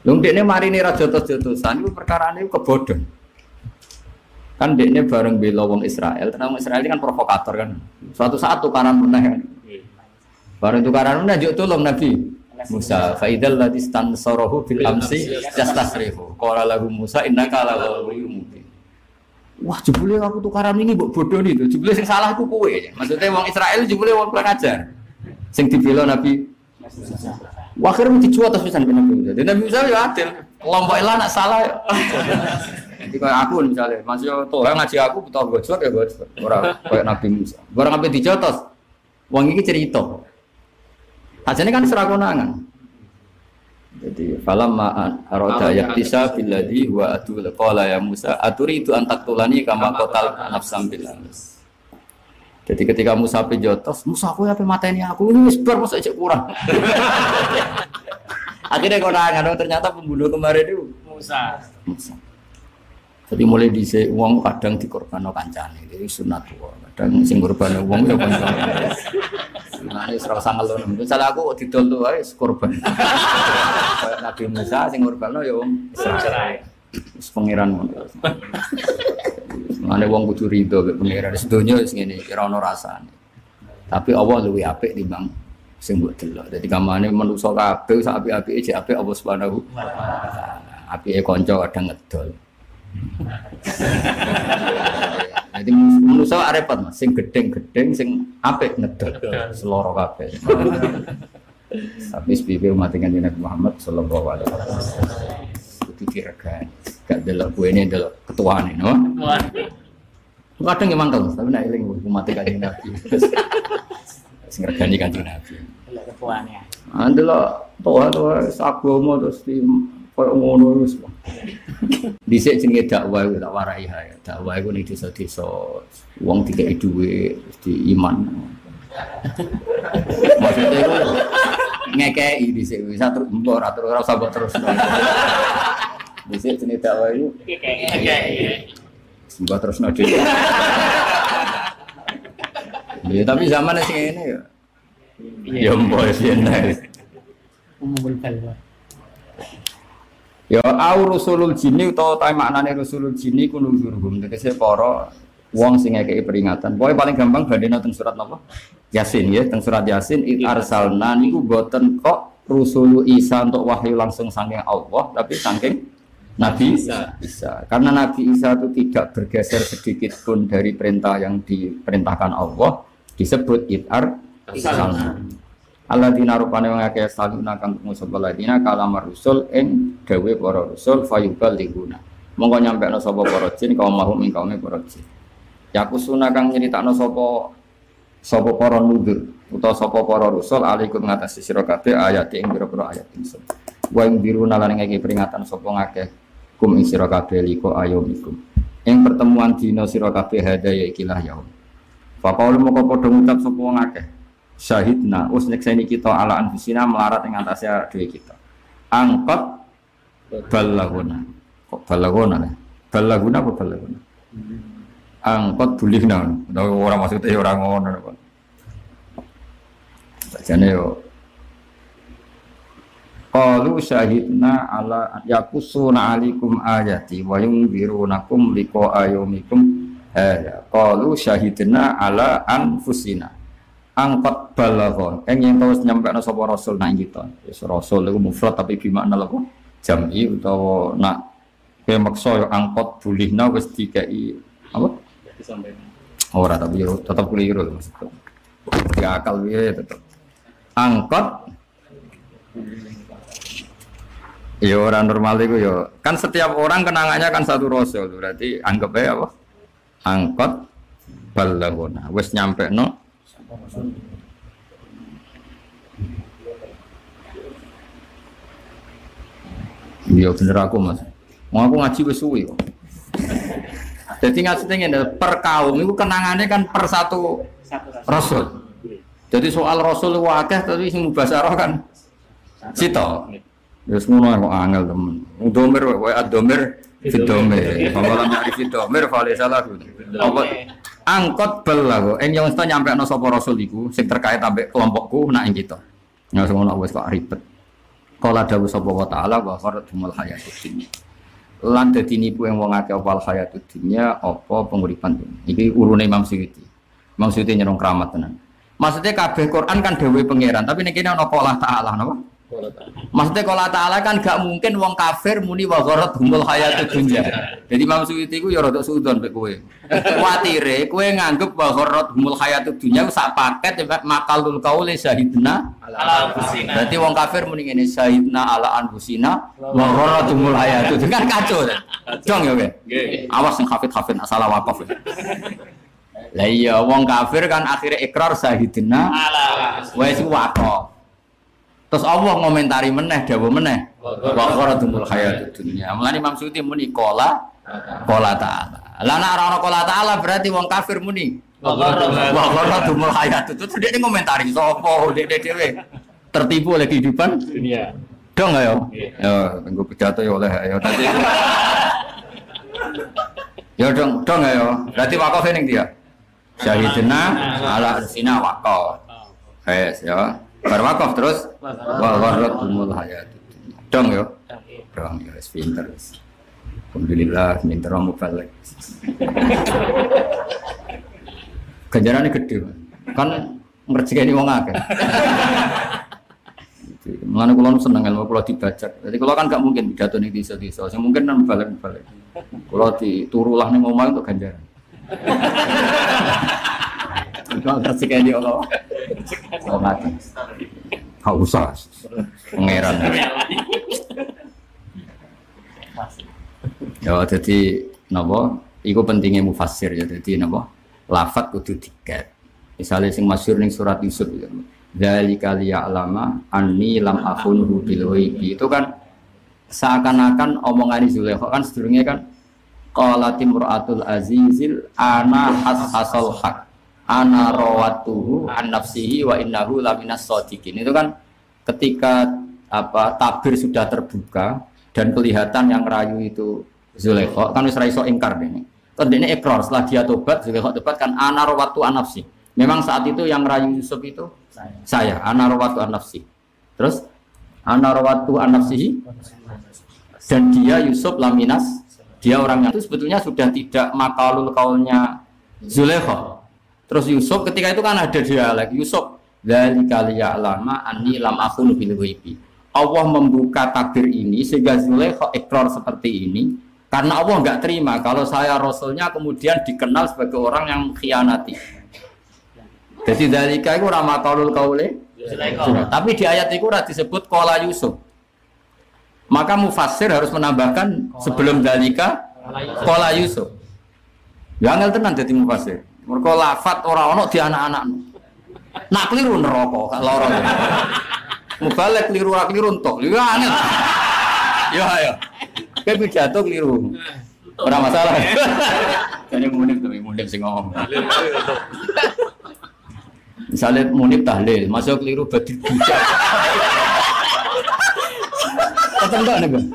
Lung dekne mari nih jotos-jotosan itu perkara ini kebodohan. Kan dekne bareng bela wong Israel, karena wong Israel ini kan provokator kan. Suatu saat tukaran meneh kan. Bareng tukaran meneh juk tolong Nabi. Musa fa idzal ladzi stansarahu bil amsi yastasrifu qala lahu Musa innaka la mubin Wah, jebule aku tukaran ini mbok bodoh nih tuh. Jebule sing salah aku kowe. Maksudnya wong Israel jebule wong kurang ajar. Sing dibela Nabi Wah, akhirnya dijual atas pisan Nabi Musa. Dan Nabi Musa ya adil. Kelompok lah nak salah. ya. Jadi kayak aku misalnya, masih tuh ngaji aku butuh bocor ya bocor. Orang kayak Nabi Musa. Orang sampai dijotos. Wong ini cerita. Ajane kan serakonangan. Jadi falam ma'an aroda yaktisa billadhi wa atul qala ya Musa aturi itu antak tulani kama kotal nafsam bil amis. Jadi ketika Musa pe jotos, Musa aku apa mateni aku ini wis bar masa cek kurang. Akhirnya konangan, oh, ternyata pembunuh kemarin itu Musa. Musa. Jadi mulai di uang kadang dikorban kancane, jadi sunat. Kadang sing korban uang ya kancane. Nah, ini serau sangat loh. Misalnya aku didol tuh, ayo korban. Nabi Musa sing korban ya uang Israel. Wis pangeran ngono. Mane wong kudu rido mek pangeran sedonya wis ngene kira ono rasane. Tapi Allah luwih apik timbang sing mbok delok. Dadi kamane manusa kabeh sak apik-apike jek apik Allah Subhanahu wa taala. Apike kanca kadang ngedol. Jadi manusa repot mas, sing gedeng-gedeng, sing apik ngedol, seloro kabeh. Tapi SPP umat dengan Nabi Muhammad Sallallahu Alaihi Wasallam itu diregani, gak delok gue ini delok ketua nih, no? Kadang emang kalau tapi nak eling umat kanjeng Nabi. Sing regani kanjeng Nabi. Ketuanya. Adalah toa toa sagomo terus di koyo ngono wis. Dhisik jenenge dakwah iku tak warai ya. Dakwah iku ning desa-desa wong dikeki dhuwit terus di iman. Maksudnya iku ngekei dhisik wis atur mbok ora terus ora usah mbok terus. Dhisik jenenge dakwah iku mbok terus no dhewe. Ya tapi zaman sing ngene ya. Ya mbok sing Umumul balwa. Ya au rusulul jinni utawa ta maknane rusulul jinni ku nuzurhum tegese para wong sing ngekeki peringatan. Pokoke paling gampang bandene teng surat napa? Yasin ya, teng surat Yasin id arsalna niku boten kok rusulu Isa untuk wahyu langsung saking Allah tapi saking Nabi Isa. Isa. Karena Nabi Isa itu tidak bergeser sedikit pun dari perintah yang diperintahkan Allah disebut id arsalna. Alladzina rupane wong akeh saluna kang ngusul alladzina kalamar rusul ing gawe para rusul fayubal liguna. Monggo nyampekno sapa para jin kaum mahum ing kaume para jin. Yakusuna kang nyeritakno sapa sapa para nudur utawa sapa para rusul alaikum ngatasi sira kabeh ayat ing pira-pira ayat ingsun. Wa ing diruna lan ngeki peringatan sapa ngakeh kum ing sira kabeh liko ayomikum. Ing pertemuan dina sira kabeh hadaya ikilah yaum. Faqaulu moko padha ngucap sapa wong akeh syahidna. Us nyekseni kita ala anfusina melarat ing atase dhewe kita. Angkot balaguna. Kok balaguna ya? Balaguna apa balaguna? Angkot bulihna ora maksudnya ora ngono kok. Bacane yo. Qalu syahidna ala yakusuna alikum ayati wa yunzirunakum liqa ayumikum hadza. Qalu syahidna ala anfusina angkot balagho eng yang tahu nyampe na sapa rasul nak kita. Yes, rasul itu mufrad tapi bimakna apa jam'i utawa nak kowe maksa yo angkot bulihna wis dikai apa? Ora tapi yo tetep keliru maksudku. Ya akal piye tetep. Angkot? Ya orang normal itu ya. Kan setiap orang kenangannya kan satu rasul berarti anggap aja apa? Angkot balagona wis nyampe no Iya bener aku mas. Mau aku ngaji wis suwi kok. Jadi ngaji ngene per kaum itu kenangannya kan per satu rasul. Jadi soal rasul itu akeh tapi sing mubasarah kan sito. Wis ngono kok angel temen. Domir wae adomir fidomir. Pamalan nyari fidomir fale salah. Apa angkot belago ing yang mesti nyampe no sapa rasul iku sing terkait ambek kelompokku nak ing kita. Ya ngono wis kok ribet. Kala dawuh sapa wa taala wa faratumul hayatud dunya. Lan dadi nipu yang wong akeh opal hayatud dunya apa penguripan dunya. Iki urune Imam Suyuti. Imam Suyuti nyerong keramat tenan. Maksudnya kabeh Quran kan dewe pangeran, tapi nek kene ana Allah taala napa? Maksudnya kalau Ta'ala kan gak mungkin wong kafir muni wa gharat humul hayatud dunya. Jadi Imam Suyuti ku ya rada sudon mek kowe. Kuatire kowe nganggep wa gharat humul hayatud dunya sak paket ya makalul qauli syahidna Ala kusina. Berarti wong kafir muni ngene syahidna ala anfusina wa gharat humul hayatud dunya kan kacau. Dong ya kowe. Nggih. Awas sing hafid-hafid nak salah wakaf. ya. Lah iya wong kafir kan akhirnya ikrar syahidna Ala wis wakaf. Terus Allah ngomentari meneh dawa meneh. Wa qaratumul hayatud dunya. Mulane Imam Suyuti muni qala qala ta'ala. Lah nek ora ana qala ta'ala berarti wong kafir muni Wa qaratumul- hayatud. Terus dia ngomentari sapa dia dhewe tertipu oleh kehidupan Dunia. dong ya. Iya. Ya, tunggu pidato ya oleh ya tadi. Ya dong, dong ya. Berarti wakaf ning dia. Syahidina ala sina wakaf. Wes ya. Bar wakaf terus wa gharratumul hayatud dunya. Dong ya. Dong ya wis pinter wis. Alhamdulillah pinter kamu balik. Ganjarannya gede. Kan ngerjekeni wong akeh. Kula nu seneng ilmu kula dibajak. Jadi kula kan gak mungkin pidato ning desa-desa. Sing mungkin nang balik-balik. Kula diturulah ning omah untuk ganjaran. Kau ngerjekeni Allah. Oh mati. Gak usah. Pangeran. Ya jadi napa iku pentingnya mufassir ya jadi napa lafat kudu diket. Misalnya sing masyhur ning surat Yusuf ya. Dzalika liya'lama anni lam akhunhu bil. Itu kan seakan-akan omongan Zulaikha kan sedurunge kan qalat imra'atul azizil ana hasasal haq ana rawatuhu an nafsihi wa innahu laminas shadiqin. Itu kan ketika apa tabir sudah terbuka dan kelihatan yang rayu itu Zulaikha kan wis ra iso ingkar ini. Terus ini ikrar setelah dia tobat Zulaikha tobat kan ana rawatu an nafsi. Memang saat itu yang rayu Yusuf itu saya ana rawatu an nafsi. Terus ana rawatu an nafsihi dan dia Yusuf laminas dia orang yang itu sebetulnya sudah tidak makalul kaulnya Zulaikha. Terus Yusuf ketika itu kan ada dialek Yusuf dari kali lama ani lam akun bil ghaibi. Allah membuka tabir ini sehingga Zulaikha ikrar seperti ini karena Allah nggak terima kalau saya rasulnya kemudian dikenal sebagai orang yang khianati. Jadi dari itu rama kaulul kaule Zulaikha. tapi di ayat itu disebut kola Yusuf. Maka mufassir harus menambahkan sebelum dalika kola Yusuf. Ya angel tenan dadi mufassir. Mergo lafat ora ono di anak-anak. Nak keliru neraka gak lara. Mubalek keliru ora keliru entuk. Ya angel. Ya ya. Kayak pidato keliru. Ora masalah. Jadi munib tuh munib sing ngomong. Misalnya munib tahlil, masuk keliru bijak. Ketemu nih bang.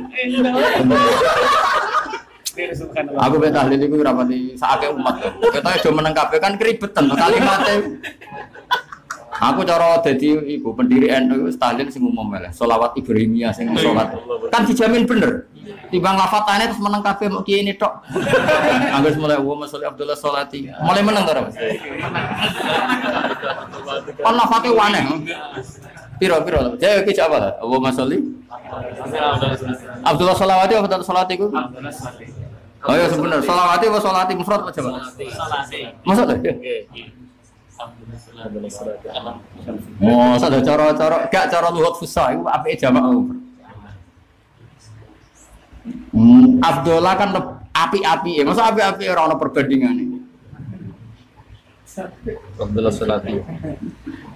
Aku pengen tahlil itu rapati saake umat. Kita aja meneng kabeh kan keribetan kalimatnya. Aku cara jadi ibu pendiri NU itu tahlil sing umum lah. Solawat Ibrahimiyah sing sholat. Kan dijamin bener. Timbang lafatane terus meneng kabeh mau kiye ini tok. Anggus mulai wa masolli Abdullah sholati. Mulai meneng to, Mas. Kan lafate waneh. Piro piro. Jadi iki apa? Wa masolli Abdullah sholawati apa Abdullah sholati ku? Oh iya sebenar. Sholawati apa sholati mufrad apa coba? Masa lho? Oh, ada cara-cara gak cara luhut fusah itu apike jamak. Hmm, Abdullah kan api-api ya. Masa api-api ora ono perbandingane. Abdullah Salati.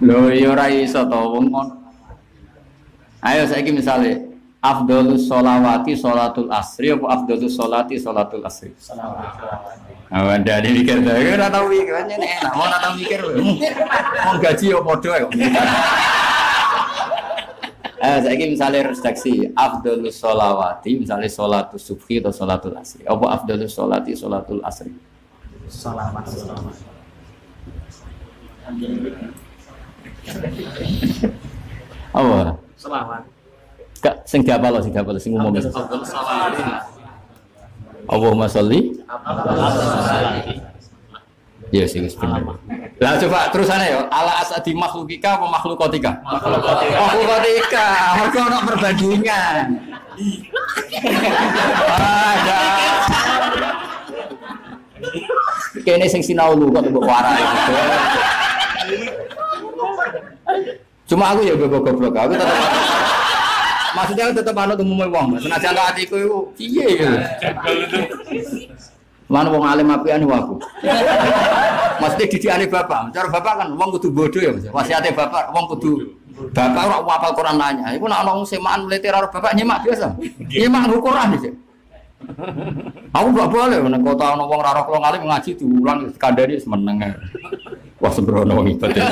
Lho ya ora iso to wong ngono. Ayo saiki misale afdhalus sholawati sholatul asri apa afdhalus sholati sholatul asri? Nah, anda ini mikir tuh, ya ora tau mikir, kan enak, mau tau mikir, hmm, mau gaji ya podo ya. Eh, saya misalnya redaksi afdhalus sholawati, misalnya sholatul subhi atau sholatul asri. Apa afdhalus sholati sholatul asri? Salawat. Apa? Salawat. Kak, sing diapal sing diapal sing umum. Allahumma sholli. Ya sih bener. Lah coba terusannya ya, ala asadi makhlukika apa makhlukotika? Makhlukotika. Makhlukotika, mereka ono perbandingan. Ada. Kene sing sinau lu kok mbok warai. Cuma aku ya goblok goblok aku tetap Maksudnya aku tetap anut umumnya wong, senajan tak atiku iku piye gitu. Mana wong alim apian aku. Mesti didikane bapak. Cara bapak kan wong kudu bodoh ya, Mas. Wasiate bapak wong kudu bapak ora hafal Quran nanya. Iku nek ana wong semaan mlete karo bapak nyemak biasa. Nyemak nggo Quran sih. Aku gak boleh nek kota ana wong ora roh alim ngaji diulang kandhani semeneng. Wah sembrono wong ibadah.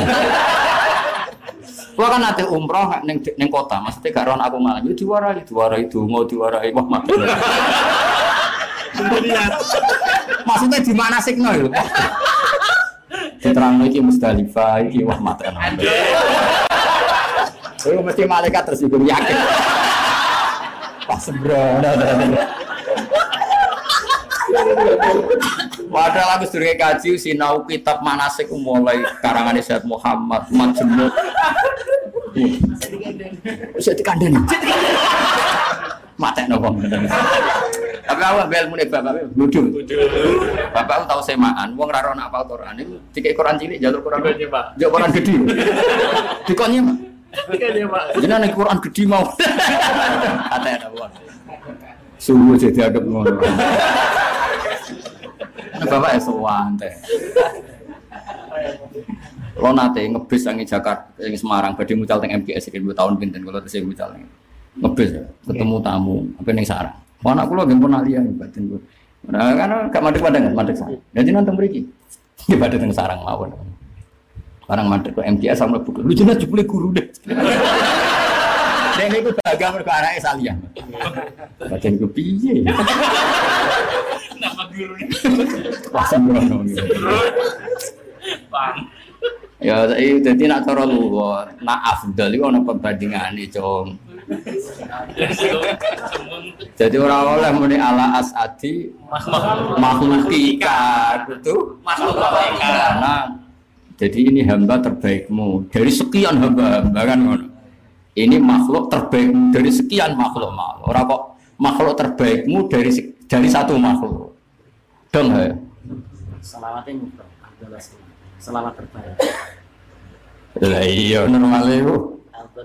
Gua kan nanti umroh neng neng kota, maksudnya gak ron aku malah, jadi diwarai, diwarai itu, mau diwarai, wah mati. Maksudnya di mana sih nol? Diterang lagi Musdalifah, iki wah mati. Itu mesti malaikat tersinggung yakin. Wah sembrono. Padahal aku sedurunge kaji sinau kitab manasik mulai karangan Syed Muhammad Majemuk. Bisa dikandani. Mate nopo Tapi aku ambil ilmu nih bapak ludung. Bapak tahu semaan, wong raro nak apa Quran tiga Quran cilik jalur Quran Pak. jalur Quran gede. Dikonnya mah. Iya, Pak. Jadi nih Quran gede mau. Kata ada Sungguh jadi adep ngono. Nah, bapak ya sowan. Lo nate ngebis yang Jakarta, yang Semarang, badhe mucal teng MGS dua tahun pinten kalau tesih mucal. Ngebis ketemu tamu, apa ning sarang. Anak kula nggih pun aliyah batin kula. Nah, karena gak madhep padang, madhep sarang. Jadi nonton mriki. Di badhe teng sarang mawon. Barang madhep ke MGS sama mlebu. Lu jelas jebule guru deh. Dan itu bangga mergo anake saliyah. Batin ku piye? Nama guru Wah, sembrono. Bang. Ya, jadi jadi nak cara luwur, nak afdal itu ana perbandingane, Cung. Jadi orang oleh muni ala asadi makhlukika itu Makhlukika. karena jadi ini hamba terbaikmu dari sekian hamba-hamba kan ngono. Ini makhluk terbaikmu dari sekian makhluk makhluk. Ora kok makhluk terbaikmu dari dari satu makhluk. Dong ya. Salawatnya mufrad. Abdullah Salawat terbaik. Lah iya normal itu.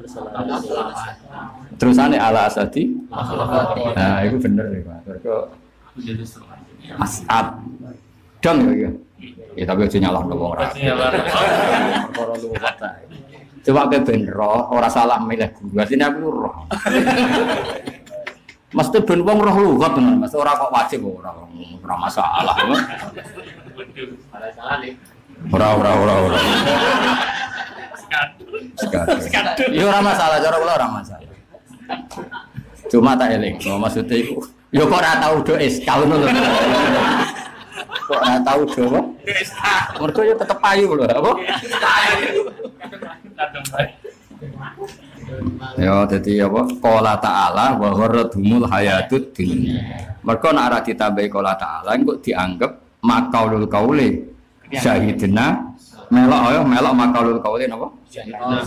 Salawat. Terusane ala asadi. Makhlukika. Nah, itu bener nih, Pak. Mereka Mas'ab. Dong ya, ya. Ya tapi aja nyalah wong ora. Perkara luwat ae. Coba ke ben roh, ora salah milih guru. Artinya aku roh. Mesti ben wong roh luwat tenan, Mas. Ora kok wajib ora ora masalah. Ora ora ora ora. Sekadar. Ya ora masalah, cara kula ora masalah. Cuma tak eling, oh, maksudnya iku. Ya kok ora tau do ngono lho. Kok ora tau do apa? Mergo ya tetep ayu lho, apa? Ya dadi apa? Qala ta'ala wa gharratumul hayatud dunya. Mergo nek ora ditambahi qala ta'ala engko dianggap makaulul qauli syahidna melok ayo melok makaulul qauli napa?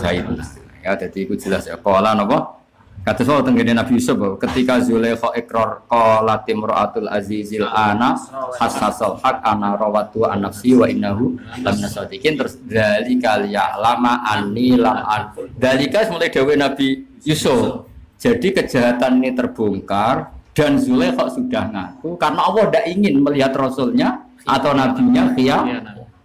Syahidna. Ya dadi iku jelas ya qala napa? Kata soal tenggene Nabi Yusuf ketika Zulaikha ikrar qalat imra'atul azizil ana hassasal haq ana rawatu an nafsi wa innahu lam nasadikin terus dalika liya'lama anni lam an. Dalika mulai dawe Nabi Yusuf. Jadi kejahatan ini terbongkar dan Zulaikha sudah ngaku karena Allah tidak ingin melihat rasulnya atau nabinya khiyam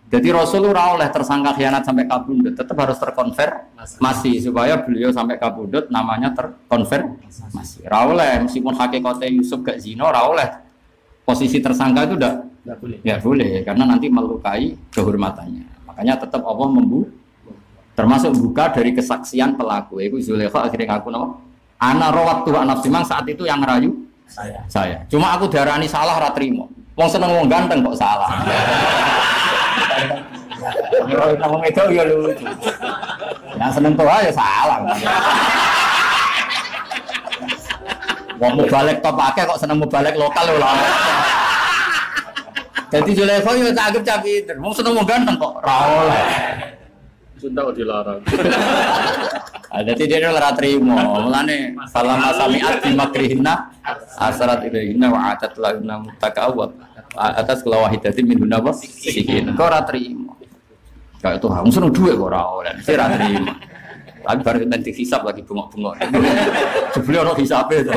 jadi Rasul ora oleh tersangka khianat sampai kabundut, tetap harus terkonfirmasi supaya beliau sampai kabundut namanya terkonfirmasi. Ora oleh meskipun hakikatnya Yusuf gak zina, ora oleh posisi tersangka itu udah Enggak boleh. ya boleh karena nanti melukai kehormatannya. Makanya tetap Allah membu termasuk buka dari kesaksian pelaku. Itu Zulaikha akhirnya ngaku nama Ana rawat tuh nafsi mang saat itu yang rayu Saya. saya. Cuma aku darani salah ora trimo. Wong seneng wong ganteng kok salah. Kalau ngomong itu ya lucu. Yang seneng tuh ya salah. Wong mau balik top akeh kok seneng mau balik lokal lho lah. Jadi Zulaikha yo tak anggap cah pinter. Wong seneng wong ganteng kok ora oleh. Sunda kok dilarang. Ah, Dadi dia ora trimo. Mulane salama sami'at bi makrihinna asarat ilaihinna wa atat lahunna mutakawwat. Atas kula wahidatin min guna apa? Sikin. Kok ora trimo. Kayak tuh, wong seneng dhuwit kok ora oleh. Tapi baru nanti hisap lagi bengok-bengok. Sebelum orang itu.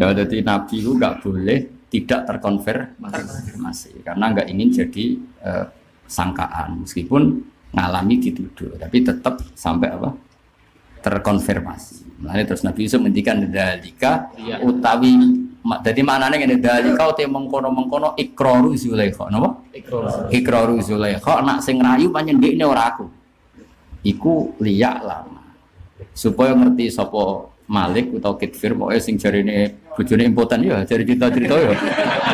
ya jadi Nabi itu nggak boleh tidak terkonfirmasi karena nggak ingin jadi eh, sangkaan meskipun ngalami dituduh tapi tetap sampai apa terkonfirmasi. Nah, terus Nabi Yusuf menghentikan dalika Iya. utawi ma- jadi maknanya ngene dalika utawi mengkono-mengkono ikraru Zulaikha napa? Ikrar. Ikraru Zulaikha nak sing rayu pancen ndekne ora aku. Iku liyak lama. Supaya ngerti sapa Malik utawa Kitfir pokoke sing jarine bojone impoten ya jari cerita-cerita ya.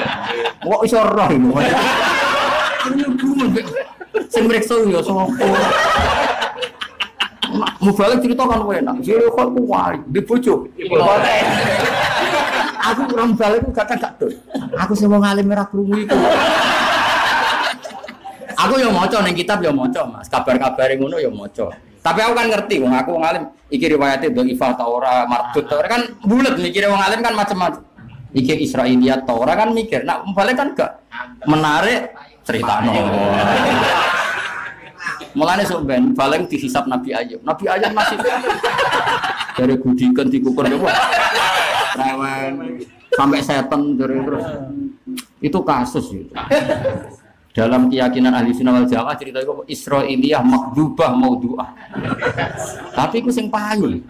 Kok iso roh iku. Sing mriksa ya sapa? Mau balik cerita kan enak. Jadi kok aku wali di bojo. Aku kurang balik aku kadang gak dol. Aku sih mau ngalim merah krungu iku. Aku yang maca ning kitab ya maca, Mas. Kabar-kabar ngono ya maca. Tapi aku kan ngerti wong aku wong alim iki riwayate dhaifah ta ora mardut ta ora kan bulet mikire wong alim kan macam-macam. Iki Israiliyat ta ora kan mikir. Nak balik kan gak menarik ceritanya. Mulane sok ben balen dihisap Nabi Ayub. Nabi Ayub masih dari gudikan dikukur apa? Rewen sampai setan dari terus. Itu kasus itu. Dalam keyakinan ahli sunnah wal jamaah cerita itu Israiliyah makdubah maudu'ah. Tapi itu sing payu.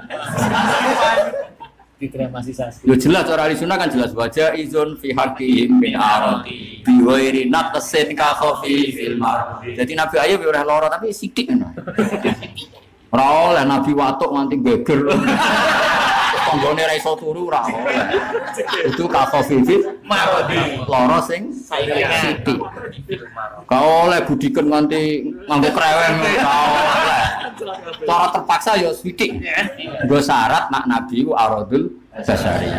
Dikremanisasi. Yo jelas orang ahli sunnah kan jelas wajah izun fi haqqihim min aradi bi ghairi naqsin ka khafi fil mar. Jadi Nabi Ayub ya ora lara tapi sithik ngono. Ora oleh Nabi watuk nganti geger. Tanggane ra iso turu ora oleh. Itu ka khafi fil Marodi. lara sing Saingan. sithik. Ka oleh budiken nganti nganggo krewen ka oleh. Cara terpaksa ya sithik. Gue syarat nak nabi ku aradul basari.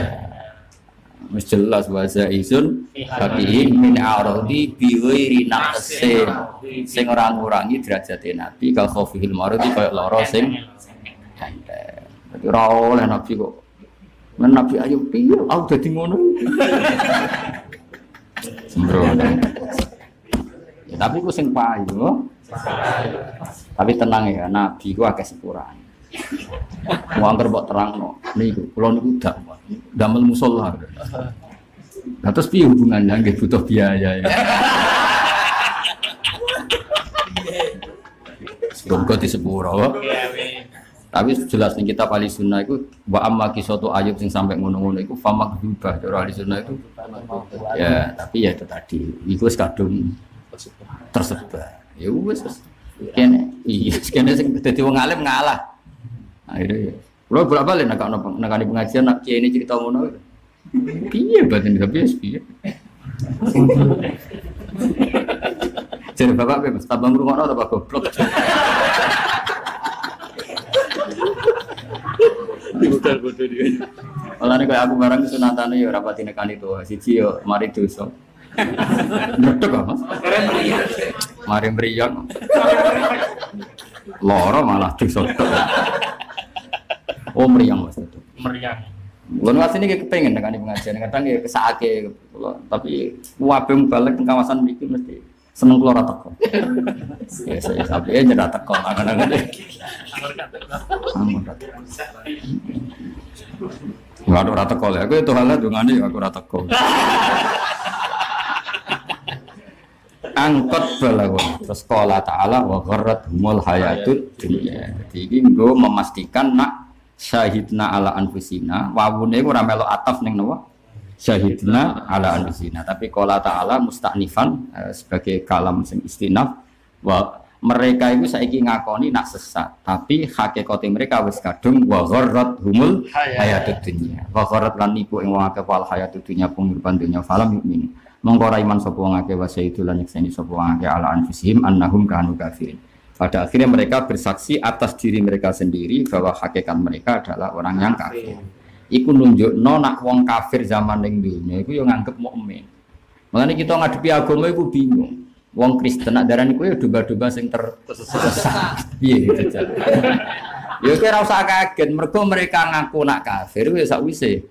Wis jelas wa zaizun hakihin min aradi bi ghairi naqsin. Sing ora ngurangi derajate nabi kal khafihil maradi kaya lara sing. Dadi ora oleh nabi kok. Men nabi ayo piye aku dadi ngono. Sembrono. Ya, tapi ku sing payu. Tapi tenang ya, nabi ku akeh sepurane. Wong anggere mbok terangno, niku kula niku dak damel musala. Nah, terus piye hubungannya nggih butuh biaya ya. Semoga di sepuro. Tapi jelas nih kita ahli sunnah itu wa amma kisatu ayub sing sampai ngono-ngono itu famak berubah cara ahli sunnah itu ya tapi ya itu tadi itu wis kadung tersebar ya wis wis. kene iya kene sing dadi wong alim ngalah akhirnya ya kalau bolak balik nak nak pengajian nak kiai ini cerita ngono piye batin tapi ya piye jadi bapak bebas rumah atau bapak goblok Bukan bodoh dia. Malah kayak aku barang kesunatane ya rapati nekani tuh siji yo mari dosa. Ndek kok Mas. Mari mriyang. Loro malah dosa. Oh mriyang Mas itu. Meriang. Kulo asline iki kepengin nekani pengajian kadang ya kesake kulo tapi wabe balik ke kawasan iki mesti seneng keluar teko. Ya saya tapi ya nyerah teko kadang-kadang. Rat. Enggak ada rata kol aku itu halnya dengan aku rata kol. Angkot balagun terus sekolah taala wa gharrat humul hayatud dunya. Jadi ini gue memastikan nak syahidna ala anfusina wawune ora melu ataf ning napa? Syahidna ala anfusina. Tapi qala ta'ala mustaknifan eh, sebagai kalam sing istinaf wa mereka itu saiki ngakoni nak sesat. Tapi hakikate mereka wis kadung wa gharrat humul hayatud dunya. Wa gharrat lan nipu ing wong akeh wal hayatud dunya penguripan dunya. Falam mukmin mongko ora iman sapa wong akeh wa sayyidu lan nyekseni sapa wong akeh ala anfusihim annahum kanu kafirin. Pada akhirnya mereka bersaksi atas diri mereka sendiri bahwa hakikat mereka adalah orang yang kafir iku nunjukno nak wong kafir zaman ning dunya iku yo nganggep mukmin. Makanya kita ngadepi agama iku bingung. Wong Kristen nak darani ya domba-domba sing tersesat. Piye gitu. Ya kira usah kaget, mergo mereka ngaku nak kafir wis sakwise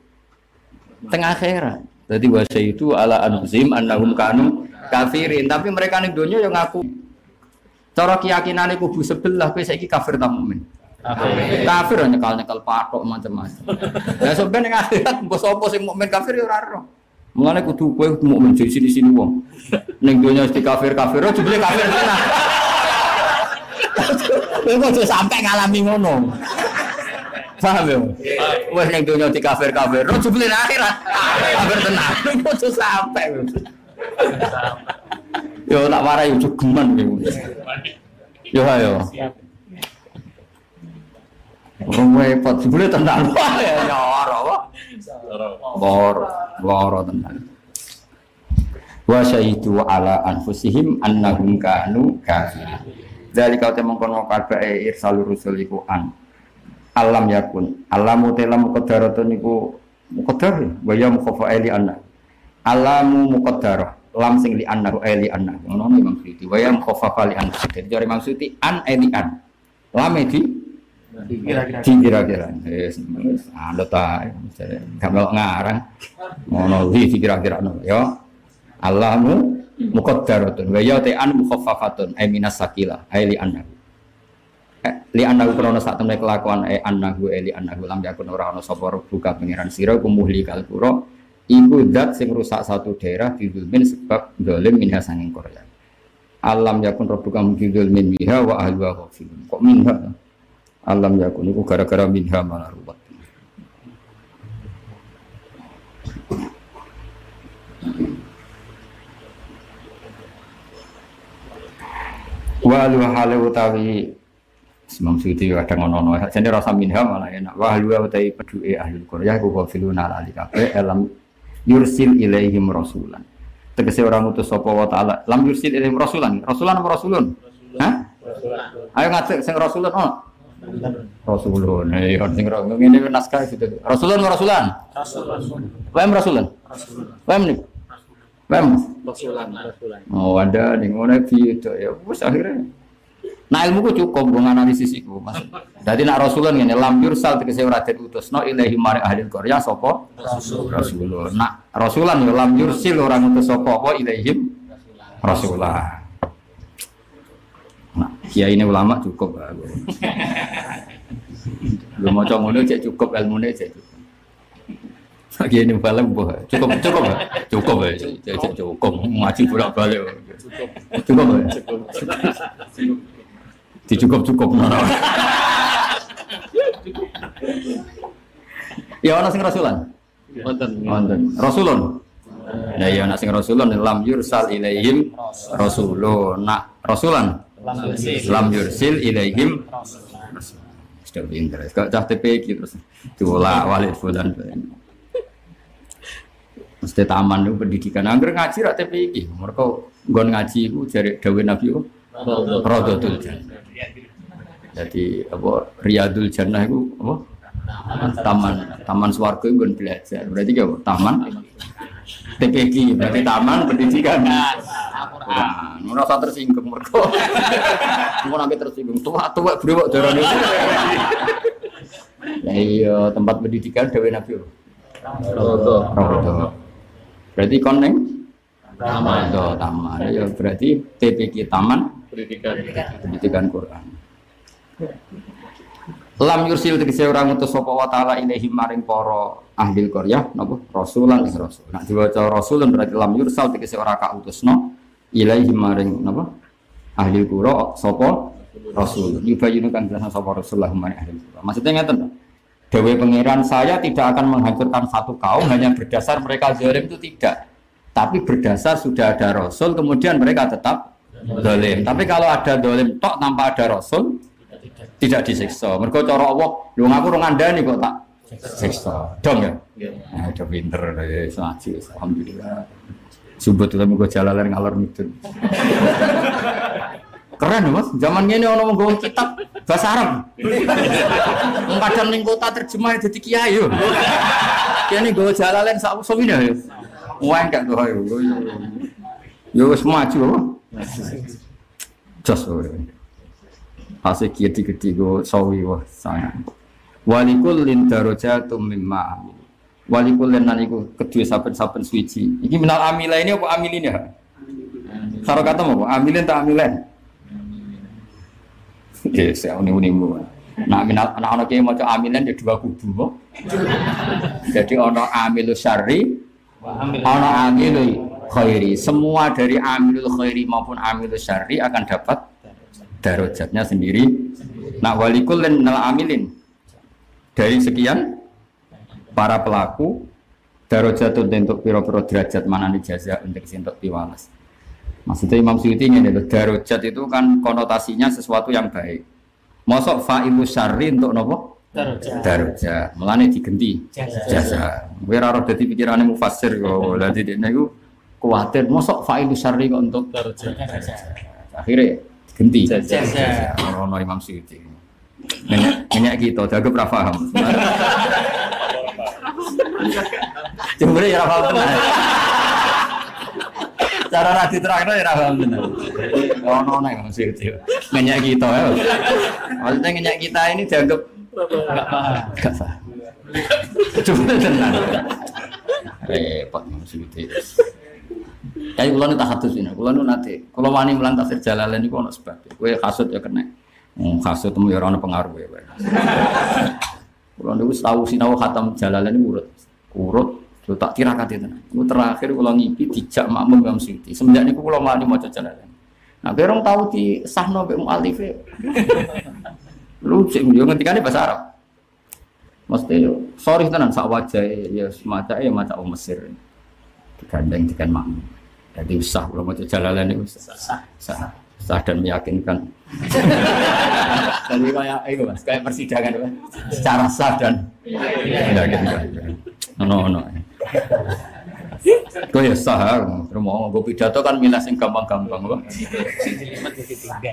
tengah akhirat. Jadi wasa itu ala anfusihim annahum kanu kafirin, tapi mereka ning donya yang ngaku cara keyakinan kubu sebelah kowe saiki kafir ta mukmin. Kafir nyekal-nyekal patok macam-macam. Ya sampeyan ning akhirat mbok sapa sing mukmin kafir ya ero. Mulane kudu kowe mukmin di sini-sini wong. Ning donya mesti kafir-kafir, oh jebule kafir tenan. Kowe kok sampai ngalami ngono. Paham ya? Wes ning donya di kafir-kafir, oh jebule akhirat. Kafir tenan. Kowe kok sampai. Yo tak warai yo geman yo. Yo ayo. Orang repot, jebule tenan. Wah ya nyoro. wah. Loro, loro tenan. Wa syahidu ala anfusihim annahum kanu kafirin. Dari kau temong kono kabe irsalu rusul iku an. Alam yakun. Alamu telam muqaddaratun iku muqaddar wa ya mukhafa li anna. Alamu muqaddarah. Lam sing li anna wa li anna. Ngono Imam Suyuti. Wa ya mukhafa li anna. Dari Imam Suyuti an li an. Lam di dikira-kira. Yes, anda tahu. Gak melok ngarang. Ngono di dikira-kira. Ya. Alamu muqaddaratun wa ya ta'an mukhaffafatun ay minas sakila ay li Eh, li annahu krono sak temne kelakuan ay annahu ay li annahu lam yakun ora ana sapa buka pengiran sira ku muhli kal kura iku zat sing rusak satu daerah bidulmin sebab dolim minha sanging Korea alam yakun rabbuka mujidul min biha wa ahluha kok minha alam yakun iku gara-gara minha malah ruwet Walu hale utawi Imam Suyuti kadang ngono ngono jadi rasa minha malah enak. Walu utawi peduke ahli Korea ku kafiluna kafe elam yursil ilaihim rasulan. Tegese orang utus sapa wa taala lam yursil ilaihim rasulan rasulan apa rasulun? Hah? Ayo ngatek sing rasulun oh rasulun eh sing rasulun ngene naskah itu rasulun apa rasulan Wem rasulan Wem nih Wem Rasulan, rasulan. Oh ada nih ngono gitu ya wis akhirnya. Nah ilmu ku cukup gue analisis iku mas. Jadi nak Rasulullah ngene lam yursal tegese ora den utusno ilahi mari ahli Korea sapa? Rasulullah. Nak Rasulan ya lam yursil orang utus sapa apa ilaihim Rasulullah. Nah, kiai ini ulama cukup. Lu mau coba ngono cek cukup ilmu cek cukup. Lagi ini balik boh, cukup cukup ya, cukup ya, cek cek cukup ngaji bolak balik, cukup cukup ya, dicukup cukup mana? Ya ana sing rasulan, Wonten. wonten rasulun. Nah ya ana sing rasulun lam yursal ilaihim rasulun. Nak rasulan lam yursil ilaihim sudah pinter. Kok cah TPQ terus diulah walid fulan. Mesti taman itu pendidikan. Angger ngaji rak TPQ. Mereka gon ngaji itu dari Dawe Nabi itu Rodotul Jannah. Jadi apa Riyadul Jannah itu apa? Taman Taman Swarga gon belajar. Berarti apa? Taman TPQ. Berarti taman pendidikan. Nah, merasa tersinggung mereka. Mau nanti tersinggung. Tua tua brewok darah itu. Nah iya tempat pendidikan Dawe Nabi. Rodo. Rodo. Berarti koneng Taman. Rodo taman. Ya berarti TPQ taman Pendidikan. pendidikan Quran. Lam yursil tegese orang utus sapa wa taala ilahi maring para ahli Korea napa rasulan ing rasul. Nek diwaca rasulun berarti lam yursal tegese ora ka utusno ilahi maring napa ahli qura sapa rasul. Yubayinu kan jelas sapa rasulullah maring ahli qura. Maksudnya ngeten to. Dewe pangeran saya tidak akan menghancurkan satu kaum hanya berdasar mereka zalim itu tidak. Tapi berdasar sudah ada rasul kemudian mereka tetap zalim. Tapi kalau ada zalim tok tanpa ada rasul tidak disiksa. Mergo cara Allah, lu ngaku ora ngandani kok tak siksa. Dong ya. Nah, udah pinter ya ngaji alhamdulillah. Subut itu gue jalalan ngalor ngidul. Keren Mas, zaman ini orang nggawa kitab bahasa Arab. Kadang ning kota terjemah jadi kiai yo. Kene nggawa jalalen sak usumine. Wah enggak tuh ayo. Yo wis maju apa? Jos. Hasil kiai go sawi wah sayang. Walikul lin darajatum mimma amil. Walikul lin naniku kedua saben-saben suci. Iki minal amila ini apa amilin ya? Karo kata apa? Amilin tak amilen? Ya, saya uni-unimu. Nah, minal anak anak kiai mau amilan ya dua kubu. Jadi ono amilu syari, ono amilu khairi. Semua dari amilul khairi maupun amilu syari akan dapat darajatnya sendiri. Nah, walikul minal amilin dari sekian para pelaku darajat untuk piro-piro derajat mana nih jaza untuk sintok tiwalas. Maksudnya Imam Suyuti ini adalah darajat itu kan konotasinya sesuatu yang baik. Mosok fa'ilu syarri untuk nopo? Darajat. Darajat. Mulane digenti. Kowe ora ora dadi pikirane mufassir kok. Dadi niku kuwatir mosok fa'ilu syarri kok untuk Darajat. akhirnya ganti Jasa. ono Imam Suyuti. Nenek, kita jaga pra paham. Jembre ya paham tenan. Cara ra diterangno ya paham tenan. Ono ono Imam Suyuti. Nenek kita ya. Maksudnya nenek kita ini dianggap Enggak paham. gak paham. Coba tenan. Repot Imam Suyuti. Kayak kula nu tak hadus ini, kula nu nate, kula wani mulang tafsir Jalalain niku ono sebab. Kowe kasut ya kena. Hmm, kasut temu ya ora ono pengaruh ya. Kula niku tahu sinau khatam Jalalain niku urut. Urut Lu tak tirakati tenan. Ku terakhir kula ngipi dijak makmum Imam Suyuti. Semenjak niku kula wani maca Jalalain. Nah, kowe rong tau di sahno mek mualife. Lu sing yo ngendikane bahasa Arab. Mesti yo sorry tenan sak wajah ya semacam ya maca wong Mesir. Digandeng dengan makmum. Jadi sah kalau mau jalalan itu sah, Sah. Sah, dan meyakinkan. Jadi kayak itu mas, kayak persidangan mas. secara sah dan meyakinkan. No no. Kau ya sah, terus mau gue pidato kan milah sing gampang-gampang, kok.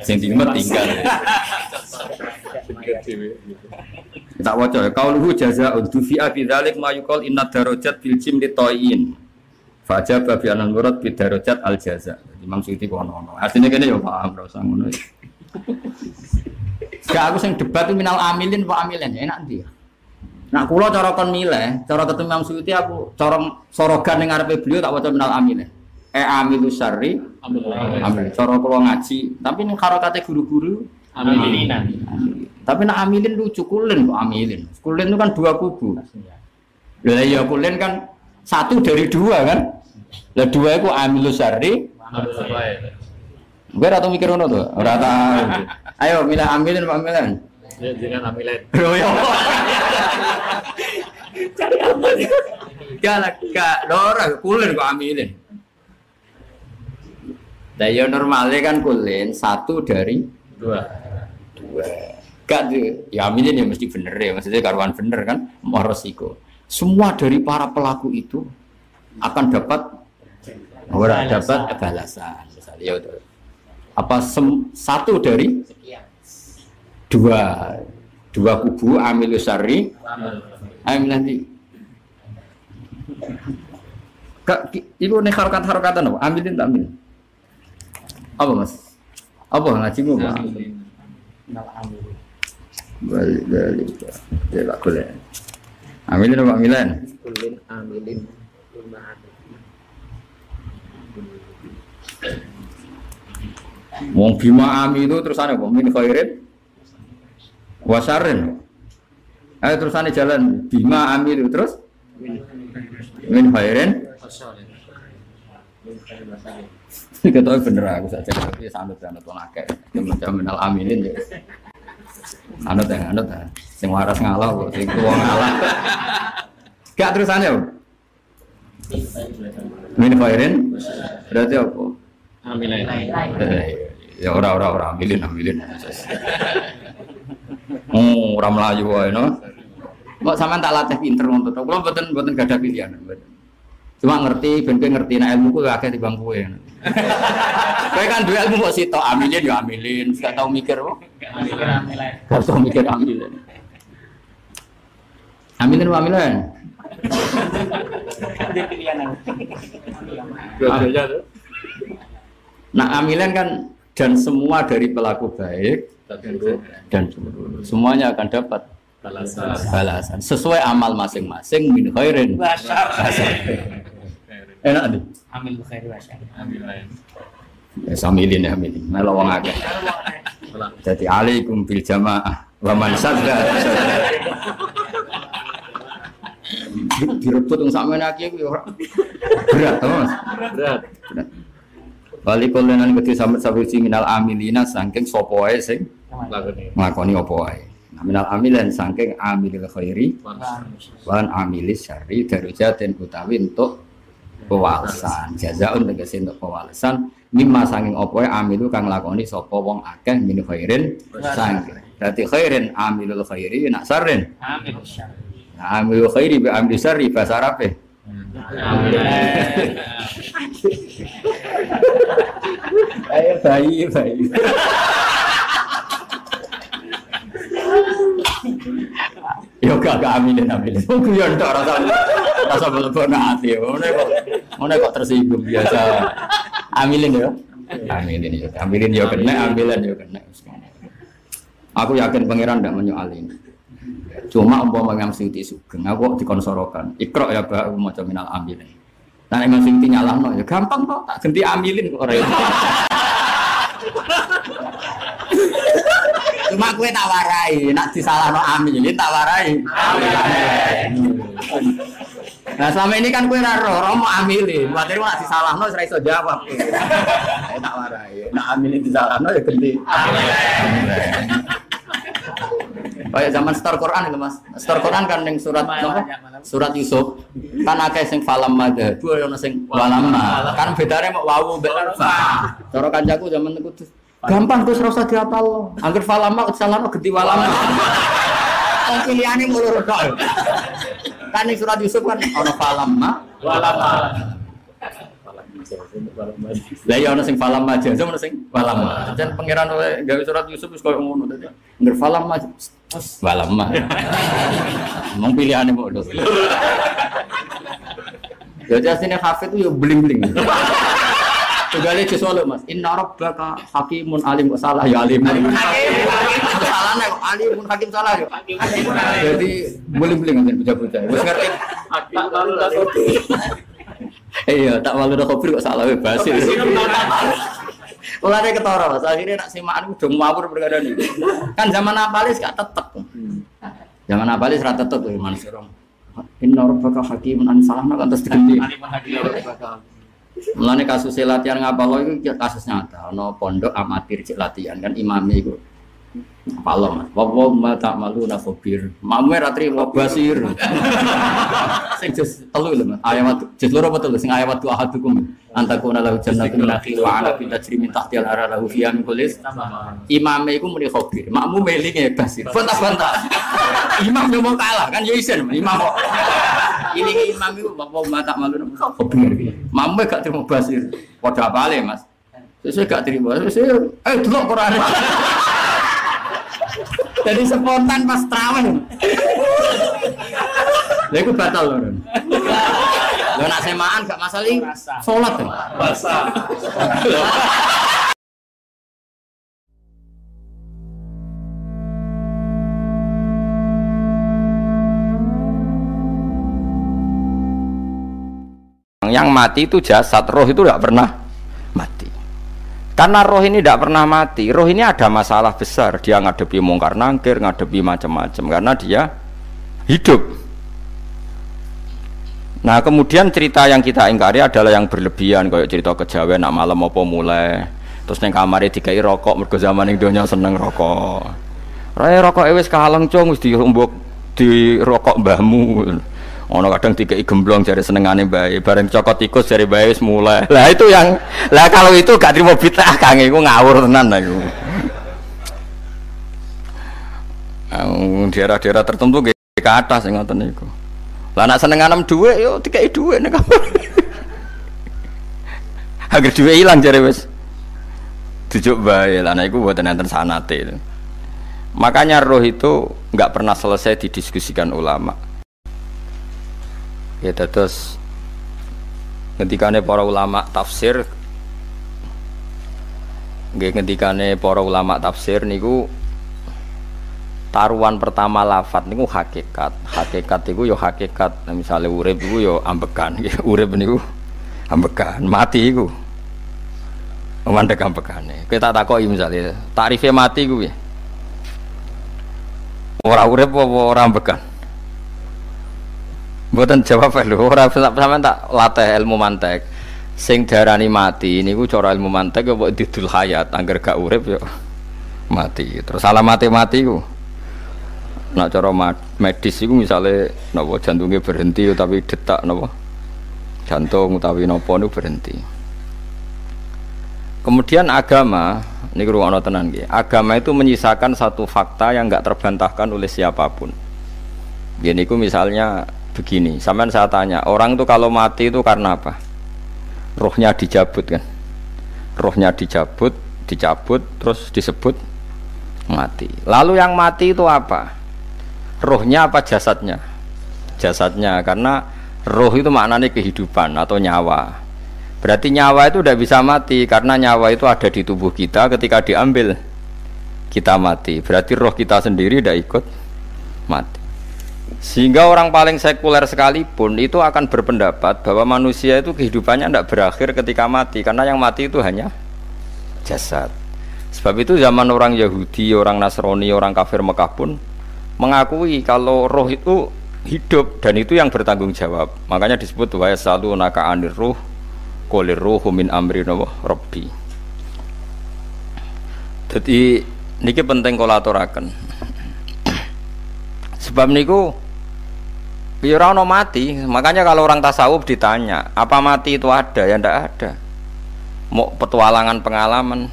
Sing dimet tinggal. Tak waca ya. Qauluhu jazaa'un dufi'a bidzalik ma yuqal inna darajat bil jim li toyin. Fajar babi anal murad bi darajat al jaza. Imam Suyuti kono ono. Artinya kene ya paham ora usah ngono. Gak aku sing debat itu minal amilin pak amilin ya enak ndi ya. Nah kula cara kon milih, cara ketemu Imam Suyuti aku cara sorogan ning ngarepe beliau tak waca minal amilin. Eh amilu syarri amil. Cara kula ngaji, tapi ning harokate guru-guru Amilinan. Amilin. Tapi nak amilin lucu kulen kok amilin. Kulen itu kan dua kubu. Lah ya kulen kan satu dari dua kan. Lah dua itu amilu syarri. Gue rata mikir ngono tuh, ora tahu. Ayo milih amilin Pak Amilin. Ya, dengan amilen. Bro ya. Cari aman. Gak lah, gak dora kulen kok amilin. Lah ya normalnya kan kulen satu dari Dua. dua. Gak tuh, ya aminin ya mesti bener ya, maksudnya karuan bener kan, mau resiko. Semua dari para pelaku itu akan dapat orang dapat balasan. Misalnya, ya udah. Apa sem- satu dari dua dua kubu amil syari amil nanti ibu nih harokat harokatan apa? Ambilin tak ambil? Apa mas? Apa pak? Minal amilin. Balik balik. Ya tak boleh. Amilin apa amilin? Amilin. Lima Wong bima ami itu terusannya apa? Min khairin wasarin. Ayo terusannya jalan bima ami itu terus min khairin. Kita bener aku saja tapi sanut sanut wong akeh. Yang minal aminin ya. Anut ya, anut ya. Sing waras ngalah kok, sing tuwa ngalah. Gak terusannya apa? Min khairin berarti apa? Amilen. Eh, ya ora ora ora ambilin ambilin. Oh, ora melayu wae no. Mbok sampean tak latih pinter ngono to. Kula mboten mboten gadah pilihan. Cuma ngerti ben kowe ngerti nek ilmu ku akeh timbang kowe. Kowe kan duwe ilmu kok sitok amilin ya amilin, gak tau mikir kok. Gak tau mikir amilin. Amilin apa amilin? Nah amilin kan dan semua dari pelaku baik Dan buruk. semuanya akan dapat Balasan. balasan sesuai amal masing-masing min khairin. Enak nih. Amil khair basar. Ya samilin ya amilin. Melo wong akeh. Jadi alaikum bil jamaah wa man sadda. Di- Direbut wong sakmene iki kuwi ora berat Mas. Berat. Berat. Bali kolenan gede sampe sabuci minal amilina saking sapa wae sing nglakoni apa wae. Nah, minal amilan saking amilil khairi wan amilis syarri darujatin utawi untuk pewalesan. Jazaun tegese untuk pewalesan mimma sanging apa wae amilu kang lakoni sapa wong akeh min khairin sanging. Berarti khairin amilul khairi nak sarrin. Amil basar. Nah, amilul khairi bi amil syarri bahasa Arab Ayo bayi bayi. Yo gak gak aminin aminin. Oh guyon tok rasa rasa belebon hati. Ngono kok ngono kok tersinggung biasa. Amilin yo. Amilin yo. Amilin yo kena, ambilan yo kena. Aku yakin pangeran tidak menyoal ini. Cuma umpama Imam Suyuti sugeng, aku dikonsorokan. Ikrok ya aku maca minal amilin. Nah Imam Suyuti nyalahno ya gampang kok tak ganti amilin kok ora. Cuma kue tak warai, nak disalahno amilin tak warai. Nah selama ini kan kue raro, romo amilin. Buat nak disalahno ora iso jawab. Eh, tak warai, nak amilin disalahno ya ganti. Kayak zaman setor Quran itu mas, setor Quran kan yang surat apa? Surat Yusuf kan akeh sing falam madha, dua yang sing walamma. Kan bedanya mau wawu mbek fa. Cara kancaku zaman itu gampang terus rasa dihafal lo. Angger falamma salahno ganti walamma. Wong pilihane mulu tok. Kan ning surat Yusuf kan ana falamma Walama. Lah ya ana sing falam aja, ono sing falam. Jan pangeran oleh gawe surat Yusuf wis koyo ngono dadi. Ngger falam aja. Falam mah. Mong pilihane mau lho. Jadi aslinya hafid itu ya bling-bling. Tugale ke solo Mas. Inna rabbaka hakimun alim kok salah ya alim. Salah nek alimun hakim salah ya. Jadi bling-bling kan bocah-bocah. Wis ngerti. Iya, tak malu udah kopi kok salah we basi. Mulane ketara, Mas. Akhirnya nak simakan udah ngawur perkara ini. Kan zaman apalis gak tetep. Zaman apalis ra tetep tuh manusia orang. Inna rabbaka hakimun an salahna kan terus diganti. Mulane kasus latihan ngapalo itu kasus nyata. Ono pondok amatir cek latihan kan imami itu. Apalo mas. Wawa ma tak malu na khobir. Mamu ratri wa basir. Sing jus telu lho mas. Ayat jus loro apa telu sing ayat tu ahadukum antakuna lahu jannatun nakhil wa ala fi tajri min tahtiha al-anhar lahu fiha min kullis. Imame iku muni khobir. Makmu melinge basir. Bantah-bantah. Imam yo mau kalah kan yo isen imam kok. Ini imam itu bapak mata malu khobir. Makmu gak terima basir. Padha apale mas. Sesuai gak terima. Sesuai eh delok Quran. Jadi spontan pas terawih. Lha iku batal lho. Lho nak semaan gak masalah iki salat. ya? Basah. Yang mati itu jasad, roh itu tidak pernah. Karena roh ini tidak pernah mati, roh ini ada masalah besar. Dia ngadepi mungkar nangkir, ngadepi macam-macam karena dia hidup. Nah kemudian cerita yang kita ingkari adalah yang berlebihan kayak cerita kejawen nak malam apa mulai terus neng kamar dikai rokok mergo zaman ning donya seneng rokok. Raya rokok wis kaleng cung wis di rokok mbahmu. Ono kadang dikai gemblong jari senengane bae, bareng cokot tikus jari bae wis mulai. Lah itu yang lah kalau itu gak terima bid'ah Kang iku ngawur tenan lah. Ang daerah-daerah tertentu nggih ke atas sing ngoten niku. Lah nak seneng anem dhuwit yo dhuwit nek kamar. Agar dhuwit ilang jare wis Tujuk bae lah nah iku mboten enten sanate. Makanya roh itu nggak pernah selesai didiskusikan ulama. Ya terus ketikane para ulama tafsir nggih ketikane para ulama tafsir niku taruhan pertama lafat niku hakikat. Hakikat iku yo hakikat. Nah, misalnya urip iku yo ambekan. urip niku ambekan, mati iku. Mandek ambekane. Kita takoki misalnya, tarifnya mati ku piye? Ora urip apa ora ambekan? Mboten jawab lho, ora sampean tak latih ilmu mantek. Sing darani mati niku cara ilmu mantek kok didul hayat, angger gak urip yo mati. Terus salah mati-mati ku. Nak cara medis iku misale napa jantungnya berhenti tapi detak napa jantung utawi napa niku berhenti. Kemudian agama, ini ruang tenan gitu. Agama itu menyisakan satu fakta yang nggak terbantahkan oleh siapa pun. Gini misalnya begini, sampean saya tanya, orang itu kalau mati itu karena apa? Rohnya dicabut kan? Rohnya dicabut, dicabut, terus disebut mati. Lalu yang mati itu apa? Rohnya apa jasadnya? Jasadnya, karena roh itu maknanya kehidupan atau nyawa. Berarti nyawa itu tidak bisa mati karena nyawa itu ada di tubuh kita ketika diambil kita mati. Berarti roh kita sendiri tidak ikut mati. Sehingga orang paling sekuler sekalipun itu akan berpendapat bahwa manusia itu kehidupannya tidak berakhir ketika mati karena yang mati itu hanya jasad. Sebab itu zaman orang Yahudi, orang Nasrani, orang kafir Mekah pun mengakui kalau roh itu hidup dan itu yang bertanggung jawab. Makanya disebut wa yasalu naka anir ruh Kulir ruhu min amri Rabbi. Jadi niki penting kalau aturaken. Sebab niku ya ora mati. Makanya kalau orang tasawuf ditanya, apa mati itu ada? Ya ndak ada. Mau petualangan pengalaman.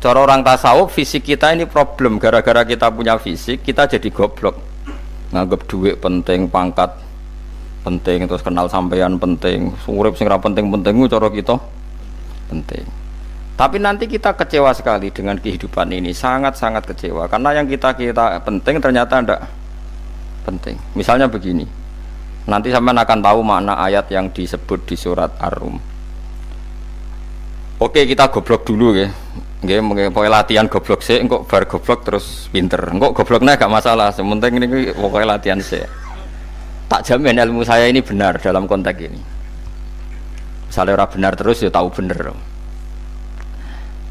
Cara orang tasawuf fisik kita ini problem gara-gara kita punya fisik kita jadi goblok. Nganggap duit penting, pangkat penting terus kenal sampean penting urip sing penting-penting cara kita penting tapi nanti kita kecewa sekali dengan kehidupan ini sangat-sangat kecewa karena yang kita kita penting ternyata tidak penting. Misalnya begini nanti sampean akan tahu makna ayat yang disebut di surat Ar-Rum. Oke kita goblok dulu ya Nggih mungkin latihan goblok sih, kok bar goblok terus pinter. Kok gobloknya gak masalah, sementing ini pokoknya latihan sih tak jamin ilmu saya ini benar dalam konteks ini. Misalnya orang benar terus ya tahu bener.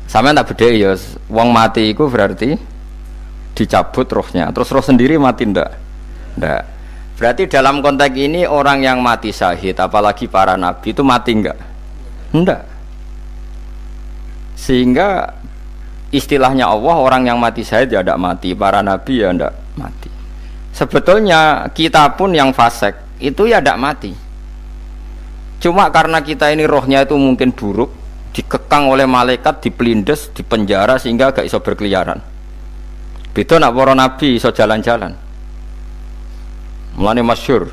Sama tak beda ya wong mati itu berarti dicabut rohnya. Terus roh sendiri mati ndak ndak. Berarti dalam konteks ini orang yang mati syahid apalagi para nabi itu mati enggak ndak. Sehingga istilahnya Allah orang yang mati syahid ya ndak mati para nabi ya ndak mati. Sebetulnya kita pun yang fasek itu ya tidak mati. Cuma karena kita ini rohnya itu mungkin buruk dikekang oleh malaikat dipelindes dipenjara sehingga gak iso berkeliaran. Betul nak para nabi iso jalan-jalan mulanya masyur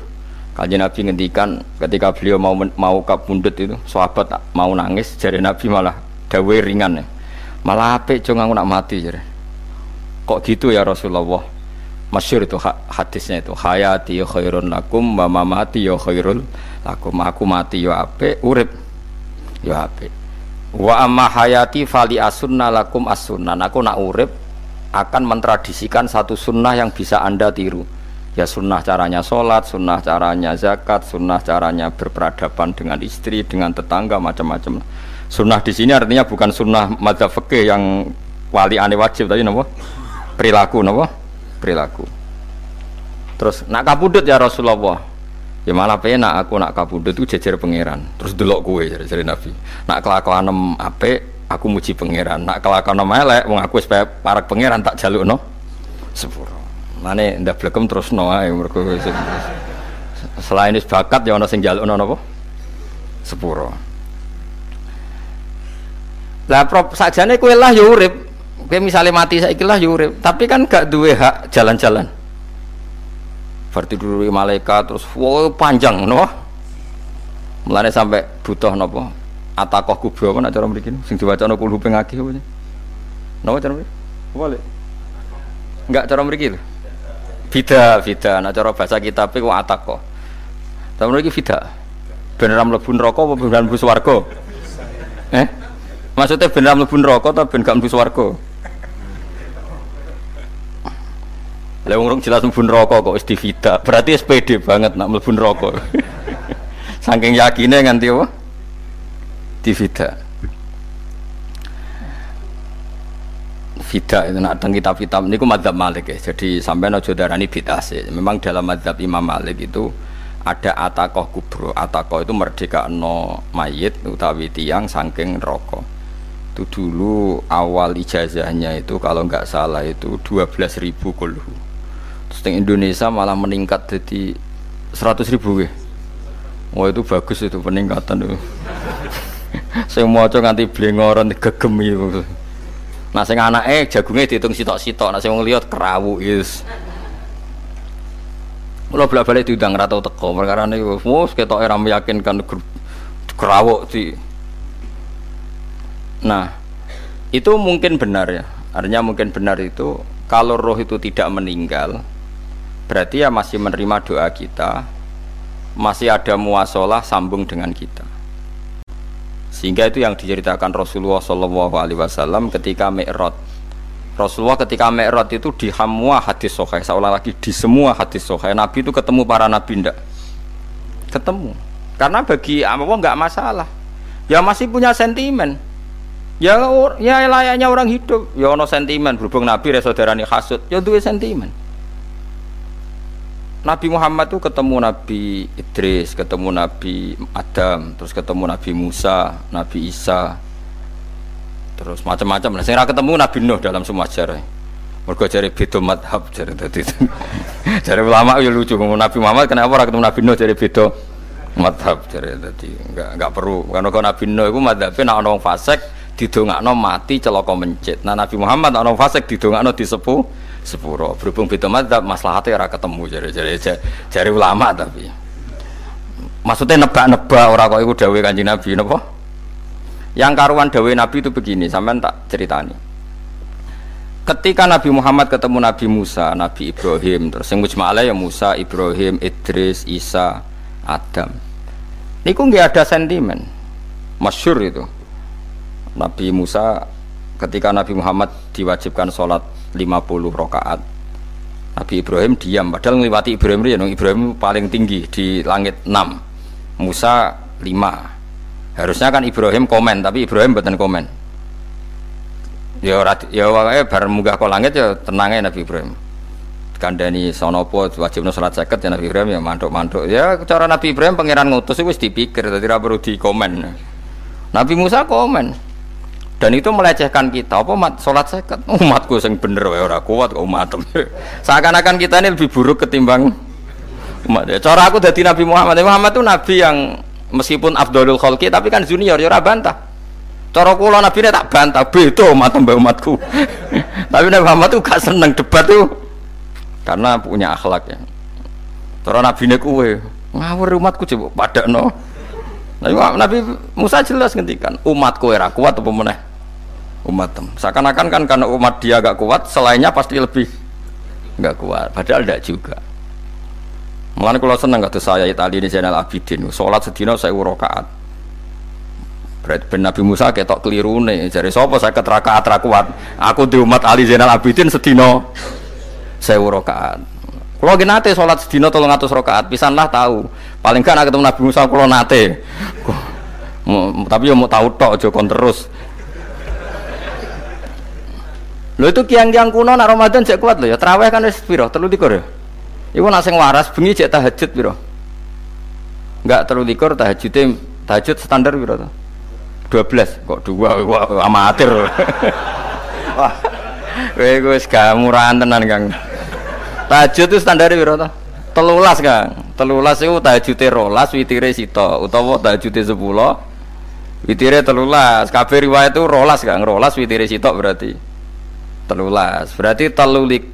kajian nabi ngendikan ketika beliau mau mau kabundut itu sahabat mau nangis jadi nabi malah dawe ringan. Ya malah apik jangan nak mati jadi kok gitu ya Rasulullah? Masyur itu hadisnya itu hayati ya khairun lakum wa mamati ya khairul lakum. Aku mati ya ape urip. Ya ape wa amma hayati fali asunna lakum asunnan aku nak urip akan mentradisikan satu sunnah yang bisa anda tiru ya sunnah caranya sholat sunnah caranya zakat sunnah caranya berperadaban dengan istri dengan tetangga macam-macam. Sunnah di sini artinya bukan sunnah madzhab fikih yang wali ane wajib tadi nopo perilaku nopo perilaku. Terus nak kabudut ya Rasulullah? Ya malah penak aku nak kabudut itu jejer pangeran. Terus delok kue jadi Nabi. Nak kelakuan ape aku muji pangeran. Nak kelakuan elek wong aku supaya parak pangeran tak jaluk no sepuro mana ndak blekem terus no ae mergo selain itu bakat ya ono sing jaluk no napa sepuro lah prop sajane kue lah ya urip Oke misalnya mati saya ikilah yurip, tapi kan gak duwe hak jalan-jalan. Berarti dulu malaikat terus wow panjang no. Mulane sampai butuh nopo atakoh kubro apa nak cara mriki sing diwaca ana kulhu ping akeh apa Napa cara mriki? Boleh. Enggak cara mriki lho. Bida, bida. Nah cara bahasa kitab iku atakoh. Tapi mriki bida. Ben ra mlebu neraka apa ben mlebu? Eh? Maksudnya ben ra mlebu neraka atau ben gak mlebu wong jelas mlebu neraka kok wis divida. Berarti SPD banget nak mlebu neraka. Saking yakine nganti apa? Divida. Fida itu nak teng kitab-kitab niku madzhab Malik ya. Jadi sampai aja darani bid'ah sih. Memang dalam madzhab Imam Malik itu ada atakoh kubro. Atakoh itu merdeka no mayit utawi tiang saking rokok. Itu dulu awal ijazahnya itu kalau nggak salah itu 12 ribu kulhu. Terus di Indonesia malah meningkat jadi 100 ribu ya. Wah itu bagus itu peningkatan itu. Saya mau coba nganti blengoran gegem itu. Nah sing anake jagunge dihitung sitok-sitok, nah sing wong liya kerawu is. Kula bolak-balik diundang ra tau teko, perkara niku wis ketok ora meyakinkan kerawuk di. Nah, itu mungkin benar ya. Artinya mungkin benar itu kalau roh itu tidak meninggal, berarti ya masih menerima doa kita, masih ada muasalah sambung dengan kita. Sehingga itu yang diceritakan Rasulullah Shallallahu Alaihi Wasallam ketika Mi'raj. Rasulullah ketika Mi'raj itu di semua hadis sohail, seolah lagi di semua hadis sohail. Nabi itu ketemu para nabi ndak? Ketemu. Karena bagi Allah nggak masalah. Ya masih punya sentimen. Ya ya layaknya orang hidup. Ya ono sentimen berhubung Nabi saudarani hasud. Ya duwe sentimen. Nabi Muhammad itu ketemu Nabi Idris, ketemu Nabi Adam, terus ketemu Nabi Musa, Nabi Isa, terus macam-macam. Nah, saya ketemu Nabi Nuh dalam semua sejarah. Mergo jari beda madhab jari tadi. jari ulama ya lucu Nabi Muhammad kenapa orang ketemu Nabi Nuh jari beda madhab jari tadi. Enggak enggak perlu karena kalau Nabi Nuh itu madhabnya nak orang fasik didongakno mati celaka mencit. Nah Nabi Muhammad orang fasik didongakno disepuh sepuro. Berhubung beda madzhab maslahatnya ora ketemu jare jare jare ulama tapi. Maksudnya nebak-nebak orang kok iku dawuh Kanjeng Nabi napa? Yang karuan dawuh Nabi itu begini sampean tak ceritani. Ketika Nabi Muhammad ketemu Nabi Musa Nabi Ibrahim terus yang mujma'ala ya Musa Ibrahim Idris Isa Adam. Niku nggak ada sentimen masyur itu. Nabi Musa ketika Nabi Muhammad diwajibkan sholat 50 rakaat. Nabi Ibrahim diam padahal melewati Ibrahim ya Ibrahim paling tinggi di langit 6 Musa 5 harusnya kan Ibrahim komen tapi Ibrahim bukan komen. Ya ya wae bar munggah ke langit ya tenangnya Nabi Ibrahim. Kandani sonopo wajib salat seket ya Nabi Ibrahim ya mantuk-mantuk. Ya cara Nabi Ibrahim pangeran ngutus itu dipikir jadi perlu di komen Nabi Musa komen dan itu melecehkan kita. Apa mat? Sholat seket? Umatku yang bener wae ora kuat kok umat seakan-akan kita ini lebih buruk ketimbang umat. Cara aku dari Nabi Muhammad. Muhammad itu nabi yang meskipun Abdulul Khalqi tapi kan junior ya bantah. Cara kula nabi ini tak bantah beda umat mbak umatku. Tapi Nabi Muhammad tuh gak seneng debat tuh karena punya akhlak ya. Cara nabi ini kue ngawur umatku coba pada no Nabi, Nabi Musa jelas ngendikan umatku era kuat apa meneh umat tem. Seakan-akan kan karena umat dia agak kuat, selainnya pasti lebih nggak kuat. Padahal tidak juga. Mulanya kalau seneng kata saya tadi ini Zainal Abidin, sholat sedina saya urokaat. Berarti ben Nabi Musa ketok keliru nih. Jadi sopo saya keterakaat kuat. Aku di umat Ali Zainal Abidin sedino saya urokaat. Kalau gini nate sholat sedino tolong atus rokaat, pisanlah tahu. Paling kan ketemu Nabi Musa kalau nate. Tapi ya mau tahu tok, jokon terus. Lho itu kiang-kiang kuno nak Ramadan cek kuat lho ya. Terawih kan wis piro? 33 ya. Iku nak sing waras bengi cek tahajud piro? Enggak 33 tahajudnya tahajud standar piro to? 12 kok dua wah, amatir. Wah. Kowe wis gak murahan tenan, Kang. Tahajud itu standar piro to? Telulas Kang. Telulas itu tahajudnya rolas witire sito utawa tahajudnya sepuluh witire telulas. Kabeh riwayat itu rolas Kang. Rolas witire sitok berarti telulas berarti telulik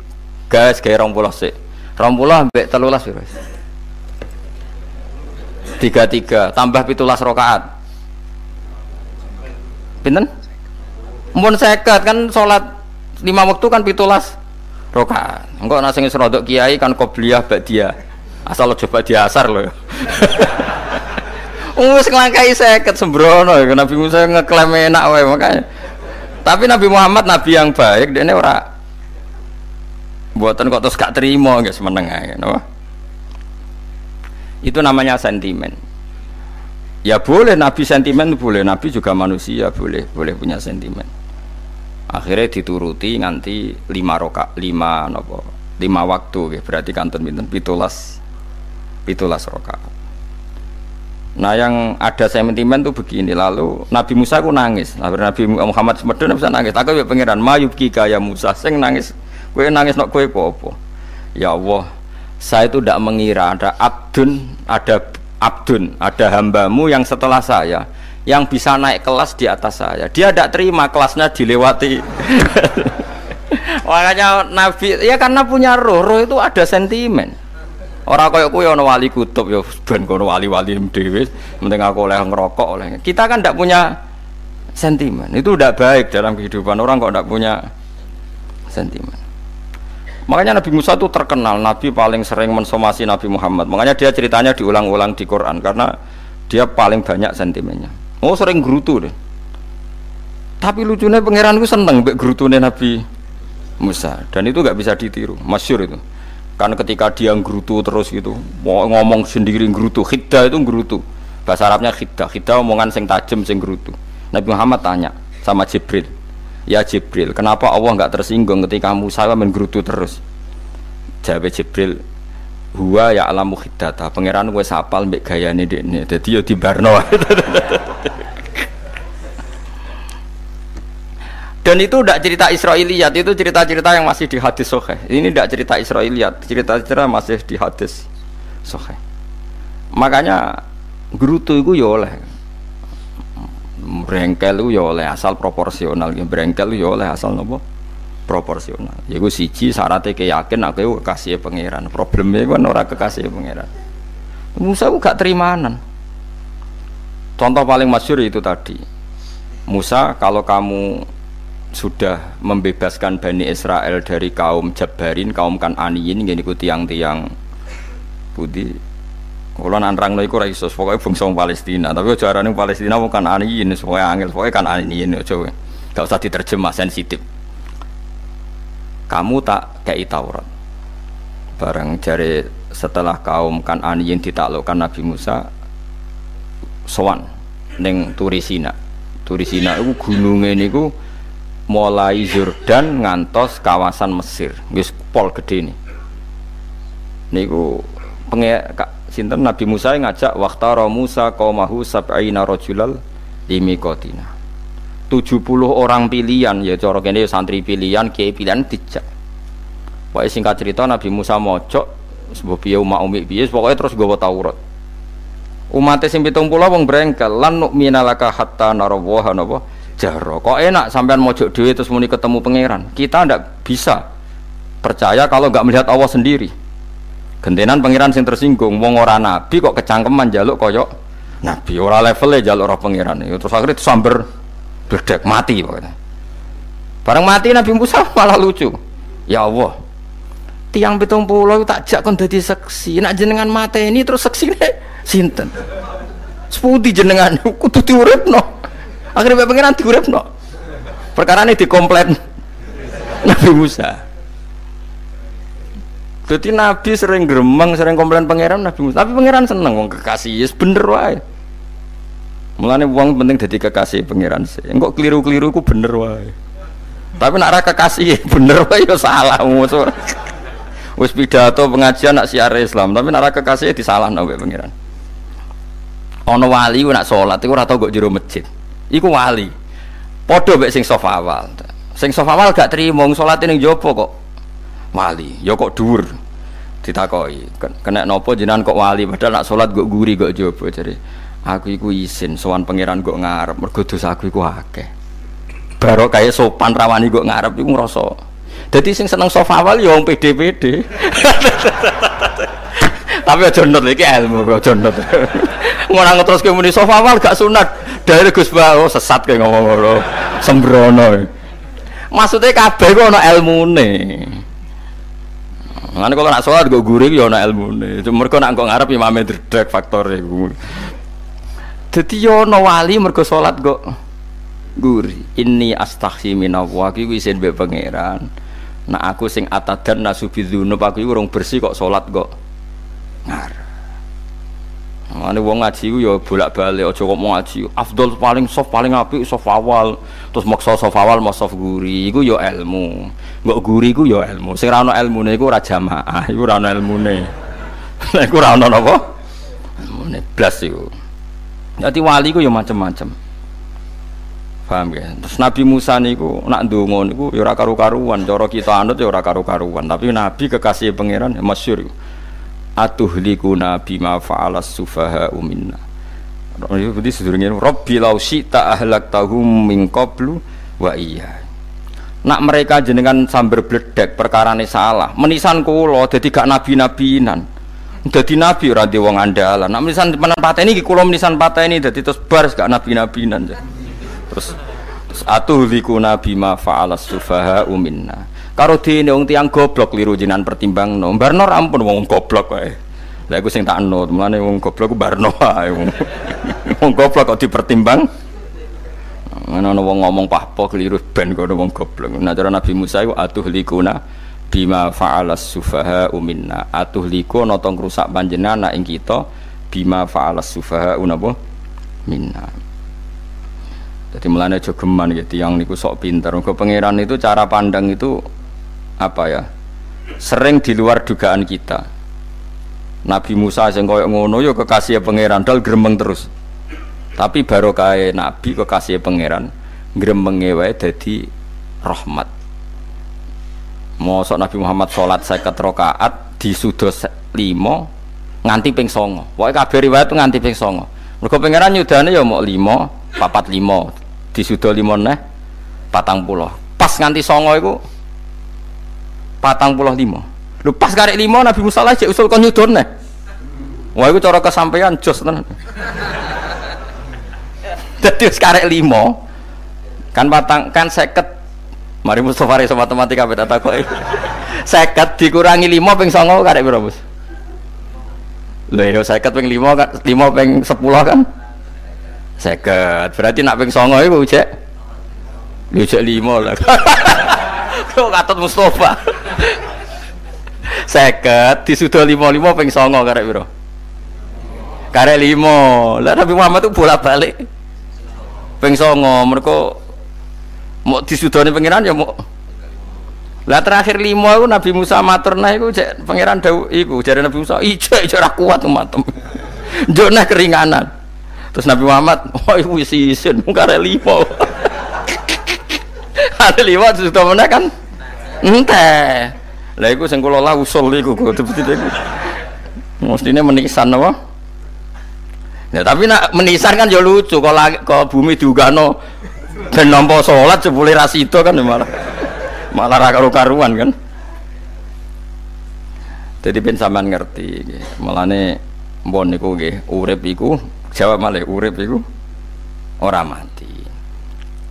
gas kayak rong puluh sih rong puluh ambek telulas ya tiga tiga tambah pitulas rokaat Pinten? Mun seket kan sholat lima waktu kan pitulas rokaat. Engkau nasi serodok kiai kan kobliyah dia Asal lo coba diasar loh. Wis nglangkai seket sembrono Nabi Musa ngeklaim enak wae makanya. Tapi Nabi Muhammad nabi yang baik dia ini ora buatan kok terus gak terima guys meneng ae no? Itu namanya sentimen. Ya boleh Nabi sentimen boleh, Nabi juga manusia boleh, boleh punya sentimen. Akhirnya dituruti nganti lima roka, lima nopo, lima waktu, ya. berarti kantun binten pitulas, pitulas roka. Nah yang ada sentimen tuh begini lalu Nabi Musa aku nangis, Nabi Muhammad Semedun bisa nangis. Aku ya pangeran Mayubki kaya Musa, sing nangis, kue nangis nok kue popo. Ya Allah, saya itu tidak mengira ada abdun, ada abdun, ada hambamu yang setelah saya yang bisa naik kelas di atas saya. Dia tidak terima kelasnya dilewati. Makanya Nabi, ya karena punya roh, roh itu ada sentimen. Orang kaya kuwi ana wali kutub ya ben kono wali-wali dhewe, penting aku oleh ngerokok oleh. Kita kan tidak punya sentimen. Itu tidak baik dalam kehidupan orang kok tidak punya sentimen. Makanya Nabi Musa itu terkenal Nabi paling sering mensomasi Nabi Muhammad. Makanya dia ceritanya diulang-ulang di Quran karena dia paling banyak sentimennya. Oh sering gerutu deh. Tapi lucunya pangeran itu seneng mbek gerutune Nabi Musa dan itu nggak bisa ditiru. Masyur itu. Karena ketika dia gerutu terus gitu, mau ngomong sendiri gerutu, khidda itu gerutu. Bahasa Arabnya khidda, khidda omongan sing tajem sing gerutu. Nabi Muhammad tanya sama Jibril, Ya Jibril, kenapa Allah nggak tersinggung ketika Musa menggerutu terus? Jawab Jibril, Huwa ya alamu khidata, pangeran gue sapal mbek gayane dekne. Dadi yo dibarno. Dan itu tidak cerita Israiliyat, itu cerita-cerita yang masih di hadis sohe. Ini tidak cerita Israiliyat, cerita-cerita masih di hadis sohe. Makanya gerutu itu ya oleh brengkel itu ya oleh asal proporsional ya brengkel itu ya oleh asal nopo proporsional ya gue siji syaratnya keyakin aku kekasih pangeran problemnya kan orang kekasih pangeran Musa gue gak terimanan contoh paling masyur itu tadi Musa kalau kamu sudah membebaskan Bani Israel dari kaum Jabarin, kaum Kananiyin, ini tiang-tiang putih kalau nanrang iku ora iso, pokoke bangsa Palestina. Tapi aja arane Palestina bukan aniin, pokoke angel, pokoke kan aniin aja. Gak usah diterjemah sensitif. Kamu tak kayak Taurat. Bareng jari setelah kaum kan aniin ditaklukkan Nabi Musa sowan ning Turisina. Turisina itu gunungnya niku mulai Jordan ngantos kawasan Mesir. Wis pol gede nih. Niku penge sinten Nabi Musa ngajak waktara Musa qaumahu sab'ina rajulal kotina 70 orang pilihan ya cara kene santri pilihan kiai pilihan dijak. Pokoknya singkat cerita Nabi Musa mojok sebuah piye umat umi piye pokoknya terus gue Taurat. Umatnya sing pitung pulau wong brengkel lan nu'mina laka hatta narawaha napa? Jaro. Kok enak sampean mojok dhewe terus muni ketemu pangeran? Kita ndak bisa percaya kalau nggak melihat Allah sendiri. Gentenan pangeran sing tersinggung, wong ora nabi kok kecangkeman jaluk koyok nabi. Ora levelnya jaluk ora pangeran. Terus akhirnya samber berdek mati pokoknya. Barang mati Nabi Musa malah lucu. Ya Allah, tiang pitung pulau tak jak kon dadi seksi. Nak jenengan mati ini terus seksi nih sinten. Seputi jenengan kudu diuripno. Akhirnya pangeran diuripno. Perkara ini dikomplain Nabi Musa. Jadi Nabi sering gremeng, sering komplain pangeran Nabi Musa. Tapi pangeran seneng wong kekasih, yes bener wae. Mulane wong penting jadi kekasih pangeran sih. Engkok keliru-keliru ku bener wae. Tapi nak kekasih bener wae ya salah musuh. Wis pidato pengajian nak siar Islam, tapi nak kekasih disalah mbek pangeran. Ono wali nak sholat iku ora tau kok jero masjid. Iku wali. Padha mbek sing sofa awal. Sing sofa awal gak trimo sholat ning jopo kok wali ya kok dhuwur ditakoi kena nopo jenengan kok wali padahal nak salat kok guri kok jopo jadi aku iku isin sowan pangeran kok ngarep mergo dosa aku iku akeh baru kayak sopan rawani kok ngarep iku ngrasa jadi sing seneng sofa awal ya wong pede-pede Tapi aja nut iki ilmu aja nut. Ngono terus ke muni sofa awal gak sunat. Dari Gus Ba oh sesat kayak ngomong ngono. Sembrono. Maksudnya kabeh kok ana ilmune. Ngene kok nak salat kok guri ya ana ilmune. Cuma mergo nak kok ngarep imame dredeg faktor iku. Dadi yo ana wali mergo salat kok guri. Inni astaghfi minallah iki isin mbek pangeran. Nah aku sing atadan nasubi dzunub aku iku urung bersih kok salat kok ngarep. Mane wong ngaji ku ya bolak-balik aja kok mau ngaji. Afdol paling soft paling apik soft awal. Terus maksa soft awal mau soft guri iku ya ilmu. Mbok guri ku ya ilmu. Sing ora ana ilmune iku ora jamaah, iku ora ana ilmune. Lah iku ora ana napa? Ilmune blas iku. Dadi wali ku ya macam-macam. Paham ya? Terus Nabi Musa niku nak ndonga niku ya ora karu-karuan, cara kita anut ya ora karu-karuan, tapi Nabi kekasih pangeran ya masyhur. Atuhlikuna bima fa'alas sufaha minna. Itu berarti sedurunge Rabbi law syi'ta ahlaktahum min qablu wa iya. Nak mereka jenengan sambar bledek perkarane salah, menisan kula dadi gak nabi-nabinan. Dadi nabi ora di wong andalan. Nak menisan penan pateni iki kula menisan pateni dadi terus bar gak nabi-nabinan. Terus terus atuhlikuna bima fa'alas sufaha minna karo dene wong tiang goblok liru jinan pertimbang no barno ampun wong goblok wae. Lha iku sing tak anut mulane wong goblok ku barno wae. Wong wong goblok kok dipertimbang? Ana wong ngomong pahpo keliru ben kok wong goblok. Nah cara Nabi Musa iku atuh likuna bima fa'alas sufaha minna atuh liku ana tong rusak panjenengan ing kita bima fa'alas sufaha napa minna. Jadi mulanya jogeman gitu yang niku sok pinter. Ke pangeran itu cara pandang itu apa ya? Sering di luar dugaan kita. Nabi Musa yang koyok ngono yo kekasih pangeran dal gremeng terus. Tapi baru kaya Nabi kekasih pangeran gremeng wae dadi rahmat Mosok Nabi Muhammad sholat seket rokaat di sudos limo nganti ping songo. Pokoknya kabeh riwayat nganti ping songo. Mereka pangeran nyudane ya mau limo papat limo di sudo limo neh patang pulau pas nganti songo itu patang puluh lima. Lu pas karek lima Nabi Musa lah usul kon nih wah itu cara kesampaian jos tenan. Jadi sekarang lima kan patang kan seket mari Mustafa Reso matematika beda takoi. Seket dikurangi lima peng songo karek berapa bos? Lho ya seket peng lima kan lima peng sepuluh kan? Seket. Berarti nak peng songo itu cek? Lu cek lima lah. Kok katut Mustafa? Seket. Di sudah lima lima peng songo karek biro karek limo lah Nabi Muhammad tuh bolak balik peng songo mereka mau di sudah pengiran ya mau lah terakhir limo aku Nabi Musa matur nah itu pangeran dau iku jadi Nabi Musa ijo ijo kuat umatem jona keringanan. Terus Nabi Muhammad oh iku isin karek limo ada lima sudah mana kan? Ente lah iku sing kula usul iku betul-betul iku. Mestine menisan apa? Ya tapi nak menisan kan ya lucu kalau ke bumi diugano dan nampa sholat jebule ra itu kan ya malah malah ra karu-karuan kan jadi ben sampean ngerti malah nih mbon niku nggih urip iku jawab malih urip iku ora mati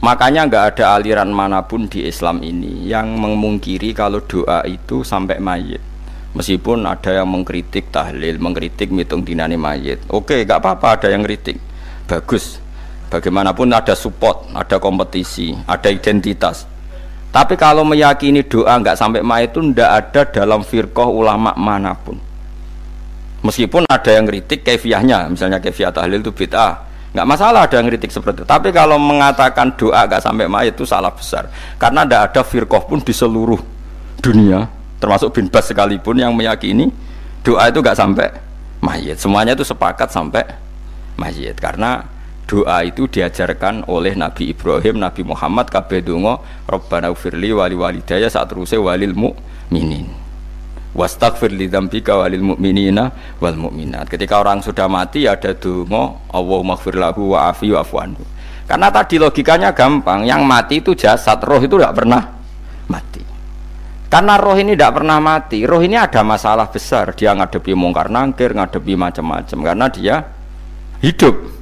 Makanya nggak ada aliran mana pun di Islam ini yang memungkiri kalau doa itu sampai mayit. Meskipun ada yang mengkritik tahlil, mengkritik mitung dinani mayit. Oke, nggak apa-apa ada yang kritik. Bagus. Bagaimanapun ada support, ada kompetisi, ada identitas. Tapi kalau meyakini doa nggak sampai mayit itu ndak ada dalam firqah ulama mana pun. Meskipun ada yang kritik kefiahnya, misalnya kefiah tahlil itu bid'ah. Nggak masalah ada yang kritik seperti itu. Tapi kalau mengatakan doa nggak sampai mayat itu salah besar. Karena tidak ada firqah pun di seluruh dunia termasuk bin Bas sekalipun yang meyakini doa itu nggak sampai mayat semuanya itu sepakat sampai mayat karena doa itu diajarkan oleh Nabi Ibrahim, Nabi Muhammad, kabeh donga Rabbana ufirli wali walidaya saat terusé walil mu'minin wastaghfir li dzambika walil mu'minina wal mu'minat. Ketika orang sudah mati ada donga Allahumma ighfir lahu wa afi wa anhu. Karena tadi logikanya gampang, yang mati itu jasad, roh itu tidak pernah mati. Karena roh ini tidak pernah mati. Roh ini ada masalah besar. Dia ngadepi mungkar nangkir, ngadepi macam-macam. Karena dia hidup.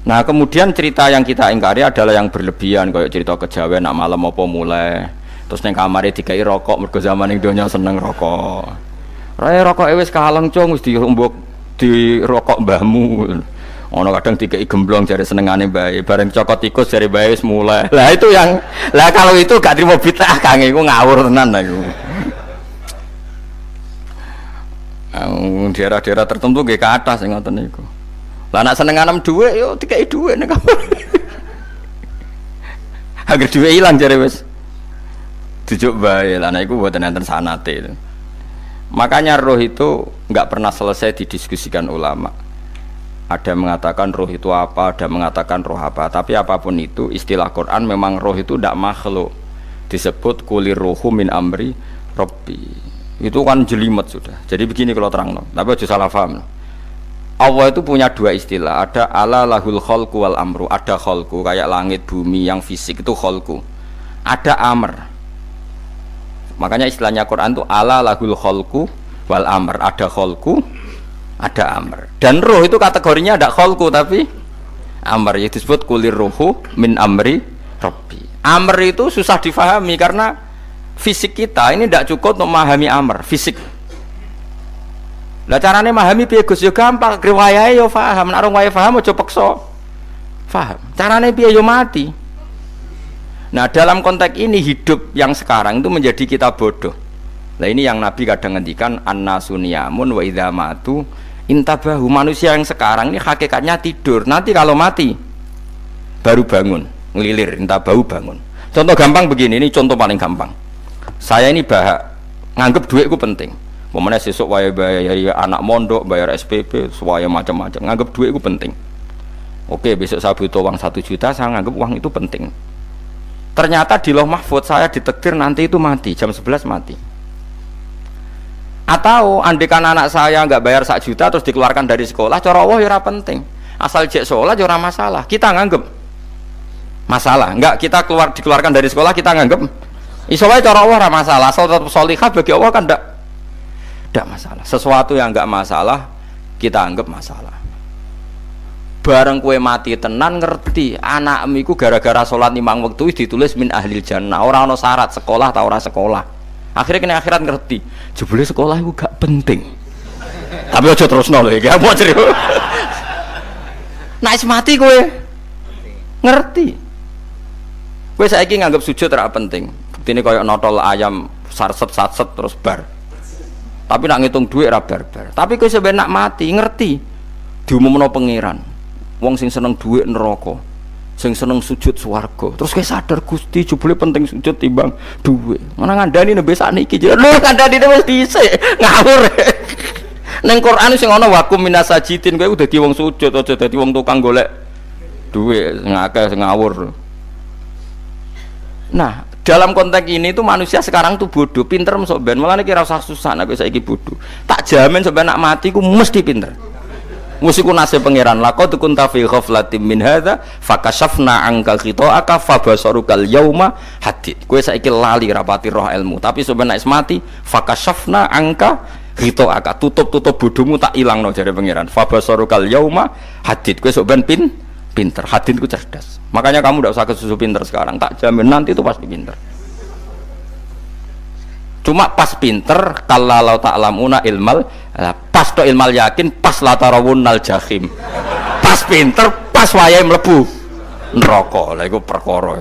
Nah kemudian cerita yang kita ingkari adalah yang berlebihan. Kayak cerita kejawen, nak malam apa mulai. Terus neng kamar dikai rokok. Mereka zaman yang dunia seneng rokok. Raya rokok ewes kaleng cung, mesti diombok di rokok mbahmu. Ono kadang tiga gemblong dari senengane bayi, bareng cokot tikus dari bayi wis mulai. Lah itu yang, lah kalau itu gak terima bid'ah kang iku ngawur tenan. Ah, daerah-daerah tertentu gak ke atas ngoten niku. Lah nak seneng dhuwit yo dikai dhuwit nek kamar. Agar dhuwit ilang jare wis. Dijuk bae lah nek iku mboten sanate. Makanya roh itu nggak pernah selesai didiskusikan ulama ada mengatakan roh itu apa, ada mengatakan roh apa. Tapi apa pun itu, istilah Quran memang roh itu tidak makhluk. Disebut kulir rohu min amri robbi. Itu kan jelimet sudah. Jadi begini kalau terang, no. tapi aja salah paham. No. Allah itu punya dua istilah. Ada ala lahul kholku wal amru. Ada kholku kayak langit bumi yang fisik itu kholku. Ada amr. Makanya istilahnya Quran itu ala lahul kholku wal amr. Ada kholku, ada amr dan roh itu kategorinya ada kholku tapi amr itu disebut kulir rohu min amri robbi amr itu susah difahami karena fisik kita ini tidak cukup untuk memahami amr fisik lah caranya memahami piye Gus? Yo gampang. Riwayah yo paham nek orang paham aja peksa. Paham caranya piye? Yo mati. Nah dalam konteks ini hidup yang sekarang itu menjadi kita bodoh. Nah ini yang Nabi kadang ngendikan anna suniyamun wa idza matu intabahu. Manusia yang sekarang ini hakikatnya tidur. Nanti kalau mati baru bangun ngelilir intabahu bangun. Contoh gampang begini ini contoh paling gampang. Saya ini bahak nganggep duitku penting Momennya sesuk bayar bayar anak mondok, bayar SPP, semuanya macam-macam. Nganggep duitku penting. Oke, besok saya butuh uang satu juta, saya nganggep uang itu penting. Ternyata di loh mahfud saya ditektir nanti itu mati, jam 11 mati atau andikan anak saya nggak bayar sak juta terus dikeluarkan dari sekolah, cara Allah ya penting. Asal cek sekolah ya masalah. Kita nganggep masalah. Enggak kita keluar dikeluarkan dari sekolah kita nganggep isowa cara Allah masalah. Asal tetap solihah bagi Allah kan enggak masalah. Sesuatu yang enggak masalah kita anggap masalah. Bareng kue mati tenan ngerti. Anak miku gara-gara sholat limang waktu ditulis min ahli jannah. Orang no syarat sekolah atau orang sekolah. Akhirnya kena akhirat ngerti. Jebule sekolah itu gak penting. Tapi aja terus nol ya mau cerita? Naik mati gue ngerti. Gue saya nganggap sujud tidak penting. Ini kayak notol ayam sarset sarset terus bar tapi nak ngitung duit rabar bar tapi gue sebenarnya mati ngerti diumumno pangeran wong sing seneng duit neraka sing seneng sujud swarga. Terus kayak sadar Gusti jebule penting sujud timbang duwe. Mana ngandani nembe sakniki lho ngandani wis dhisik ngawur. Neng Quran sing ana wakum minasajidin kowe udah wong sujud aja dadi wong tukang golek duwe ngakeh ngawur. Nah, dalam konteks ini tuh manusia sekarang tuh bodoh, pinter masuk ben. Malah kira usah susah nek saiki bodoh. Tak jamin sampai nak mati ku mesti pinter. Musiku nasib pangeran laqad kunta fi ghaflatin min hadza fakashafna angka khita'aka fabasarukal yauma hadid. Kowe saiki lali rapati roh ilmu, tapi sebenarnya mati fakashafna angka khita'aka tutup-tutup bodohmu tak ilangno jare pangeran. Fabasarukal yauma hadid. Kowe sok pin pinter, hadid ku cerdas. Makanya kamu tidak usah kesusu pinter sekarang, tak jamin nanti itu pasti pinter. Cuma pas pinter kalau ta'lamuna ilmal pas to ilmal yakin pas latarawun nal jahim. Pas pinter pas wayai melebu neraka. Lah iku perkara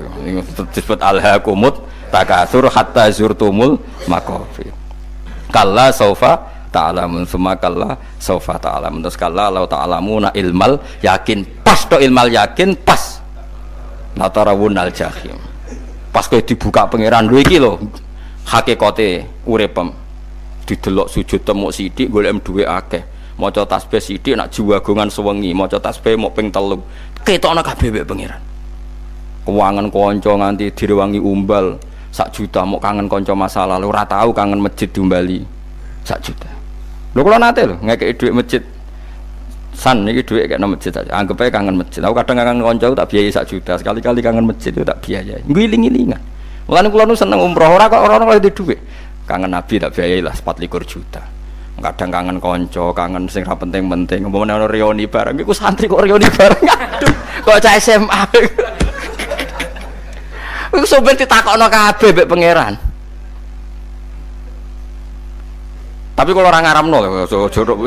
disebut alhaqumut takasur hatta zurtumul maqabir kalla saufa ta'lamun summa kalla saufa ta'lamun. Terus kalla law ta'lamuna ilmal yakin. Pas to ilmal yakin pas latarawun nal jahim. Pas kowe dibuka pangeran lho iki lho hakikate uripem didelok sujud temuk sidik golek duwe akeh. Maca tasbih sidik nak jiwagongan sewengi maca tasbih mau ping telu. Ketokno kabeh mek pangeran. Keuangan kanca nganti direwangi umbal sak juta mau kangen kanca masa lalu ora tau kangen masjid diumbali. Sak juta. Lho kula nate lho ngekeki dhuwit masjid san iki dhuwit kayak masjid aja anggap aja kangen masjid aku kadang kangen kanca tak biayai sak juta sekali-kali kangen masjid itu tak biayai ngiling-ngilingan Mulane kula nu seneng umroh ora kok ora di dhuwit. Kangen Nabi tak biayai lah 24 juta. Kadang kangen konco, kangen sing penting-penting. Umpamane ana reuni bareng iku santri kok reuni bareng. Aduh, kok cah SMA. Iku sopir ditakokno kabeh mbek pangeran. Tapi kalau orang ngaramno,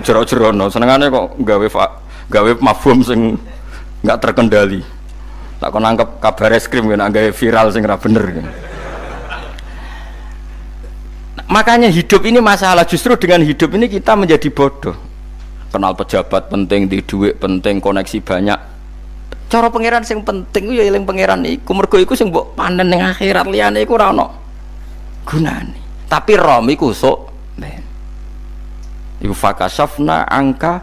jero-jero, senengane kok gawe gawe mafhum sing nggak terkendali. Tak kon nangkep kabar es krim kan gawe viral sing ra bener kan. Makanya hidup ini masalah justru dengan hidup ini kita menjadi bodoh. Kenal pejabat penting, di duit penting, koneksi banyak. Cara pangeran sing penting ya eling pangeran iku. Mergo iku sing mbok panen ning akhirat liyane iku ora ono gunane. Tapi rom iku sok ben. Iku fakasafna angka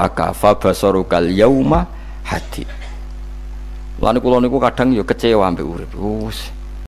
aka fa basarukal yauma hadid. Lan kula niku kadang ya kecewa ambek urip. Wus,